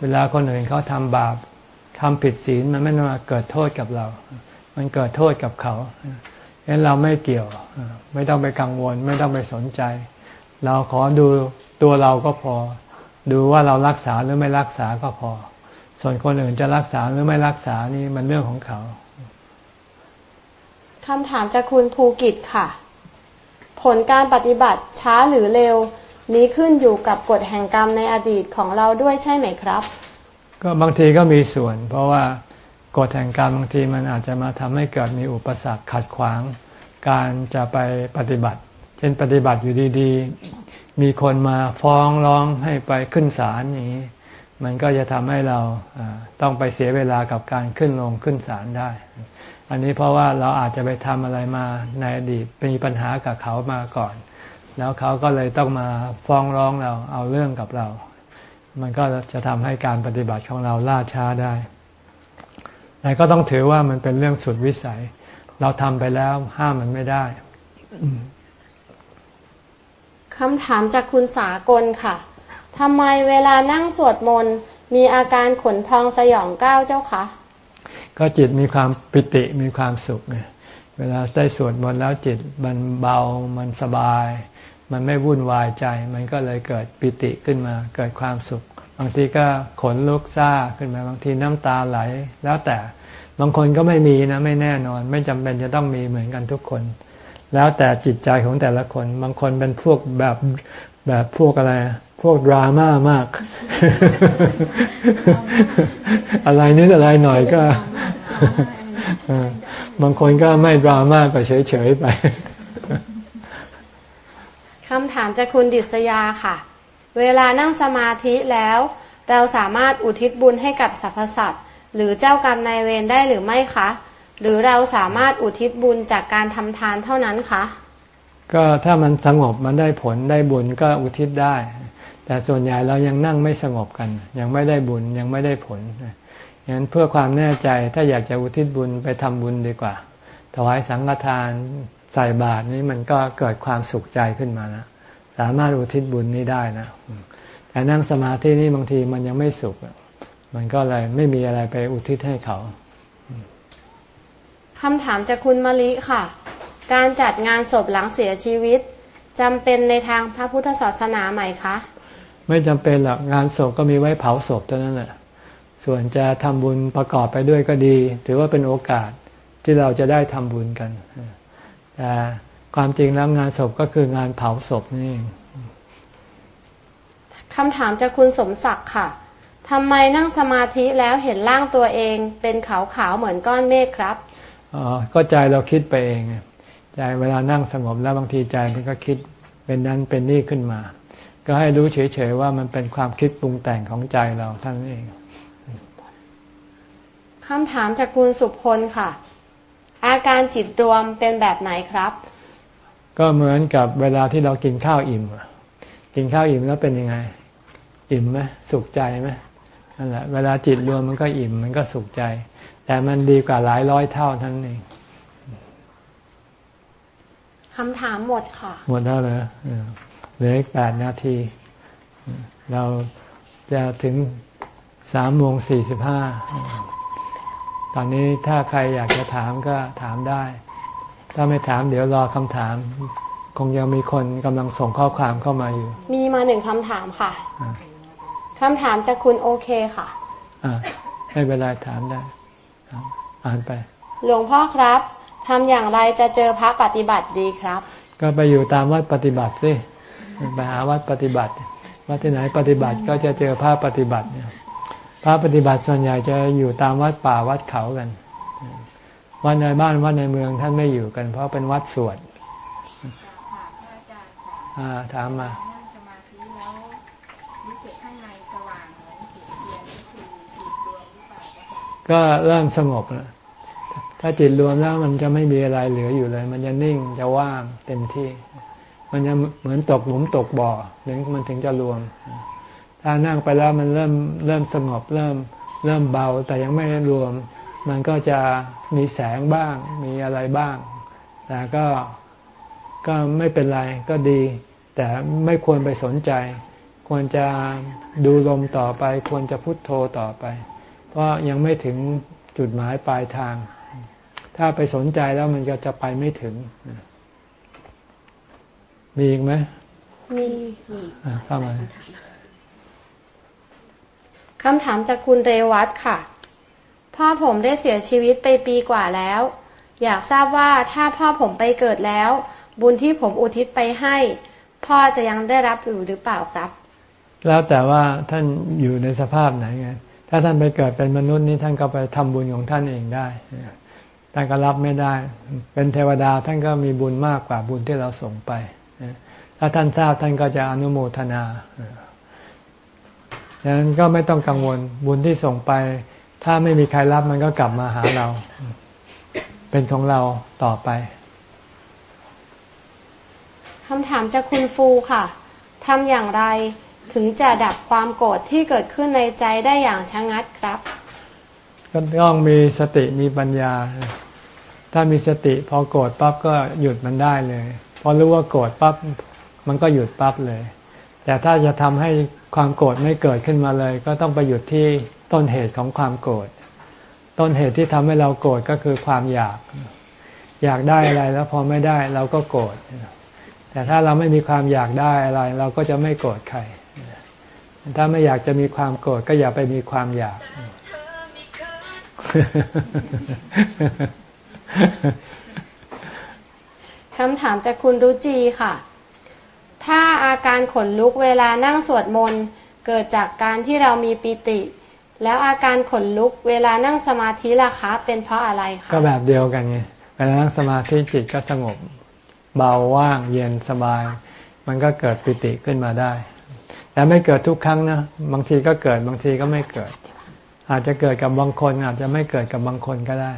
เวลาคนอื่นเขาทำบาปทำผิดศีลมันไม่มาเกิดโทษกับเรา มันเกิดโทษกับเขาฉะนั้นเราไม่เกี่ยว ไม่ต้องไปกังวล ไม่ต้องไปสนใจ เราขอดูตัวเราก็พอ ดูว่าเรารักษาหรือไม่รักษาก็พอ ส่วนคนอื่นจะรักษาหรือไม่รักษานี่มันเรื่องของเขาคำถามจากคุณภูกิจค่ะ ผลการปฏิบัติช้าหรือเร็ว นี้ขึ้นอยู่กับกฎแห่งกรรมในอดีตของเราด้วยใช่ไหมครับ ก็บางทีก็มีส่วน เพราะว่ากฎแห่งกรรมบางทีมันอาจจะมาทำให้เกิดมีอุปสรรคขัดขวาง การจะไปปฏิบัติ เช่นปฏิบัติอยู่ดีๆ มีคนมาฟ้องร้องให้ไปขึ้นศาลอย่างนี้ มันก็จะทำให้เราต้องไปเสียเวลากับการขึ้นลงขึ้นศาลได้ อันนี้เพราะว่าเราอาจจะไปทำอะไรมาในอดีตมีปัญหากับเขามาก่อน แล้วเขาก็เลยต้องมาฟ้องร้องเราเอาเรื่องกับเรา มันก็จะทำให้การปฏิบัติของเราล่าช้าได้แต่ก็ต้องถือว่ามันเป็นเรื่องสุดวิสัย เราทำไปแล้วห้ามมันไม่ได้ คำถามจากคุณสากลค่ะทำไมเวลานั่งสวดมนต์มีอาการขนพองสยองก้าวเจ้าคะก็จิตมีความปิติมีความสุขไงเวลาได้สวดมนต์แล้วจิตมันเบามันสบาย มันไม่วุ่นวายใจ มันก็เลยเกิดปิติขึ้นมา เกิดความสุข บางทีก็ขนลุกซ่าขึ้นมาบางทีน้ำตาไหล แล้วแต่บางคนก็ไม่มีนะไม่แน่นอน ไม่จำเป็นจะต้องมีเหมือนกันทุกคน แล้วแต่จิตใจของแต่ละคน บางคนเป็นพวกแบบแบบพวกอะไร พวกดราม่ามาก อะไรนิดอะไรหน่อยก็บางคนก็ไม่ดราม่าก็เฉยๆไปคำถามจากคุณดิษยาค่ะ เวลานั่งสมาธิแล้ว เราสามารถอุทิศบุญให้กับสรรพสัตว์หรือเจ้ากรรมนายเวรได้หรือไม่คะ หรือเราสามารถอุทิศบุญจากการทำทานเท่านั้นคะ ก็ถ้ามันสงบมันได้ผลได้บุญก็อุทิศได้ แต่ส่วนใหญ่เรายังนั่งไม่สงบกัน ยังไม่ได้บุญยังไม่ได้ผลอย่างนั้นเพื่อความแน่ใจถ้าอยากจะอุทิศบุญไปทำบุญดีกว่า ถวายสังฆทานใส่บาตรนี้มันก็เกิดความสุขใจขึ้นมานะสามารถอุทิศบุญนี้ได้นะแต่นั่งสมาธินี่บางทีมันยังไม่สุข มันก็เลยไม่มีอะไรไปอุทิศให้เขา คำถามจากคุณมะลิค่ะ การจัดงานศพหลังเสียชีวิตจำเป็นในทางพระพุทธศาสนาไหมคะ ไม่จำเป็นหรอกงานศพก็มีไว้เผาศพเท่านั้นแหละส่วนจะทำบุญประกอบไปด้วยก็ดี ถือว่าเป็นโอกาสที่เราจะได้ทำบุญกันแต่ความจริงแล้วงานศพก็คืองานเผาศพนี่คำถามจากคุณสมศักดิ์ค่ะทำไมนั่งสมาธิแล้วเห็นร่างตัวเอง เป็นขาวๆเหมือนก้อนเมฆครับ อ๋อก็ใจเราคิดไปเอง ใจเวลานั่งสงบแล้วบางทีใจมันก็คิดเป็นนั้นเป็นนี่ขึ้นมา ก็ให้รู้เฉยๆว่ามันเป็นความคิดปรุงแต่งของใจเราท่านเองคำถามจากคุณสุพลค่ะ อาการจิตรวมเป็นแบบไหนครับ ก็เหมือนกับเวลาที่เรากินข้าวอิ่มกินข้าวอิ่มแล้วเป็นยังไง อิ่มไหมสุขใจไหมนั่นแหละเวลาจิตรวมมันก็อิ่มมันก็สุขใจ แต่มันดีกว่าหลายร้อยเท่าท่านเองคำถามหมดค่ะ หมดแล้วเหรอเหลืออีกแปดนาที เราจะถึงสามโมงสี่สิบห้าตอนนี้ถ้าใครอยากจะถามก็ถามได้ ถ้าไม่ถามเดี๋ยวรอคำถาม คงยังมีคนกำลังส่งข้อความเข้ามาอยู่ มีมาหนึ่งคำถามค่ะคำถามจากคุณโอเคค่ะ อ่าไม่เป็นไรถามได้ อ่านไป หลวงพ่อครับทำอย่างไรจะเจอพระปฏิบัติดีครับ ก็ไปอยู่ตามวัดปฏิบัติสิไปหาวัดปฏิบัติ วัดที่ไหนปฏิบัติก็จะเจอพระปฏิบัติเนี่ยพระปฏิบัติส่วนใหญ่จะอยู่ตามวัดป่าวัดเขากัน วัดในบ้านวัดในเมืองท่านไม่อยู่กัน เพราะเป็นวัดสวดถามมา ก็เริ่มสงบแล้วถ้าจิตรวมแล้วมันจะไม่มีอะไรเหลืออยู่เลย มันจะนิ่งจะว่างเต็มที่ มันจะเหมือนตกหลุมตกบ่อถึงมันถึงจะรวม ถ้านั่งไปแล้วมันเริ่มเริ่มสงบเริ่มเริ่มเบาแต่ยังไม่รวม มันก็จะมีแสงบ้าง มีอะไรบ้าง แต่ก็ก็ไม่เป็นไรก็ดี แต่ไม่ควรไปสนใจ ควรจะดูลมต่อไป ควรจะพุโทโธต่อไป เพราะยังไม่ถึงจุดหมายปลายทาง ถ้าไปสนใจแล้วมันก็จะไปไม่ถึง มีอีกไหมมีเข้ามาคำถามจากคุณเรวัตค่ะ พ่อผมได้เสียชีวิตไปปีกว่าแล้ว อยากทราบว่าถ้าพ่อผมไปเกิดแล้ว บุญที่ผมอุทิศไปให้ พ่อจะยังได้รับอยู่หรือเปล่าครับ แล้วแต่ว่าท่านอยู่ในสภาพไหนไง ถ้าท่านไปเกิดเป็นมนุษย์นี่ท่านก็ไปทำบุญของท่านเองได้ท่านก็รับไม่ได้ เป็นเทวดาท่านก็มีบุญมากกว่าบุญที่เราส่งไป ถ้าท่านทราบท่านก็จะอนุโมทนาดังนั้นก็ไม่ต้องกังวลบุญที่ส่งไป ถ้าไม่มีใครรับมันก็กลับมาหาเรา เป็นของเราต่อไปคำถามจากคุณฟูค่ะทำอย่างไร ถึงจะดับความโกรธที่เกิดขึ้นในใจได้อย่างชะงัดครับ ก็ต้องมีสติมีปัญญา ถ้ามีสติพอโกรธปั๊บก็หยุดมันได้เลย พอรู้ว่าโกรธปั๊บมันก็หยุดปั๊บเลย แต่ถ้าจะทำให้ความโกรธไม่เกิดขึ้นมาเลย ก็ต้องไปหยุดที่ต้นเหตุของความโกรธ ต้นเหตุที่ทำให้เราโกรธก็คือความอยาก อยากได้อะไรแล้วพอไม่ได้เราก็โกรธ แต่ถ้าเราไม่มีความอยากได้อะไร เราก็จะไม่โกรธใคร ถ้าไม่อยากจะมีความโกรธก็อย่าไปมีความอยาก คำถามจากคุณรุจีค่ะ ถ้าอาการขนลุกเวลานั่งสวดมนต์เกิดจากการที่เรามีปิติ แล้วอาการขนลุกเวลานั่งสมาธิล่ะคะ เป็นเพราะอะไรคะ ก็แบบเดียวกันไง เวลานั่งสมาธิจิตก็สงบ เบาว่างเย็นสบาย มันก็เกิดปิติขึ้นมาได้ แต่ไม่เกิดทุกครั้งนะ บางทีก็เกิดบางทีก็ไม่เกิด อาจจะเกิดกับบางคน อาจจะไม่เกิดกับบางคนก็ได้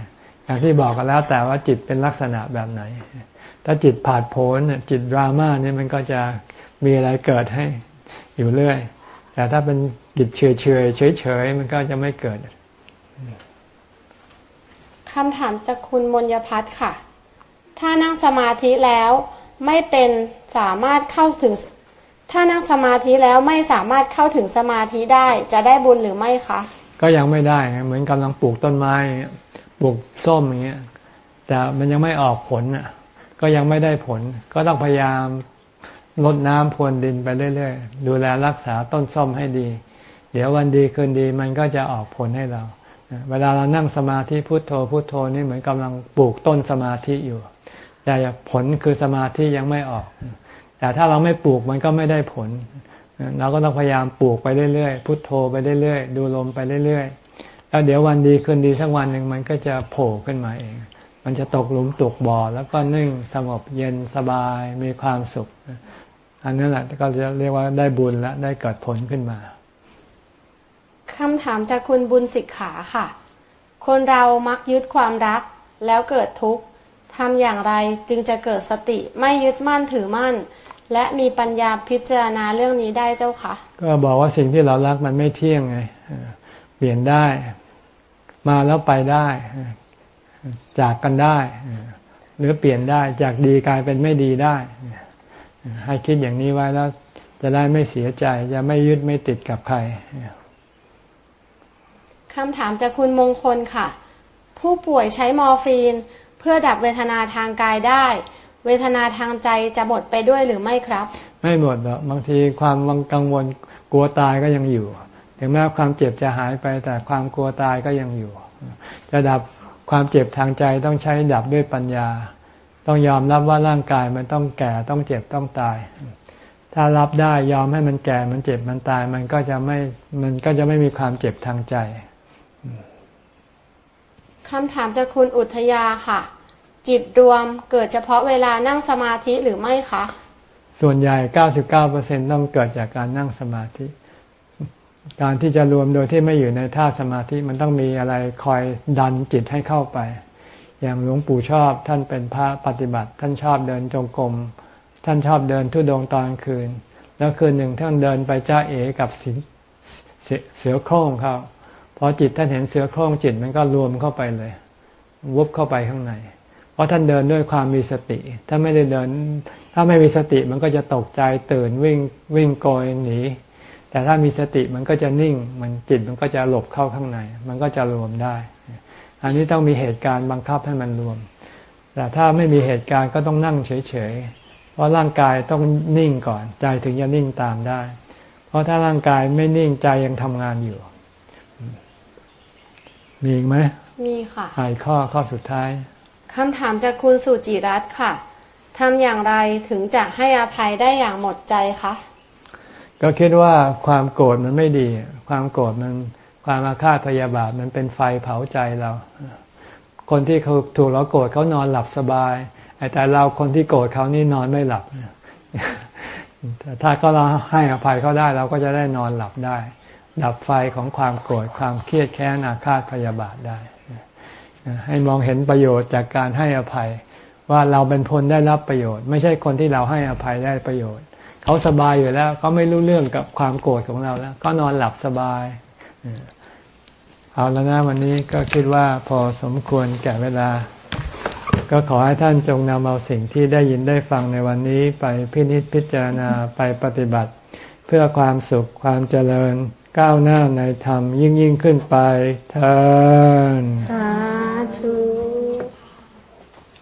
อย่างที่บอกกันแล้วแต่ว่าจิตเป็นลักษณะแบบไหน ถ้าจิตผาดโผนจิตดราม่าเนี่ยมันก็จะมีอะไรเกิดให้อยู่เรื่อย แต่ถ้าเป็นจิตเฉยเฉยเฉยเฉยมันก็จะไม่เกิดคำถามจากคุณมนยพัฒน์ค่ะ ถ้านั่งสมาธิแล้วไม่เป็นสามารถเข้าถึง ถ้านั่งสมาธิแล้วไม่สามารถเข้าถึงสมาธิได้ จะได้บุญหรือไม่คะ ก็ยังไม่ได้ เหมือนกำลังปลูกต้นไม้ปลูกส้มอย่างเงี้ยแต่มันยังไม่ออกผลอะ ก็ยังไม่ได้ผล ก็ต้องพยายามลดน้ำพรวนดินไปเรื่อยๆ ดูแลรักษาต้นส้มให้ดี เดี๋ยววันดีคืนดีมันก็จะออกผลให้เรา เวลาเรานั่งสมาธิพุโทโธพุโทโธนี่เหมือนกำลังปลูกต้นสมาธิอยู่ แต่ผลคือสมาธิยังไม่ออก แต่ถ้าเราไม่ปลูกมันก็ไม่ได้ผล เราก็ต้องพยายามปลูกไปเรื่อยๆ พุโทโธไปเรื่อยๆ ดูลมไปเรื่อยๆ แล้วเดี๋ยววันดีคืนดีสักวันหนึ่งมันก็จะโผล่ขึ้นมาเอง มันจะตกหลุมตกบ่อแล้วก็นิ่งสงบเย็นสบายมีความสุข อันนั้นแหละก็จะเรียกว่าได้บุญและได้เกิดผลขึ้นมาคำถามจากคุณบุญสิกขาค่ะ คนเรามักยึดความรักแล้วเกิดทุกข์ทำอย่างไรจึงจะเกิดสติไม่ยึดมั่นถือมั่น และมีปัญญาพิจารณาเรื่องนี้ได้เจ้าคะก็บอกว่าสิ่งที่เรารักมันไม่เที่ยงไงเปลี่ยนได้มาแล้วไปได้ จากกันได้ หรือเปลี่ยนได้จากดีกลายเป็นไม่ดีได้ ให้คิดอย่างนี้ไว้แล้ว จะได้ไม่เสียใจ จะไม่ยึดไม่ติดกับใครคำถามจากคุณมงคลค่ะ ผู้ป่วยใช้มอร์ฟีน เพื่อดับเวทนาทางกายได้ เวทนาทางใจจะหมดไปด้วยหรือไม่ครับ ไม่หมดหรอกบางทีความกังวลกลัวตายก็ยังอยู่ ถึงแม้ความเจ็บจะหายไปแต่ความกลัวตายก็ยังอยู่ จะดับความเจ็บทางใจต้องใช้ดับด้วยปัญญา ต้องยอมรับว่าร่างกายมันต้องแก่ต้องเจ็บต้องตาย ถ้ารับได้ยอมให้มันแก่มันเจ็บมันตาย มันก็จะไม่มันก็จะไม่มีความเจ็บทางใจคำถามจากคุณอุทยาค่ะ จิตรวมเกิดเฉพาะเวลานั่งสมาธิหรือไม่คะ ส่วนใหญ่ 99%ต้องเกิดจากการนั่งสมาธิ การที่จะรวมโดยที่ไม่อยู่ในท่าสมาธิมันต้องมีอะไรคอยดันจิตให้เข้าไป อย่างหลวงปู่ชอบท่านเป็นพระปฏิบัติ ท่านชอบเดินจงกรม ท่านชอบเดินทุดงตอนคืน แล้วคืนหนึ่งท่านเดินไปจ้าเอกับเสือโคร่งเขาพอจิตท่านเห็นเสือโคร่งจิตมันก็รวมเข้าไปเลย วุบเข้าไปข้างใน เพราะท่านเดินด้วยความมีสติ ถ้าไม่ได้เดิน ถ้าไม่มีสติมันก็จะตกใจตื่นวิ่งวิ่งโกยหนี แต่ถ้ามีสติมันก็จะนิ่ง มันจิตมันก็จะหลบเข้าข้างใน มันก็จะรวมได้ อันนี้ต้องมีเหตุการณ์บังคับให้มันรวม แต่ถ้าไม่มีเหตุการณ์ก็ต้องนั่งเฉยๆ เพราะร่างกายต้องนิ่งก่อน ใจถึงจะนิ่งตามได้ เพราะถ้าร่างกายไม่นิ่งใจยังทำงานอยู่ มีอีกไหม มีค่ะอ่านข้อข้อสุดท้าย คำถามจากคุณสุจิรัตน์ค่ะทำอย่างไรถึงจะให้อภัยได้อย่างหมดใจคะก็คิดว่าความโกรธมันไม่ดี ความโกรธมันความอาฆาตพยาบาทมันเป็นไฟเผาใจเรา คนที่เขาถูกเราโกรธเขานอนหลับสบายแต่เราคนที่โกรธเขานี่นอนไม่หลับถ้าก็เราให้อภัยเขาได้เราก็จะได้นอนหลับได้ ดับไฟของความโกรธความเครียดแค้นอาฆาตพยาบาทได้ ให้มองเห็นประโยชน์จากการให้อภัย ว่าเราเป็นคนได้รับประโยชน์ ไม่ใช่คนที่เราให้อภัยได้ประโยชน์ เขาสบายอยู่แล้วเขาไม่รู้เรื่องกับความโกรธของเราแล้ว ก็นอนหลับสบายเอาแล้วนะวันนี้ก็คิดว่าพอสมควรแก่เวลา ก็ขอให้ท่านจงนำเอาสิ่งที่ได้ยินได้ฟังในวันนี้ไปพินิจพิจารณาไปปฏิบัติ เพื่อความสุขความเจริญก้าวหน้าในธรรมยิ่งยิ่งขึ้นไปเถิด to